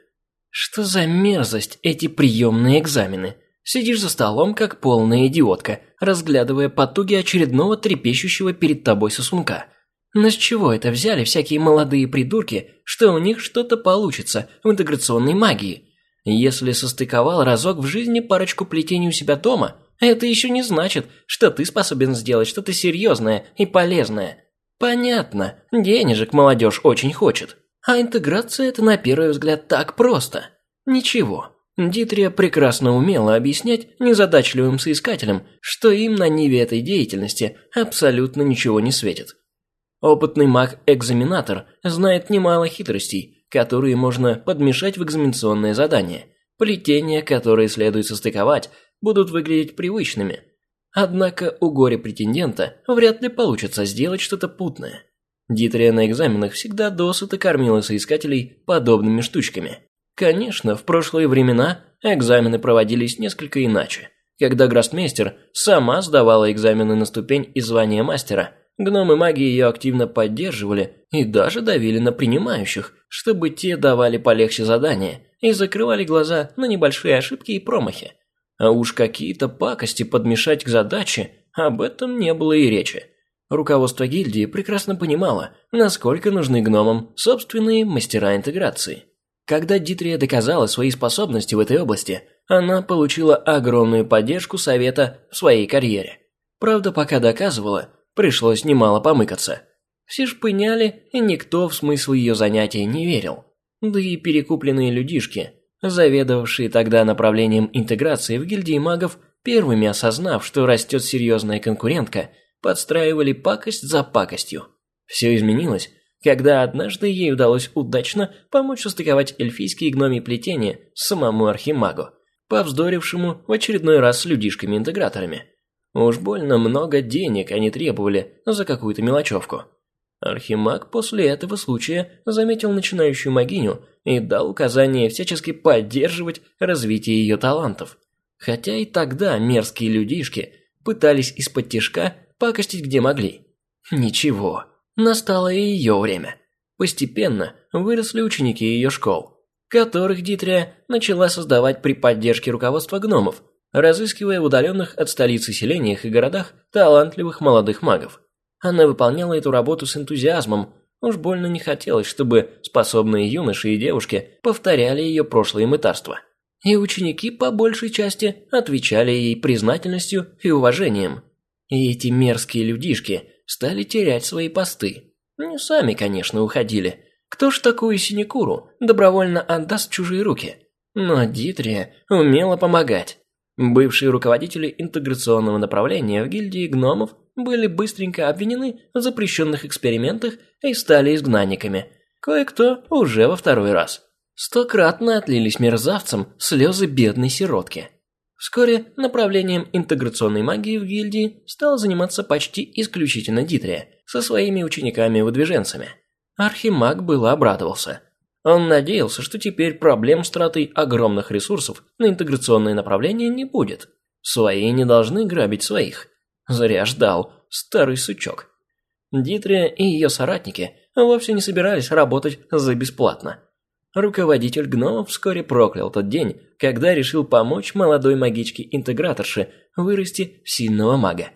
Что за мерзость эти приемные экзамены? Сидишь за столом, как полная идиотка, разглядывая потуги очередного трепещущего перед тобой сосунка. Но с чего это взяли всякие молодые придурки, что у них что-то получится в интеграционной магии? Если состыковал разок в жизни парочку плетений у себя дома, это еще не значит, что ты способен сделать что-то серьезное и полезное. Понятно, денежек молодежь очень хочет. А интеграция это на первый взгляд так просто. Ничего. Дитрия прекрасно умела объяснять незадачливым соискателям, что им на ниве этой деятельности абсолютно ничего не светит. Опытный маг-экзаменатор знает немало хитростей, которые можно подмешать в экзаменационное задание. Плетения, которые следует состыковать, будут выглядеть привычными. Однако у горе-претендента вряд ли получится сделать что-то путное. Дитрия на экзаменах всегда досыта кормила соискателей подобными штучками. Конечно, в прошлые времена экзамены проводились несколько иначе. Когда гроссмейстер сама сдавала экзамены на ступень и звание мастера, гномы магии ее активно поддерживали и даже давили на принимающих, чтобы те давали полегче задания и закрывали глаза на небольшие ошибки и промахи. А уж какие-то пакости подмешать к задаче, об этом не было и речи. Руководство гильдии прекрасно понимало, насколько нужны гномам собственные мастера интеграции. Когда Дитрия доказала свои способности в этой области, она получила огромную поддержку совета в своей карьере. Правда, пока доказывала, пришлось немало помыкаться. Все шпыняли, и никто в смысл ее занятия не верил. Да и перекупленные людишки, заведовавшие тогда направлением интеграции в гильдии магов, первыми осознав, что растет серьезная конкурентка, подстраивали пакость за пакостью. Все изменилось, когда однажды ей удалось удачно помочь состыковать эльфийские гномии плетения самому архимагу, повздорившему в очередной раз с людишками-интеграторами. Уж больно много денег они требовали за какую-то мелочевку. Архимаг после этого случая заметил начинающую магиню и дал указание всячески поддерживать развитие ее талантов. Хотя и тогда мерзкие людишки пытались из-под тишка пакостить где могли. Ничего, настало и ее время. Постепенно выросли ученики ее школ, которых Дитрия начала создавать при поддержке руководства гномов, разыскивая в удаленных от столицы селениях и городах талантливых молодых магов. Она выполняла эту работу с энтузиазмом, уж больно не хотелось, чтобы способные юноши и девушки повторяли ее прошлые мытарства. И ученики по большей части отвечали ей признательностью и уважением. И эти мерзкие людишки стали терять свои посты. Не сами, конечно, уходили. Кто ж такую синекуру добровольно отдаст в чужие руки? Но Дитрия умела помогать. Бывшие руководители интеграционного направления в гильдии гномов были быстренько обвинены в запрещенных экспериментах и стали изгнанниками. Кое-кто уже во второй раз. Стократно отлились мерзавцам слезы бедной сиротки. Вскоре направлением интеграционной магии в гильдии стал заниматься почти исключительно Дитрия со своими учениками-выдвиженцами. Архимаг был обрадовался. Он надеялся, что теперь проблем с тратой огромных ресурсов на интеграционное направление не будет. Свои не должны грабить своих. Зря ждал, старый сучок. Дитрия и ее соратники вовсе не собирались работать за бесплатно. Руководитель гномов вскоре проклял тот день, когда решил помочь молодой магичке-интеграторше вырасти в сильного мага.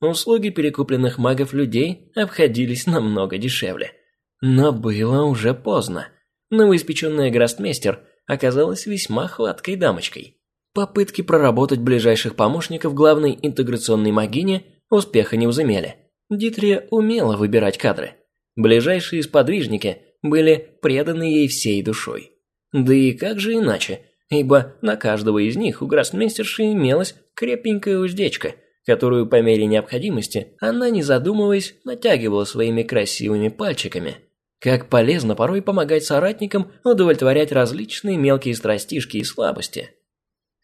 Услуги перекупленных магов-людей обходились намного дешевле. Но было уже поздно. Новоиспеченная грастмейстер оказалась весьма хваткой дамочкой. Попытки проработать ближайших помощников главной интеграционной магине успеха не возымели. Дитрия умела выбирать кадры. Ближайшие сподвижники были преданы ей всей душой. Да и как же иначе, ибо на каждого из них у гроссмейстерши имелась крепенькая уздечка, которую по мере необходимости она, не задумываясь, натягивала своими красивыми пальчиками. Как полезно порой помогать соратникам удовлетворять различные мелкие страстишки и слабости –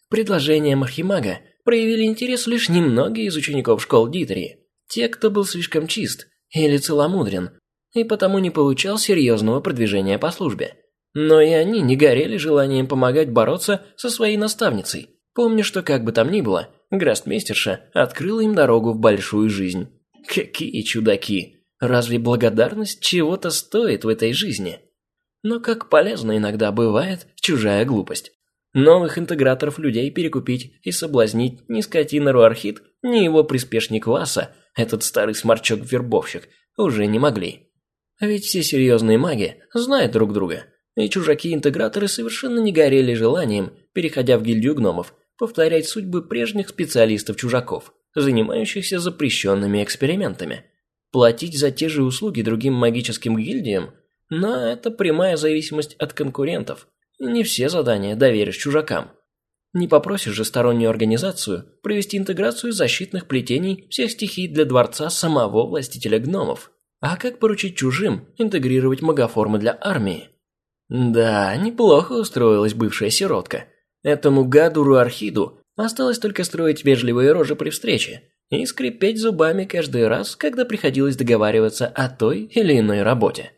предложениям Архимага проявили интерес лишь немногие из учеников школ Дитери, те, кто был слишком чист или целомудрен, и потому не получал серьезного продвижения по службе. Но и они не горели желанием помогать бороться со своей наставницей, помня, что как бы там ни было, Грастмейстерша открыла им дорогу в большую жизнь. Какие чудаки! Разве благодарность чего-то стоит в этой жизни? Но как полезно иногда бывает чужая глупость. Новых интеграторов людей перекупить и соблазнить ни скотина Руархит, ни его приспешник Васа, этот старый сморчок-вербовщик, уже не могли. А ведь все серьезные маги знают друг друга, и чужаки-интеграторы совершенно не горели желанием, переходя в гильдию гномов, повторять судьбы прежних специалистов-чужаков, занимающихся запрещенными экспериментами. Платить за те же услуги другим магическим гильдиям? Но это прямая зависимость от конкурентов – не все задания доверишь чужакам. Не попросишь же стороннюю организацию провести интеграцию защитных плетений всех стихий для дворца самого властителя гномов. А как поручить чужим интегрировать магоформы для армии? Да, неплохо устроилась бывшая сиротка. Этому гаду Руархиду осталось только строить вежливые рожи при встрече и скрипеть зубами каждый раз, когда приходилось договариваться о той или иной работе.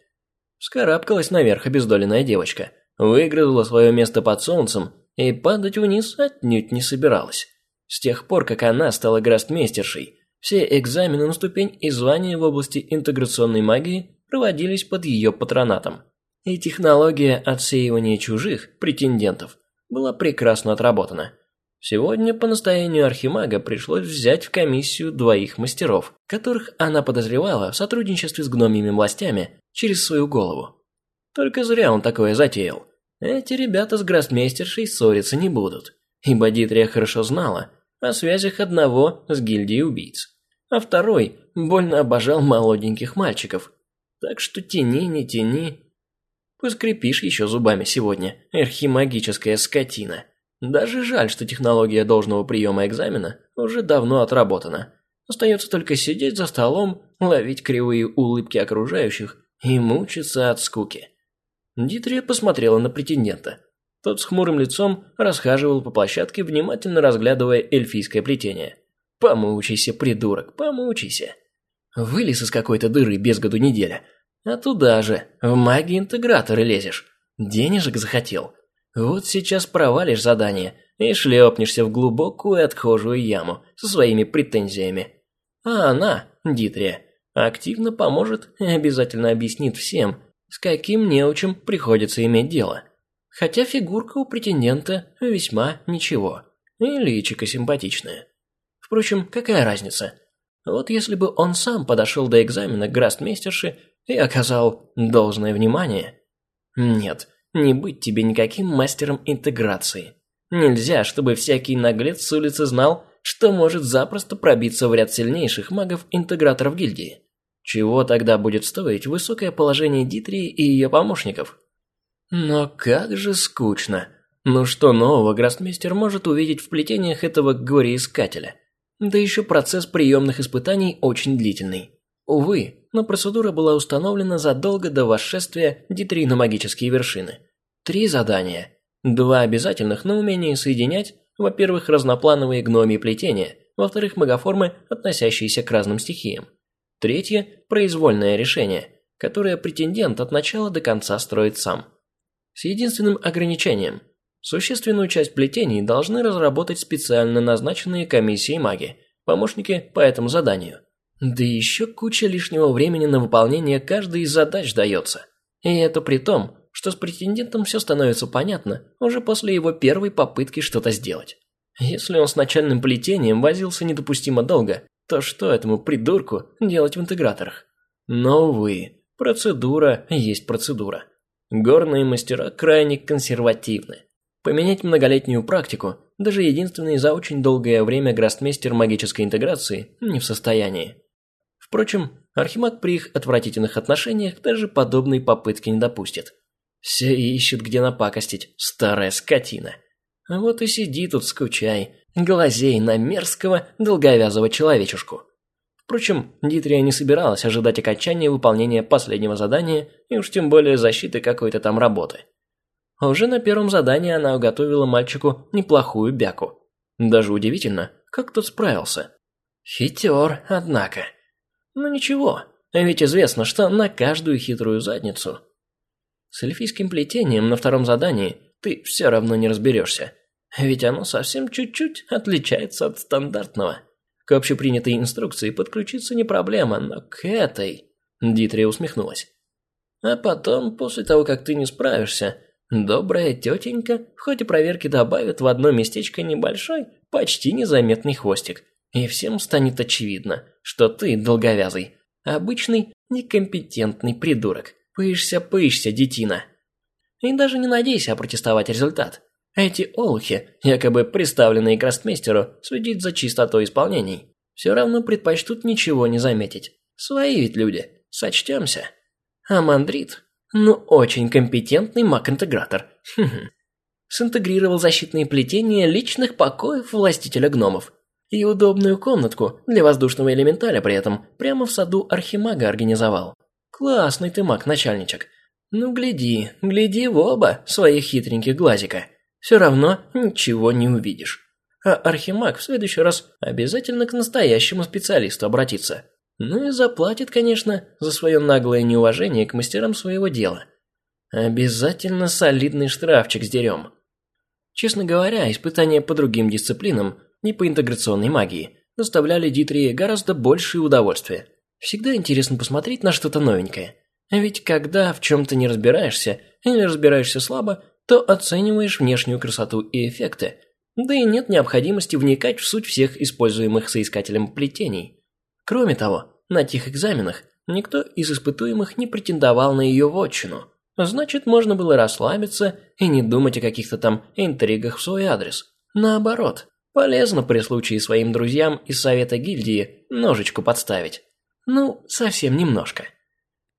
Вскарабкалась наверх обездоленная девочка – выгрызла свое место под солнцем и падать вниз отнюдь не собиралась. С тех пор, как она стала грастмейстершей, все экзамены на ступень и звания в области интеграционной магии проводились под ее патронатом. И технология отсеивания чужих претендентов была прекрасно отработана. Сегодня по настоянию Архимага пришлось взять в комиссию двоих мастеров, которых она подозревала в сотрудничестве с гномьими властями через свою голову. Только зря он такое затеял. Эти ребята с гроссмейстершей ссориться не будут, ибо Дитрия хорошо знала о связях одного с гильдией убийц. А второй больно обожал молоденьких мальчиков. Так что тяни, не тяни. Поскрипишь еще зубами сегодня, архимагическая скотина. Даже жаль, что технология должного приема экзамена уже давно отработана. Остается только сидеть за столом, ловить кривые улыбки окружающих и мучиться от скуки. Дитрия посмотрела на претендента. Тот с хмурым лицом расхаживал по площадке, внимательно разглядывая эльфийское плетение. «Помучайся, придурок, помучайся!» Вылез из какой-то дыры без году неделя. А туда же, в маги-интеграторы лезешь. Денежек захотел. Вот сейчас провалишь задание и шлепнешься в глубокую отхожую яму со своими претензиями. А она, Дитрия, активно поможет и обязательно объяснит всем, с каким неучем приходится иметь дело. Хотя фигурка у претендента весьма ничего, и личико симпатичное. Впрочем, какая разница? Вот если бы он сам подошел до экзамена к грастмейстерше и оказал должное внимание. Нет, не быть тебе никаким мастером интеграции. Нельзя, чтобы всякий наглец с улицы знал, что может запросто пробиться в ряд сильнейших магов-интеграторов гильдии. Чего тогда будет стоить высокое положение Дитрии и ее помощников? Но как же скучно. Ну что нового гроссмейстер может увидеть в плетениях этого горе-искателя? Да еще процесс приемных испытаний очень длительный. Увы, но процедура была установлена задолго до восшествия Дитрии на магические вершины. Три задания. Два обязательных на умение соединять, во-первых, разноплановые гномии плетения, во-вторых, магоформы, относящиеся к разным стихиям. Третье – произвольное решение, которое претендент от начала до конца строит сам. С единственным ограничением – Существенную часть плетений должны разработать специально назначенные комиссии маги, помощники по этому заданию. Да еще куча лишнего времени на выполнение каждой из задач дается. И это при том, что с претендентом все становится понятно уже после его первой попытки что-то сделать. Если он с начальным плетением возился недопустимо долго, то что этому придурку делать в интеграторах? Но, увы, процедура есть процедура. Горные мастера крайне консервативны. Поменять многолетнюю практику даже единственный за очень долгое время грастмейстер магической интеграции не в состоянии. Впрочем, Архимаг при их отвратительных отношениях даже подобной попытки не допустит. Все ищет, где напакостить, старая скотина. А вот и сиди тут скучай, глазей на мерзкого долговязого человечушку. Впрочем, Дитрия не собиралась ожидать окончания выполнения последнего задания и уж тем более защиты какой-то там работы. А уже на первом задании она уготовила мальчику неплохую бяку. Даже удивительно, как тот справился. Хитер, однако. Но ну ничего, ведь известно, что на каждую хитрую задницу. С эльфийским плетением на втором задании ты все равно не разберешься. Ведь оно совсем чуть-чуть отличается от стандартного. К общепринятой инструкции подключиться не проблема, но к этой... Дитрия усмехнулась. А потом, после того, как ты не справишься, Добрая тетенька в ходе проверки добавит в одно местечко небольшой, почти незаметный хвостик. И всем станет очевидно, что ты долговязый, обычный некомпетентный придурок. Пышься-пышься, детина. И даже не надейся протестовать результат. Эти олухи, якобы представленные Крастмейстеру, следить за чистотой исполнений, все равно предпочтут ничего не заметить. Свои ведь люди, сочтемся. А мандрит ну, очень компетентный маг-интегратор. Синтегрировал защитные плетения личных покоев властителя гномов. И удобную комнатку для воздушного элементаля при этом прямо в саду Архимага организовал. Классный ты маг-начальничек. Ну, гляди, гляди в оба своих хитреньких глазика. Все равно ничего не увидишь. А Архимаг в следующий раз обязательно к настоящему специалисту обратится. Ну и заплатит, конечно, за свое наглое неуважение к мастерам своего дела. Обязательно солидный штрафчик сдерем. Честно говоря, испытания по другим дисциплинам, не по интеграционной магии, доставляли Дитрии гораздо большее удовольствие. Всегда интересно посмотреть на что-то новенькое. Ведь когда в чем-то не разбираешься или разбираешься слабо, то оцениваешь внешнюю красоту и эффекты, да и нет необходимости вникать в суть всех используемых соискателем плетений. Кроме того, на тех экзаменах никто из испытуемых не претендовал на ее вотчину. Значит, можно было расслабиться и не думать о каких-то там интригах в свой адрес. Наоборот, Полезно при случае своим друзьям из совета гильдии ножечку подставить. Ну, совсем немножко.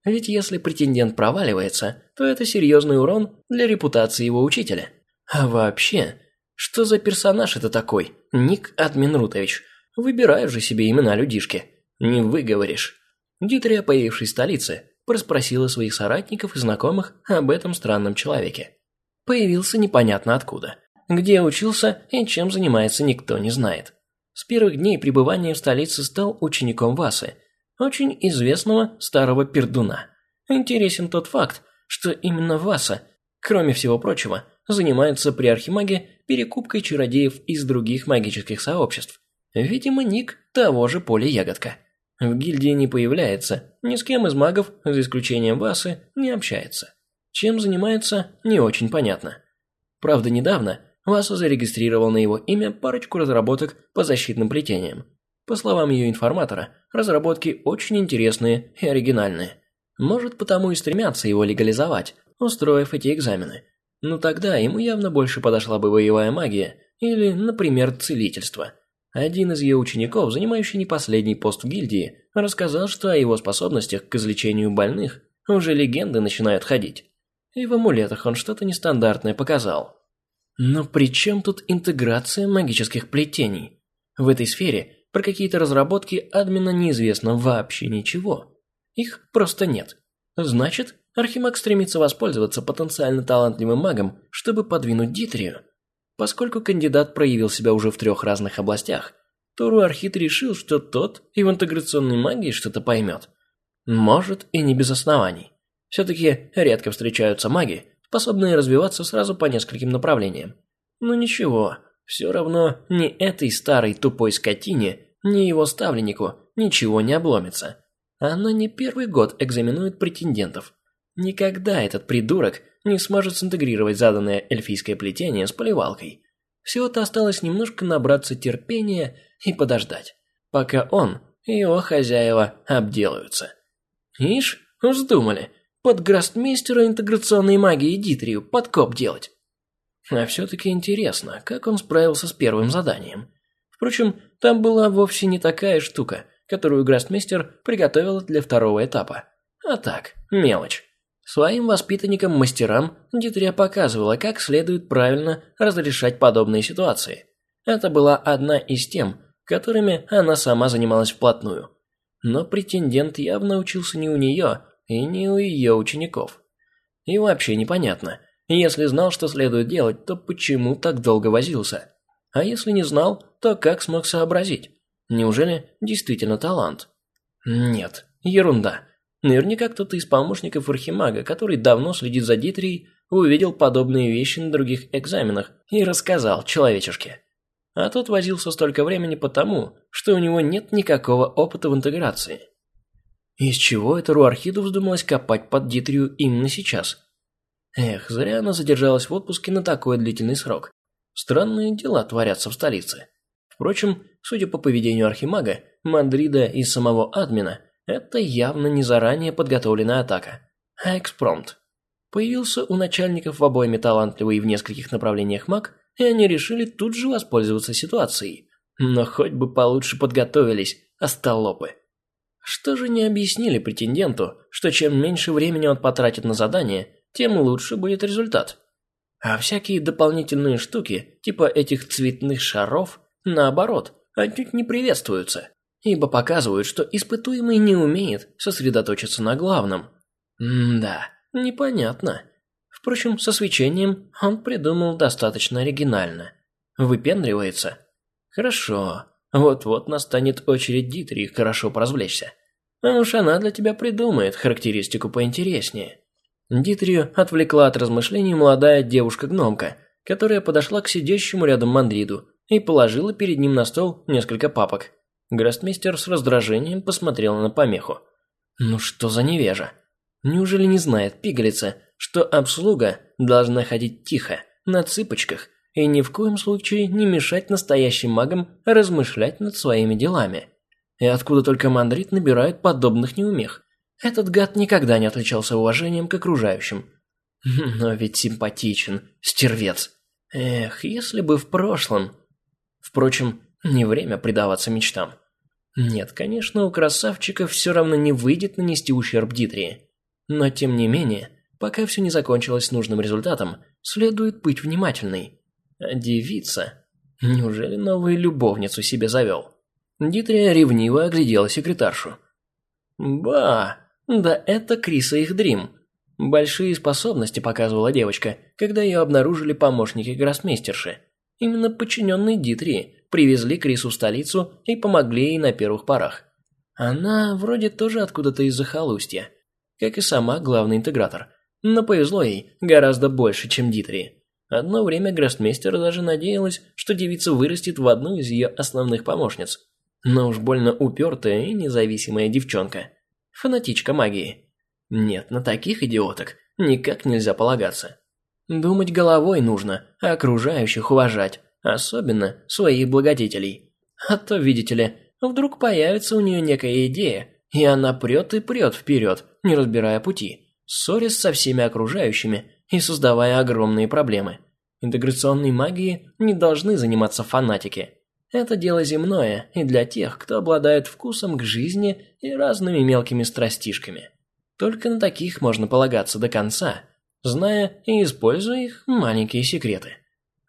Ведь если претендент проваливается, то это серьезный урон для репутации его учителя. А вообще, что за персонаж это такой? Ник Админрутович. Выбирай же себе имена людишки. Не выговоришь. Дитрия, появившись в столице, проспросила своих соратников и знакомых об этом странном человеке. Появился непонятно откуда. Где учился и чем занимается, никто не знает. С первых дней пребывания в столице стал учеником Васы, очень известного старого пердуна. Интересен тот факт, что именно Васа, кроме всего прочего, занимается при Архимаге перекупкой чародеев из других магических сообществ. Видимо, ник того же поля ягодка. В гильдии не появляется, ни с кем из магов, за исключением Васы, не общается. Чем занимается, не очень понятно. Правда, недавно Васа зарегистрировал на его имя парочку разработок по защитным плетениям. По словам ее информатора, разработки очень интересные и оригинальные. Может, потому и стремятся его легализовать, устроив эти экзамены. Но тогда ему явно больше подошла бы боевая магия или, например, целительство – один из ее учеников, занимающий не последний пост в гильдии, рассказал, что о его способностях к излечению больных уже легенды начинают ходить. И в амулетах он что-то нестандартное показал. Но при чем тут интеграция магических плетений? В этой сфере про какие-то разработки админа неизвестно вообще ничего. Их просто нет. Значит, Архимаг стремится воспользоваться потенциально талантливым магом, чтобы подвинуть Дитрию. Поскольку кандидат проявил себя уже в трех разных областях, то Руархит решил, что тот и в интеграционной магии что-то поймет. Может, и не без оснований. Все-таки редко встречаются маги, способные развиваться сразу по нескольким направлениям. Но ничего, все равно ни этой старой тупой скотине, ни его ставленнику ничего не обломится. Она не первый год экзаменует претендентов. Никогда этот придурок не сможет синтегрировать заданное эльфийское плетение с поливалкой. Всего-то осталось немножко набраться терпения и подождать, пока он и его хозяева обделаются. Ишь, вздумали, под грастмейстера интеграционной магии Дитрию подкоп делать. А все-таки интересно, как он справился с первым заданием. Впрочем, там была вовсе не такая штука, которую грастмейстер приготовил для второго этапа. А так, мелочь. Своим воспитанникам-мастерам Дитрия показывала, как следует правильно разрешать подобные ситуации. Это была одна из тем, которыми она сама занималась вплотную. Но претендент явно учился не у нее и не у ее учеников. И вообще непонятно, если знал, что следует делать, то почему так долго возился? А если не знал, то как смог сообразить? Неужели действительно талант? Нет, ерунда. Наверняка кто-то из помощников Архимага, который давно следит за Дитрией, увидел подобные вещи на других экзаменах и рассказал человечешке. А тот возился столько времени потому, что у него нет никакого опыта в интеграции. Из чего это Руархиду вздумалось копать под Дитрию именно сейчас? Эх, зря она задержалась в отпуске на такой длительный срок. Странные дела творятся в столице. Впрочем, судя по поведению Архимага, Мадрида и самого админа – это явно не заранее подготовленная атака, а экспромт. Появился у начальников в обойме талантливый в нескольких направлениях маг, и они решили тут же воспользоваться ситуацией. Но хоть бы получше подготовились, остолопы. Что же не объяснили претенденту, что чем меньше времени он потратит на задание, тем лучше будет результат? А всякие дополнительные штуки, типа этих цветных шаров, наоборот, отнюдь не приветствуются ибо показывают, что испытуемый не умеет сосредоточиться на главном. М-да, непонятно. Впрочем, со свечением он придумал достаточно оригинально. Выпендривается. Хорошо, вот-вот настанет очередь Дитри хорошо поразвлечься. А уж она для тебя придумает характеристику поинтереснее. Дитрию отвлекла от размышлений молодая девушка-гномка, которая подошла к сидящему рядом Мандриду и положила перед ним на стол несколько папок. Гроссмейстер с раздражением посмотрел на помеху. «Ну что за невежа? Неужели не знает пигалица, что обслуга должна ходить тихо, на цыпочках, и ни в коем случае не мешать настоящим магам размышлять над своими делами? И откуда только мандрит набирает подобных неумех? Этот гад никогда не отличался уважением к окружающим. Но ведь симпатичен, стервец. Эх, если бы в прошлом... Впрочем, не время предаваться мечтам. Нет, конечно, у красавчика все равно не выйдет нанести ущерб Дитрии. Но тем не менее, пока все не закончилось нужным результатом, следует быть внимательной. А девица... Неужели новую любовницу себе завел? Дитрия ревниво оглядела секретаршу. «Ба, да это Криса их Дрим. Большие способности показывала девочка, когда ее обнаружили помощники гроссмейстерши. Именно подчиненные Дитрии привезли Крису в столицу и помогли ей на первых порах. Она вроде тоже откуда-то из захолустья, как и сама главный интегратор. Но повезло ей гораздо больше, чем Дитрии. Одно время гроссмейстер даже надеялась, что девица вырастет в одну из ее основных помощниц. Но уж больно упертая и независимая девчонка. Фанатичка магии. Нет, на таких идиоток никак нельзя полагаться. Думать головой нужно, а окружающих уважать, особенно своих благодетелей. А то, видите ли, вдруг появится у нее некая идея, и она прет и прет вперед, не разбирая пути, ссорясь со всеми окружающими и создавая огромные проблемы. Интеграционной магией не должны заниматься фанатики. Это дело земное и для тех, кто обладает вкусом к жизни и разными мелкими страстишками. Только на таких можно полагаться до конца – зная и используя их маленькие секреты.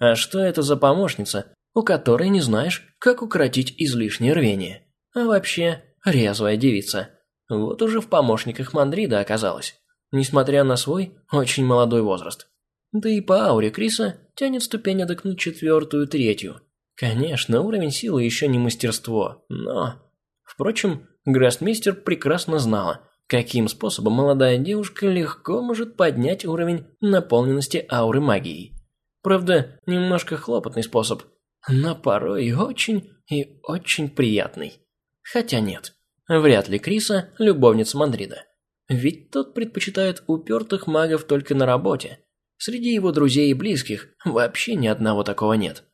А что это за помощница, у которой не знаешь, как укротить излишнее рвение? А вообще, резвая девица. Вот уже в помощниках Мандрида оказалась, несмотря на свой очень молодой возраст. Да и по ауре Криса тянет ступень на четвертую, третью. Конечно, уровень силы еще не мастерство, но... Впрочем, Грастмейстер прекрасно знала, каким способом молодая девушка легко может поднять уровень наполненности ауры магией. Правда, немножко хлопотный способ, но порой очень и очень приятный. Хотя нет, вряд ли Криса – любовница Мандрида. Ведь тот предпочитает упертых магов только на работе. Среди его друзей и близких вообще ни одного такого нет.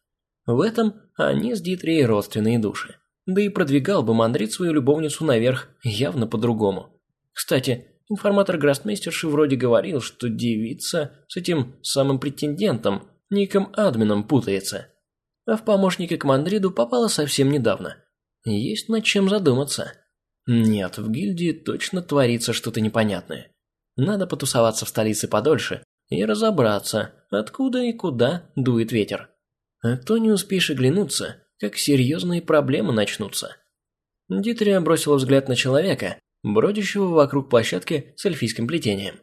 В этом они с Дитрией родственные души. Да и продвигал бы Мандрид свою любовницу наверх явно по-другому – кстати, информатор Грастмейстерши вроде говорил, что девица с этим самым претендентом, Ником Админом, путается. А в помощники к Мандриду попала совсем недавно. Есть над чем задуматься. Нет, в гильдии точно творится что-то непонятное. Надо потусоваться в столице подольше и разобраться, откуда и куда дует ветер. А то не успеешь оглянуться, как серьезные проблемы начнутся. Дитрия бросила взгляд на человека, бродящего вокруг площадки с эльфийским плетением.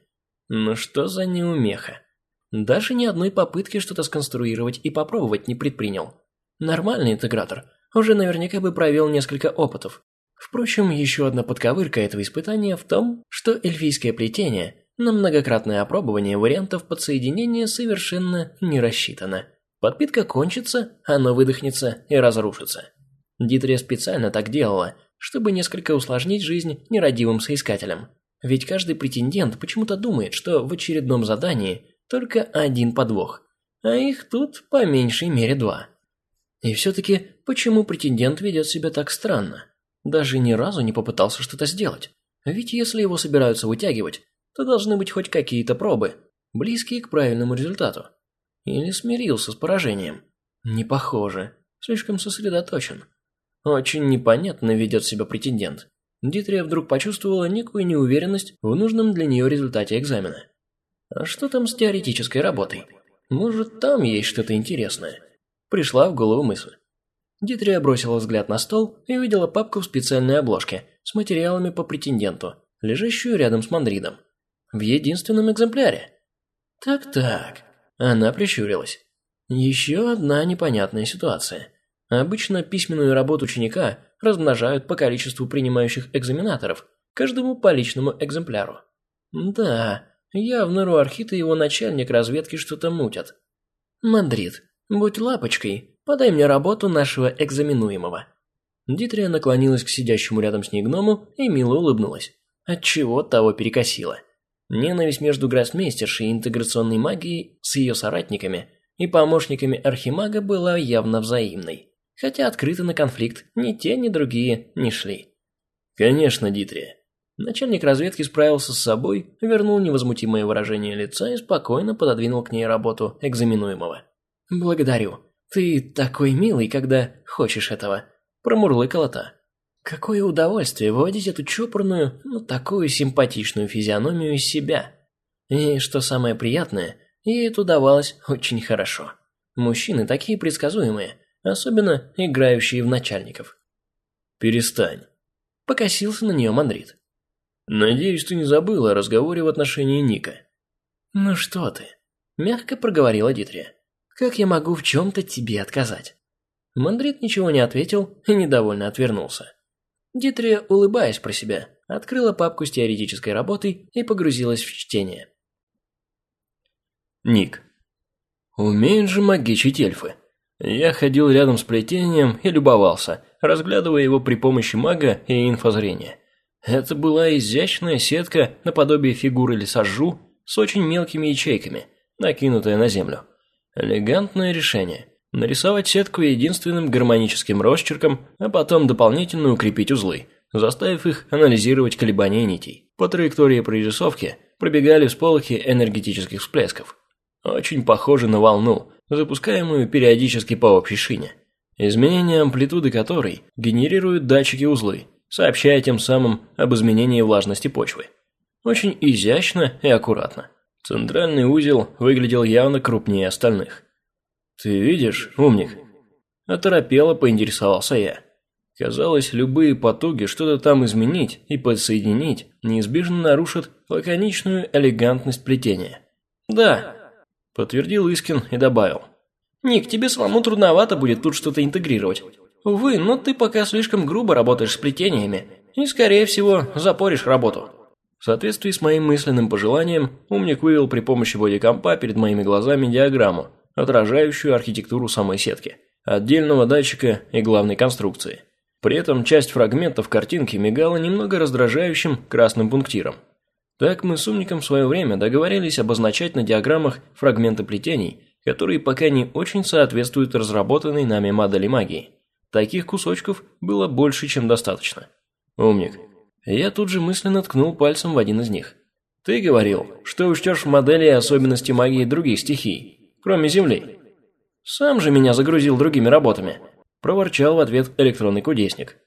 Ну что за неумеха? Даже ни одной попытки что-то сконструировать и попробовать не предпринял. Нормальный интегратор уже наверняка бы провел несколько опытов. Впрочем, еще одна подковырка этого испытания в том, что эльфийское плетение на многократное опробование вариантов подсоединения совершенно не рассчитано. Подпитка кончится, оно выдохнется и разрушится. Дитрия специально так делала, чтобы несколько усложнить жизнь нерадивым соискателям. Ведь каждый претендент почему-то думает, что в очередном задании только один подвох, а их тут по меньшей мере два. И все-таки, почему претендент ведет себя так странно? Даже ни разу не попытался что-то сделать. Ведь если его собираются вытягивать, то должны быть хоть какие-то пробы, близкие к правильному результату. Или смирился с поражением. Не похоже. Слишком сосредоточен. Очень непонятно ведет себя претендент. Дитрия вдруг почувствовала некую неуверенность в нужном для нее результате экзамена. А что там с теоретической работой? Может, там есть что-то интересное? Пришла в голову мысль. Дитрия бросила взгляд на стол и увидела папку в специальной обложке с материалами по претенденту, лежащую рядом с мандридом. В единственном экземпляре. Так-так. Она прищурилась. Еще одна непонятная ситуация. Обычно письменную работу ученика размножают по количеству принимающих экзаменаторов, каждому по личному экземпляру. Да, явно Руархит и его начальник разведки что-то мутят. Мадрид, будь лапочкой, подай мне работу нашего экзаменуемого. Дитрия наклонилась к сидящему рядом с ней гному и мило улыбнулась. Отчего того перекосило. Ненависть между гроссмейстершей и интеграционной магией с ее соратниками и помощниками архимага была явно взаимной хотя открыто на конфликт ни те, ни другие не шли. «Конечно, Дитрия». Начальник разведки справился с собой, вернул невозмутимое выражение лица и спокойно пододвинул к ней работу экзаменуемого. «Благодарю. «Ты такой милый, когда хочешь этого», – промурлыкала та. Какое удовольствие выводить эту чопорную, но такую симпатичную физиономию из себя. И, что самое приятное, ей это удавалось очень хорошо. Мужчины такие предсказуемые, особенно играющие в начальников. «Перестань», – покосился на нее Мандрит. «Надеюсь, ты не забыла о разговоре в отношении Ника». «Ну что ты», – мягко проговорила Дитрия. «Как я могу в чем-то тебе отказать?» Мандрит ничего не ответил и недовольно отвернулся. Дитрия, улыбаясь про себя, открыла папку с теоретической работой и погрузилась в чтение. Ник. Умеют же магичить эльфы. Я ходил рядом с плетением и любовался, разглядывая его при помощи мага и инфозрения. Это была изящная сетка наподобие фигуры лесажу с очень мелкими ячейками, накинутая на землю. Элегантное решение – нарисовать сетку единственным гармоническим росчерком, а потом дополнительно укрепить узлы, заставив их анализировать колебания нитей. По траектории прорисовки пробегали всполохи энергетических всплесков. Очень похоже на волну, запускаемую периодически по общей шине, изменение амплитуды которой генерируют датчики-узлы, сообщая тем самым об изменении влажности почвы. Очень изящно и аккуратно. Центральный узел выглядел явно крупнее остальных. «Ты видишь, умник?» Оторопело поинтересовался я. Казалось, любые потуги что-то там изменить и подсоединить неизбежно нарушат лаконичную элегантность плетения. «Да», – подтвердил Искин и добавил. «Ник, тебе самому трудновато будет тут что-то интегрировать. Увы, но ты пока слишком грубо работаешь с плетениями и, скорее всего, запоришь работу». В соответствии с моим мысленным пожеланием, умник вывел при помощи бодикомпа перед моими глазами диаграмму, отражающую архитектуру самой сетки, отдельного датчика и главной конструкции. При этом часть фрагментов картинки мигала немного раздражающим красным пунктиром. Так мы с умником в свое время договорились обозначать на диаграммах фрагменты плетений, которые пока не очень соответствуют разработанной нами модели магии. Таких кусочков было больше, чем достаточно. Умник. Я тут же мысленно ткнул пальцем в один из них. Ты говорил, что учтешь модели особенности магии других стихий, кроме Земли. Сам же меня загрузил другими работами», – проворчал в ответ электронный кудесник.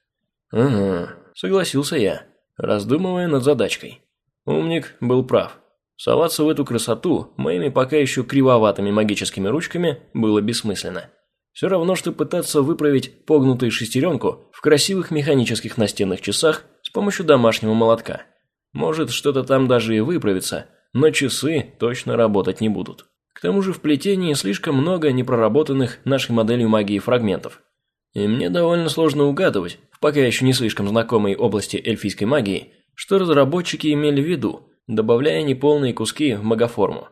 «Угу», – согласился я, раздумывая над задачкой. Умник был прав. Соваться в эту красоту моими пока еще кривоватыми магическими ручками было бессмысленно. Все равно, что пытаться выправить погнутую шестеренку в красивых механических настенных часах с помощью домашнего молотка. Может, что-то там даже и выправится, но часы точно работать не будут. К тому же в плетении слишком много непроработанных нашей моделью магии фрагментов. И мне довольно сложно угадывать, в пока еще не слишком знакомой области эльфийской магии, что разработчики имели в виду, добавляя неполные куски в магоформу.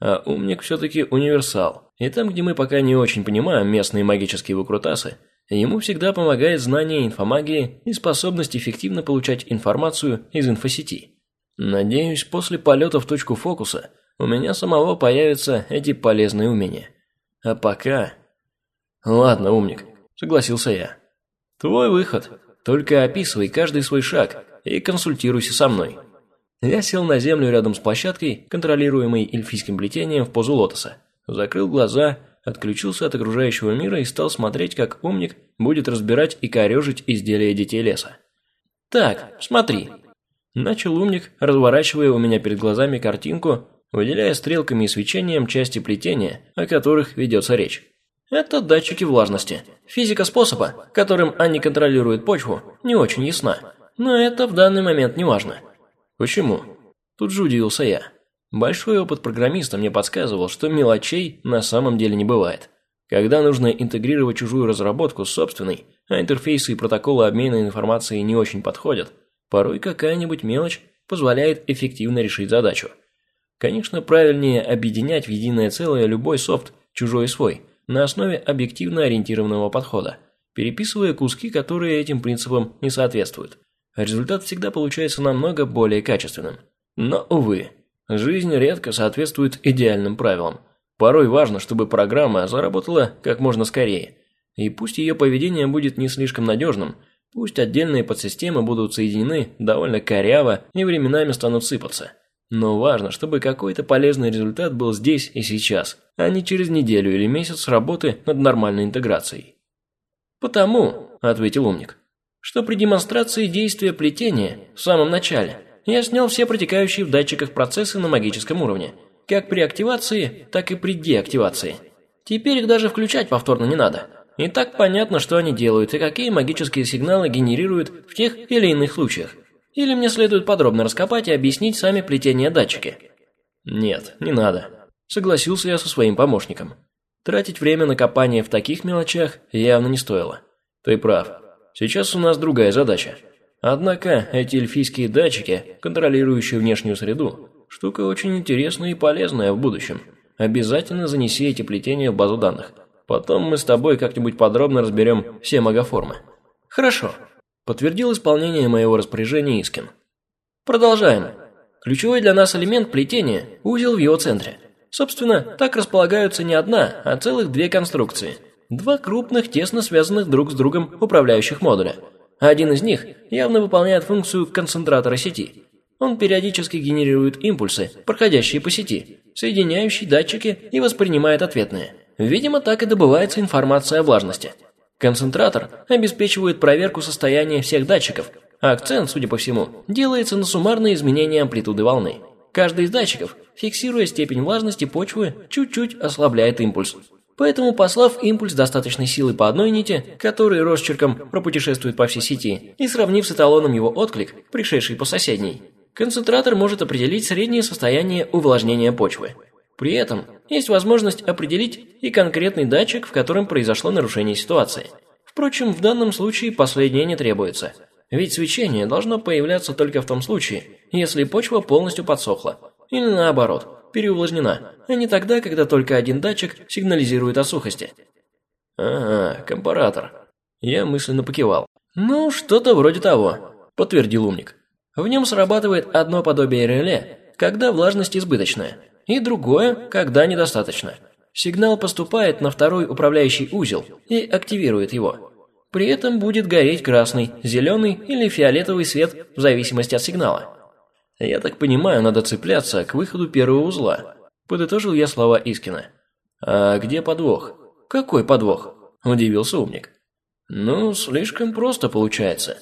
А умник все-таки универсал, и там, где мы пока не очень понимаем местные магические выкрутасы, ему всегда помогает знание инфомагии и способность эффективно получать информацию из инфосети. Надеюсь, после полета в точку фокуса – у меня самого появятся эти полезные умения. А пока... Ладно, умник, согласился я. Твой выход. Только описывай каждый свой шаг и консультируйся со мной. Я сел на землю рядом с площадкой, контролируемой эльфийским плетением в позу лотоса. Закрыл глаза, отключился от окружающего мира и стал смотреть, как умник будет разбирать и корежить изделия детей леса. «Так, смотри», – начал умник, разворачивая у меня перед глазами картинку выделяя стрелками и свечением части плетения, о которых ведется речь. Это датчики влажности. Физика способа, которым они контролируют почву, не очень ясна. Но это в данный момент не важно. Почему? Тут же удивился я. Большой опыт программиста мне подсказывал, что мелочей на самом деле не бывает. Когда нужно интегрировать чужую разработку с собственной, а интерфейсы и протоколы обмена информацией не очень подходят, порой какая-нибудь мелочь позволяет эффективно решить задачу. Конечно, правильнее объединять в единое целое любой софт, чужой и свой, на основе объективно ориентированного подхода, переписывая куски, которые этим принципам не соответствуют. Результат всегда получается намного более качественным. Но, увы, жизнь редко соответствует идеальным правилам. Порой важно, чтобы программа заработала как можно скорее. И пусть ее поведение будет не слишком надежным, пусть отдельные подсистемы будут соединены довольно коряво и временами станут сыпаться – Но важно, чтобы какой-то полезный результат был здесь и сейчас, а не через неделю или месяц работы над нормальной интеграцией. «Потому», – ответил умник, – «что при демонстрации действия плетения в самом начале я снял все протекающие в датчиках процессы на магическом уровне, как при активации, так и при деактивации. Теперь их даже включать повторно не надо. И так понятно, что они делают и какие магические сигналы генерируют в тех или иных случаях. Или мне следует подробно раскопать и объяснить сами плетения датчики? Нет, не надо. Согласился я со своим помощником. Тратить время на копание в таких мелочах явно не стоило. Ты прав. Сейчас у нас другая задача. Однако эти эльфийские датчики, контролирующие внешнюю среду, штука очень интересная и полезная в будущем. Обязательно занеси эти плетения в базу данных. Потом мы с тобой как-нибудь подробно разберем все магоформы. Хорошо. Подтвердил исполнение моего распоряжения Искин. Продолжаем. Ключевой для нас элемент плетения – узел в его центре. Собственно, так располагаются не одна, а целых две конструкции. Два крупных, тесно связанных друг с другом управляющих модуля. Один из них явно выполняет функцию концентратора сети. Он периодически генерирует импульсы, проходящие по сети, соединяющие датчики и воспринимает ответные. Видимо, так и добывается информация о влажности – Концентратор обеспечивает проверку состояния всех датчиков, а акцент, судя по всему, делается на суммарное изменение амплитуды волны. Каждый из датчиков, фиксируя степень влажности почвы, чуть-чуть ослабляет импульс. Поэтому, послав импульс достаточной силы по одной нити, который росчерком пропутешествует по всей сети, и сравнив с эталоном его отклик, пришедший по соседней, концентратор может определить среднее состояние увлажнения почвы. При этом есть возможность определить и конкретный датчик, в котором произошло нарушение ситуации. Впрочем, в данном случае последнее не требуется. Ведь свечение должно появляться только в том случае, если почва полностью подсохла. Или наоборот, переувлажнена, а не тогда, когда только один датчик сигнализирует о сухости. «Ага, компаратор». Я мысленно покивал. «Ну, что-то вроде того», – подтвердил умник. В нем срабатывает одно подобие реле, когда влажность избыточная – и другое, когда недостаточно. Сигнал поступает на второй управляющий узел и активирует его. При этом будет гореть красный, зеленый или фиолетовый свет в зависимости от сигнала. Я так понимаю, надо цепляться к выходу первого узла. Подытожил я слова Искина. А где подвох? Какой подвох? Удивился умник. Ну, слишком просто получается.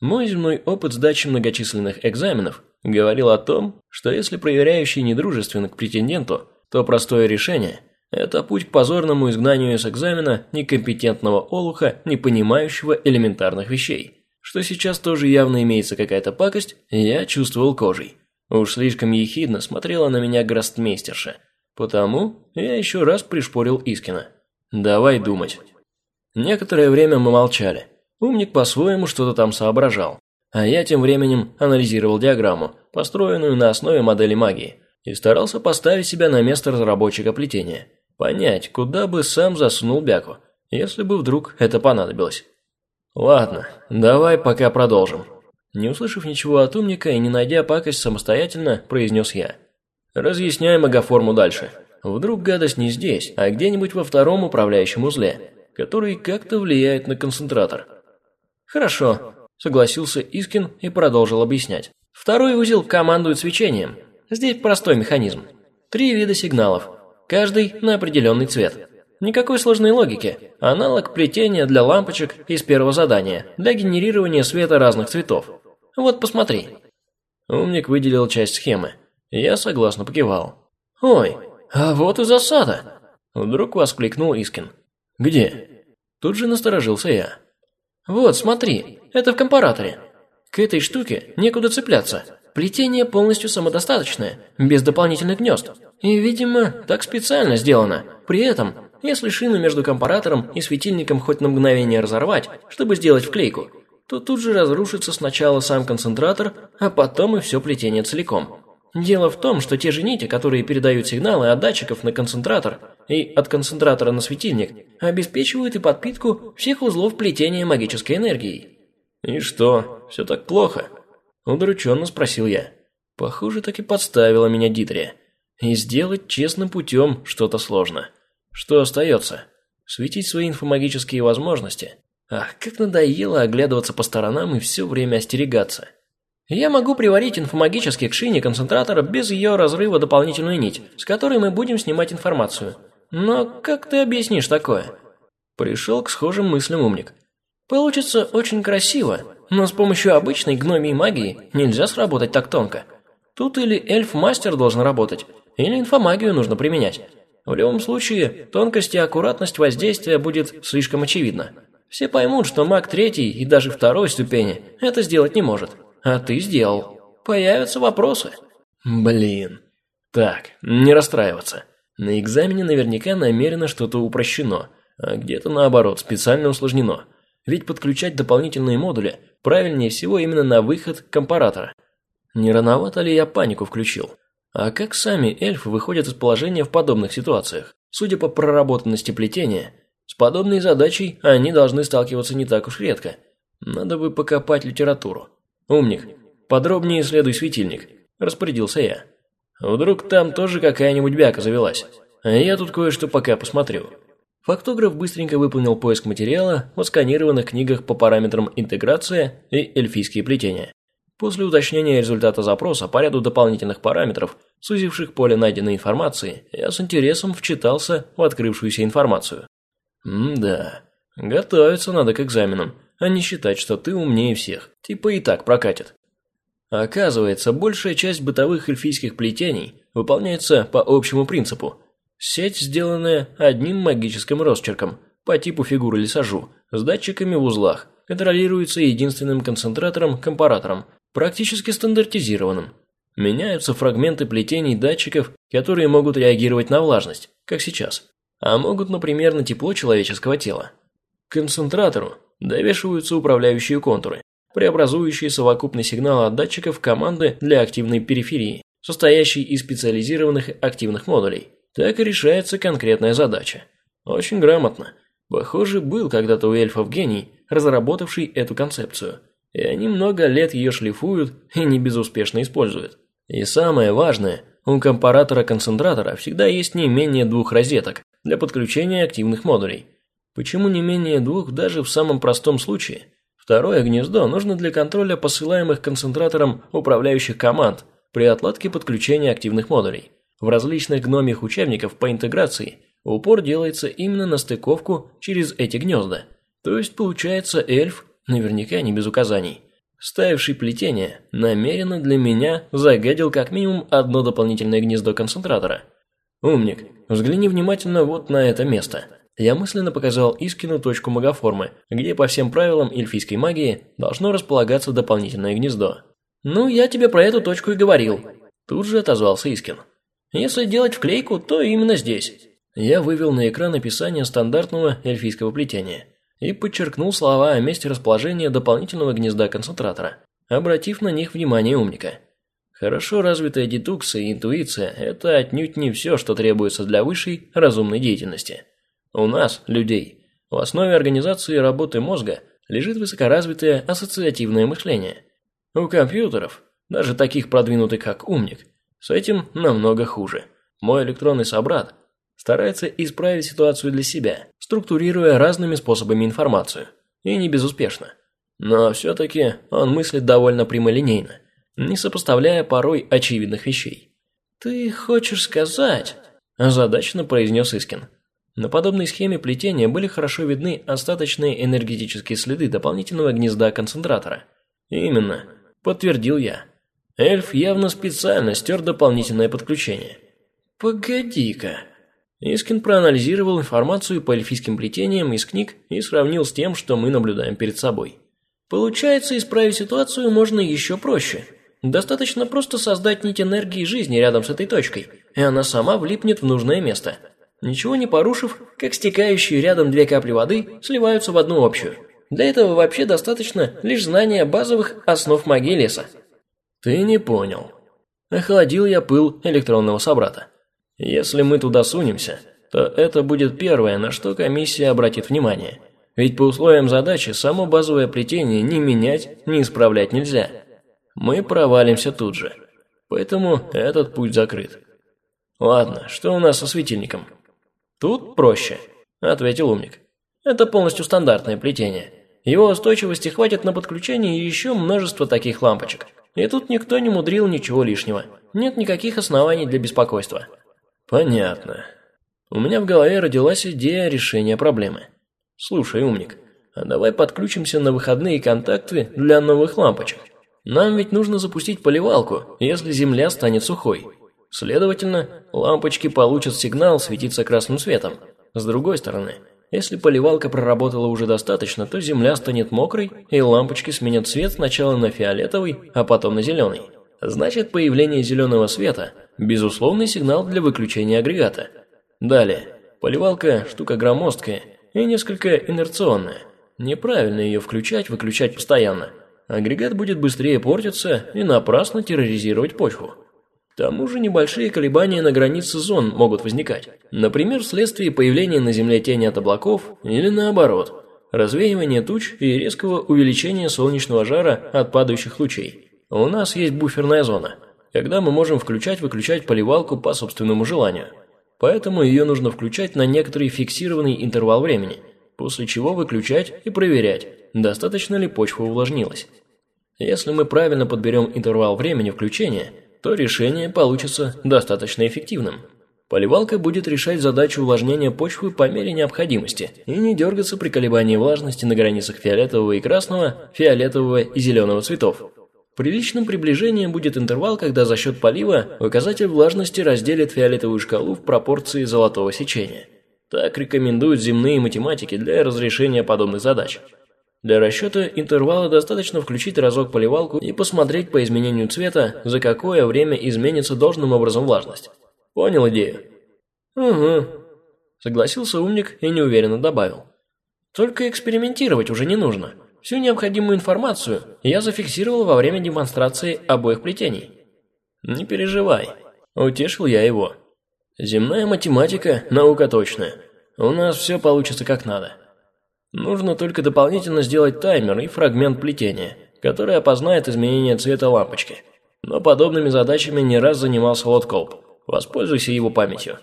Мой земной опыт сдачи многочисленных экзаменов говорил о том, что если проверяющий недружествен к претенденту, то простое решение – это путь к позорному изгнанию с экзамена некомпетентного олуха, не понимающего элементарных вещей. Что сейчас тоже явно имеется какая-то пакость, я чувствовал кожей. Уж слишком ехидно смотрела на меня грастмейстерша. Потому я еще раз пришпорил Искина. «Давай думать». Некоторое время мы молчали. Умник по-своему что-то там соображал. А я тем временем анализировал диаграмму, построенную на основе модели магии, и старался поставить себя на место разработчика плетения. Понять, куда бы сам засунул бяку, если бы вдруг это понадобилось. Ладно, давай пока продолжим. Не услышав ничего от умника и не найдя пакость самостоятельно, произнес я. Разъясняй магоформу дальше. Вдруг гадость не здесь, а где-нибудь во втором управляющем узле, который как-то влияет на концентратор. Хорошо, согласился Искин и продолжил объяснять. Второй узел командует свечением. Здесь простой механизм. Три вида сигналов, каждый на определенный цвет. Никакой сложной логики. Аналог плетения для лампочек из первого задания, для генерирования света разных цветов. Вот посмотри. Умник выделил часть схемы. Я согласно покивал. «Ой, а вот и засада!» Вдруг воскликнул Искин. «Где?» Тут же насторожился я. Вот, смотри, это в компараторе. К этой штуке некуда цепляться. Плетение полностью самодостаточное, без дополнительных гнезд. И, видимо, так специально сделано. При этом, если шину между компаратором и светильником хоть на мгновение разорвать, чтобы сделать вклейку, то тут же разрушится сначала сам концентратор, а потом и все плетение целиком. Дело в том, что те же нити, которые передают сигналы от датчиков на концентратор и от концентратора на светильник, обеспечивают и подпитку всех узлов плетения магической энергией. «И что, все так плохо?» – удрученно спросил я. Похоже, так и подставила меня Дитрия. И сделать честным путем что-то сложно. Что остается? Светить свои инфомагические возможности? Ах, как надоело оглядываться по сторонам и все время остерегаться. Я могу приварить инфомагически к шине концентратора без ее разрыва дополнительную нить, с которой мы будем снимать информацию. Но как ты объяснишь такое? Пришел к схожим мыслям умник. Получится очень красиво, но с помощью обычной гномии магии нельзя сработать так тонко. Тут или эльф-мастер должен работать, или инфомагию нужно применять. В любом случае, тонкость и аккуратность воздействия будет слишком очевидна. Все поймут, что маг третьей и даже второй ступени это сделать не может. А ты сделал. Появятся вопросы. Блин. Так, не расстраиваться. На экзамене наверняка намеренно что-то упрощено, а где-то наоборот, специально усложнено. Ведь подключать дополнительные модули правильнее всего именно на выход компаратора. Не рановато ли я панику включил? А как сами эльфы выходят из положения в подобных ситуациях? Судя по проработанности плетения, с подобной задачей они должны сталкиваться не так уж редко. Надо бы покопать литературу. Умник, подробнее исследуй светильник, распорядился я. Вдруг там тоже какая-нибудь бяка завелась. Я тут кое-что пока посмотрю. Фактограф быстренько выполнил поиск материала в отсканированных книгах по параметрам интеграция и эльфийские плетения. После уточнения результата запроса по ряду дополнительных параметров, сузивших поле найденной информации, я с интересом вчитался в открывшуюся информацию. М-да, готовиться надо к экзаменам, а не считать, что ты умнее всех, типа и так прокатит. Оказывается, большая часть бытовых эльфийских плетений выполняется по общему принципу. Сеть, сделанная одним магическим росчерком, по типу фигуры лесажу, с датчиками в узлах, контролируется единственным концентратором-компаратором, практически стандартизированным. Меняются фрагменты плетений датчиков, которые могут реагировать на влажность, как сейчас, а могут, например, на тепло человеческого тела. К концентратору довешиваются управляющие контуры, преобразующие совокупный сигнал от датчиков команды для активной периферии, состоящей из специализированных активных модулей. Так и решается конкретная задача. Очень грамотно. Похоже, был когда-то у эльфов гений, разработавший эту концепцию – и они много лет ее шлифуют и не безуспешно используют. И самое важное, у компаратора-концентратора всегда есть не менее двух розеток для подключения активных модулей. Почему не менее двух даже в самом простом случае? Второе гнездо нужно для контроля посылаемых концентратором управляющих команд при отладке подключения активных модулей. В различных гномих учебниках по интеграции упор делается именно на стыковку через эти гнезда. То есть получается эльф наверняка не без указаний. Ставивший плетение намеренно для меня загадил как минимум одно дополнительное гнездо концентратора. «Умник, взгляни внимательно вот на это место». Я мысленно показал Искину точку магоформы, где по всем правилам эльфийской магии должно располагаться дополнительное гнездо. «Ну, я тебе про эту точку и говорил», – тут же отозвался Искин. «Если делать вклейку, то именно здесь». Я вывел на экран описание стандартного эльфийского плетения и подчеркнул слова о месте расположения дополнительного гнезда концентратора, обратив на них внимание умника. Хорошо развитая дедукция и интуиция – это отнюдь не все, что требуется для высшей разумной деятельности. У нас, людей, в основе организации работы мозга лежит высокоразвитое ассоциативное мышление. У компьютеров, даже таких продвинутых как умник, с этим намного хуже. Мой электронный собрат старается исправить ситуацию для себя, структурируя разными способами информацию. И не безуспешно. Но все-таки он мыслит довольно прямолинейно, не сопоставляя порой очевидных вещей. «Ты хочешь сказать?» – озадаченно произнес Искин. На подобной схеме плетения были хорошо видны остаточные энергетические следы дополнительного гнезда концентратора. «Именно», – подтвердил я. Эльф явно специально стер дополнительное подключение. «Погоди-ка», Искин проанализировал информацию по эльфийским плетениям из книг и сравнил с тем, что мы наблюдаем перед собой. Получается, исправить ситуацию можно еще проще. Достаточно просто создать нить энергии жизни рядом с этой точкой, и она сама влипнет в нужное место. Ничего не порушив, как стекающие рядом две капли воды сливаются в одну общую. Для этого вообще достаточно лишь знания базовых основ магии леса. Ты не понял. Охладил я пыл электронного собрата. Если мы туда сунемся, то это будет первое, на что комиссия обратит внимание. Ведь по условиям задачи само базовое плетение ни менять, ни исправлять нельзя. Мы провалимся тут же. Поэтому этот путь закрыт. Ладно, что у нас со светильником? Тут проще, ответил умник. Это полностью стандартное плетение. Его устойчивости хватит на подключение еще множества таких лампочек. И тут никто не мудрил ничего лишнего. Нет никаких оснований для беспокойства. Понятно. У меня в голове родилась идея решения проблемы. Слушай, умник, а давай подключимся на выходные контакты для новых лампочек. Нам ведь нужно запустить поливалку, если земля станет сухой. Следовательно, лампочки получат сигнал светиться красным светом. С другой стороны, если поливалка проработала уже достаточно, то земля станет мокрой, и лампочки сменят цвет сначала на фиолетовый, а потом на зеленый. Значит, появление зеленого света – безусловный сигнал для выключения агрегата. Далее, поливалка – штука громоздкая и несколько инерционная. Неправильно ее включать-выключать постоянно. Агрегат будет быстрее портиться и напрасно терроризировать почву. К тому же небольшие колебания на границе зон могут возникать. Например, вследствие появления на Земле тени от облаков или наоборот, развеивания туч и резкого увеличения солнечного жара от падающих лучей. У нас есть буферная зона, когда мы можем включать-выключать поливалку по собственному желанию. Поэтому ее нужно включать на некоторый фиксированный интервал времени, после чего выключать и проверять, достаточно ли почва увлажнилась. Если мы правильно подберем интервал времени включения – то решение получится достаточно эффективным. Поливалка будет решать задачу увлажнения почвы по мере необходимости и не дергаться при колебании влажности на границах фиолетового и красного, фиолетового и зеленого цветов. Приличным приближением будет интервал, когда за счет полива указатель влажности разделит фиолетовую шкалу в пропорции золотого сечения. Так рекомендуют земные математики для разрешения подобных задач. Для расчета интервала достаточно включить разок поливалку и посмотреть по изменению цвета, за какое время изменится должным образом влажность. Понял идею? Угу. Согласился умник и неуверенно добавил. Только экспериментировать уже не нужно. Всю необходимую информацию я зафиксировал во время демонстрации обоих плетений. Не переживай. Утешил я его. Земная математика – наука точная. У нас все получится как надо. Нужно только дополнительно сделать таймер и фрагмент плетения, который опознает изменение цвета лампочки. Но подобными задачами не раз занимался Лотколп. Воспользуйся его памятью.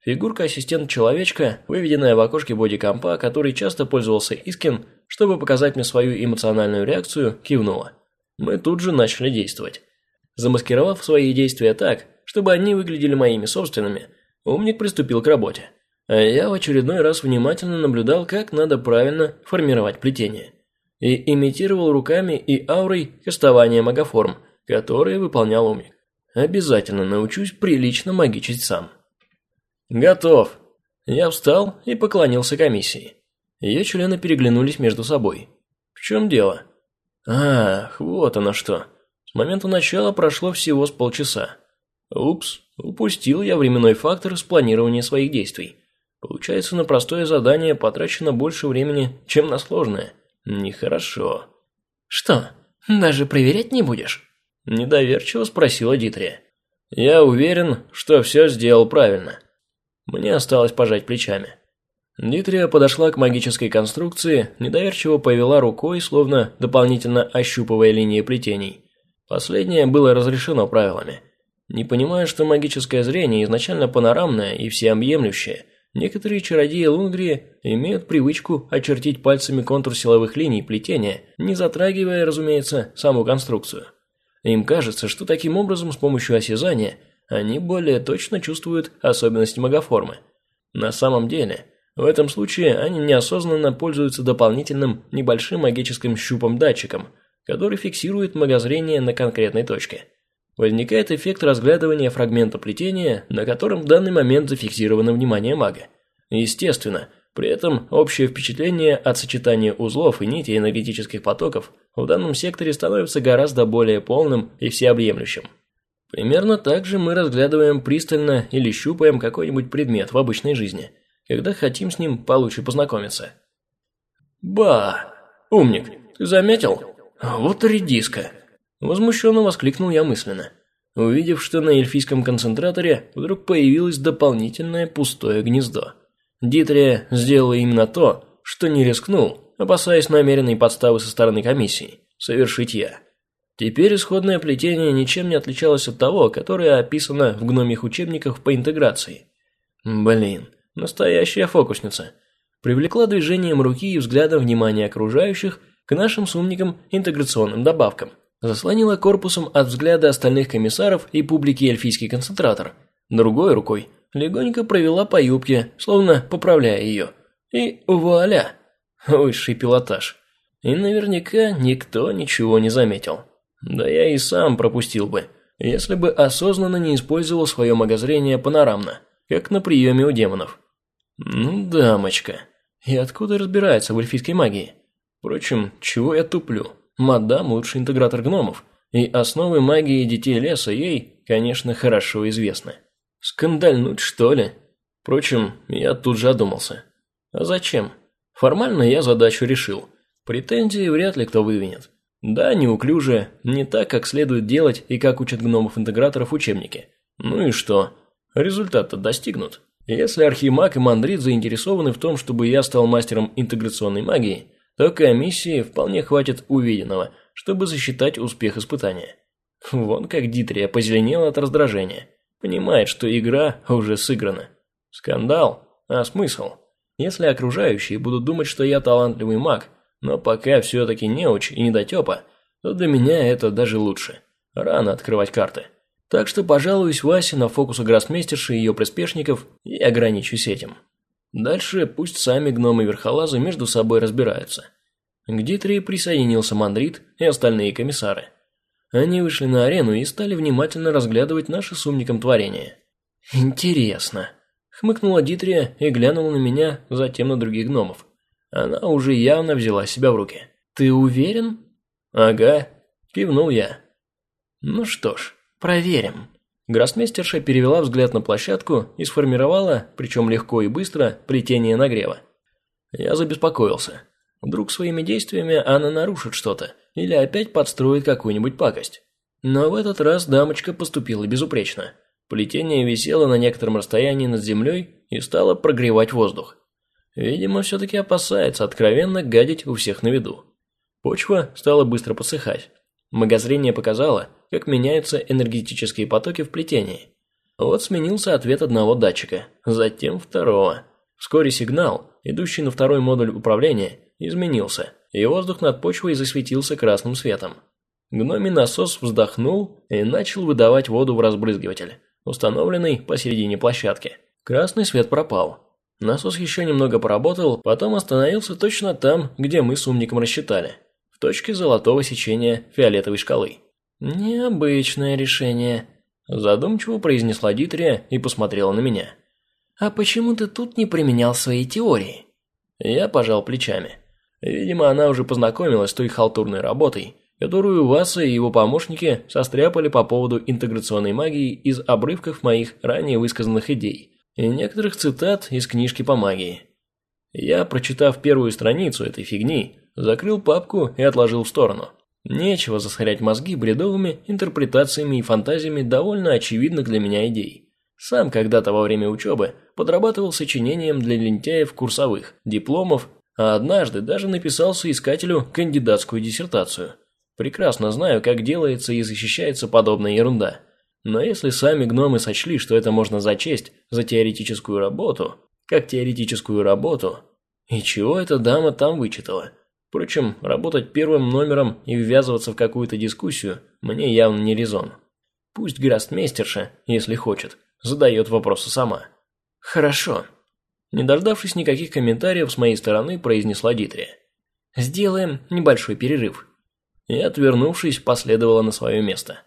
Фигурка ассистент-человечка, выведенная в окошке бодикомпа, который часто пользовался Искин, чтобы показать мне свою эмоциональную реакцию, кивнула. Мы тут же начали действовать. Замаскировав свои действия так, чтобы они выглядели моими собственными, умник приступил к работе а я в очередной раз внимательно наблюдал, как надо правильно формировать плетение. И имитировал руками и аурой кастование магоформ, которые выполнял умник. Обязательно научусь прилично магичить сам. Готов. Я встал и поклонился комиссии. Ее члены переглянулись между собой. В чем дело? Ах, вот оно что. С момента начала прошло всего с полчаса. Упс, упустил я временной фактор спланирования своих действий. Получается, на простое задание потрачено больше времени, чем на сложное. Нехорошо. Что, даже проверять не будешь? Недоверчиво спросила Дитрия. Я уверен, что все сделал правильно. Мне осталось пожать плечами. Дитрия подошла к магической конструкции, недоверчиво повела рукой, словно дополнительно ощупывая линии плетений. Последнее было разрешено правилами. Не понимая, что магическое зрение изначально панорамное и всеобъемлющее, Некоторые чародеи Лунгрии имеют привычку очертить пальцами контур силовых линий плетения, не затрагивая, разумеется, саму конструкцию. Им кажется, что таким образом с помощью осязания они более точно чувствуют особенности магоформы. На самом деле, в этом случае они неосознанно пользуются дополнительным небольшим магическим щупом-датчиком, который фиксирует магозрение на конкретной точке. Возникает эффект разглядывания фрагмента плетения, на котором в данный момент зафиксировано внимание мага. Естественно, при этом общее впечатление от сочетания узлов и нитей энергетических потоков в данном секторе становится гораздо более полным и всеобъемлющим. Примерно так же мы разглядываем пристально или щупаем какой-нибудь предмет в обычной жизни, когда хотим с ним получше познакомиться. «Ба! Умник, ты заметил? Вот редиска!» Возмущенно воскликнул я мысленно, увидев, что на эльфийском концентраторе вдруг появилось дополнительное пустое гнездо. Дитрия сделала именно то, что не рискнул, опасаясь намеренной подставы со стороны комиссии, совершить я. Теперь исходное плетение ничем не отличалось от того, которое описано в гномих учебниках по интеграции. Блин, настоящая фокусница. Привлекла движением руки и взглядом внимания окружающих к нашим с умником интеграционным добавкам. заслонила корпусом от взгляда остальных комиссаров и публики эльфийский концентратор. Другой рукой легонько провела по юбке, словно поправляя ее. И вуаля! Высший пилотаж. И наверняка никто ничего не заметил. Да я и сам пропустил бы, если бы осознанно не использовал свое магозрение панорамно, как на приеме у демонов. Ну, дамочка. И откуда разбирается в эльфийской магии? Впрочем, чего я туплю? Мадам – лучший интегратор гномов, и основы магии детей леса ей, конечно, хорошо известны. Скандальнуть, что ли? Впрочем, я тут же одумался. А зачем? Формально я задачу решил. Претензии вряд ли кто вывинет. Да, неуклюже, не так, как следует делать и как учат гномов-интеграторов учебники. Ну и что? Результат-то достигнут. Если Архимаг и Мандрит заинтересованы в том, чтобы я стал мастером интеграционной магии, то комиссии вполне хватит увиденного, чтобы засчитать успех испытания. Вон как Дитрия позеленела от раздражения. Понимает, что игра уже сыграна. Скандал? А смысл? Если окружающие будут думать, что я талантливый маг, но пока все-таки неуч и недотепа, то для меня это даже лучше. Рано открывать карты. Так что пожалуюсь Васе на фокусы гроссмейстерши и ее приспешников и ограничусь этим. Дальше пусть сами гномы-верхолазы между собой разбираются. К Дитри присоединился Мандрит и остальные комиссары. Они вышли на арену и стали внимательно разглядывать наши с творения. «Интересно», – хмыкнула Дитрия и глянула на меня, затем на других гномов. Она уже явно взяла себя в руки. «Ты уверен?» «Ага», – кивнул я. «Ну что ж, проверим». Гроссмейстерша перевела взгляд на площадку и сформировала, причем легко и быстро, плетение нагрева. Я забеспокоился. Вдруг своими действиями она нарушит что-то или опять подстроит какую-нибудь пакость. Но в этот раз дамочка поступила безупречно. Плетение висело на некотором расстоянии над землей и стало прогревать воздух. Видимо, все-таки опасается откровенно гадить у всех на виду. Почва стала быстро посыхать. Магозрение показало, как меняются энергетические потоки в плетении. Вот сменился ответ одного датчика, затем второго. Вскоре сигнал, идущий на второй модуль управления, изменился, и воздух над почвой засветился красным светом. Гномий насос вздохнул и начал выдавать воду в разбрызгиватель, установленный посередине площадки. Красный свет пропал. Насос еще немного поработал, потом остановился точно там, где мы с умником рассчитали, в точке золотого сечения фиолетовой шкалы. «Необычное решение», – задумчиво произнесла Дитрия и посмотрела на меня. «А почему ты тут не применял свои теории?» Я пожал плечами. Видимо, она уже познакомилась с той халтурной работой, которую Васа и его помощники состряпали по поводу интеграционной магии из обрывков моих ранее высказанных идей и некоторых цитат из книжки по магии. Я, прочитав первую страницу этой фигни, закрыл папку и отложил в сторону. Нечего засорять мозги бредовыми интерпретациями и фантазиями довольно очевидных для меня идей. Сам когда-то во время учебы подрабатывал сочинением для лентяев курсовых, дипломов, а однажды даже написал соискателю кандидатскую диссертацию. Прекрасно знаю, как делается и защищается подобная ерунда. Но если сами гномы сочли, что это можно зачесть за теоретическую работу, как теоретическую работу, и чего эта дама там вычитала? Впрочем, работать первым номером и ввязываться в какую-то дискуссию мне явно не резон. Пусть грастмейстерша, если хочет, задает вопросы сама. Хорошо. Не дождавшись никаких комментариев с моей стороны, произнесла Дитрия. Сделаем небольшой перерыв. И, отвернувшись, последовала на свое место.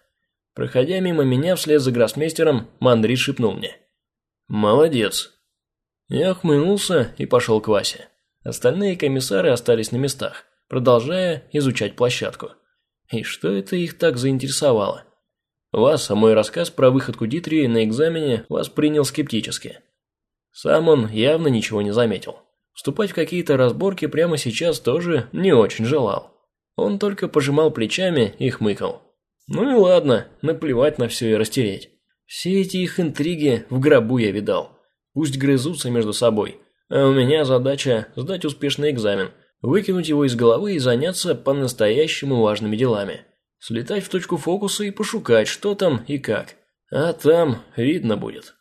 Проходя мимо меня вслед за гроссмейстером, Мандрит шепнул мне. «Молодец». Я охмыльнулся и пошел к Васе. Остальные комиссары остались на местах, продолжая изучать площадку. И что это их так заинтересовало? Вас, а мой рассказ про выходку Дитрии на экзамене воспринял скептически. Сам он явно ничего не заметил. Вступать в какие-то разборки прямо сейчас тоже не очень желал. Он только пожимал плечами и хмыкал. Ну и ладно, наплевать на все и растереть. Все эти их интриги в гробу я видал. Пусть грызутся между собой, а у меня задача сдать успешный экзамен, выкинуть его из головы и заняться по-настоящему важными делами. Слетать в точку фокуса и пошукать, что там и как. А там видно будет.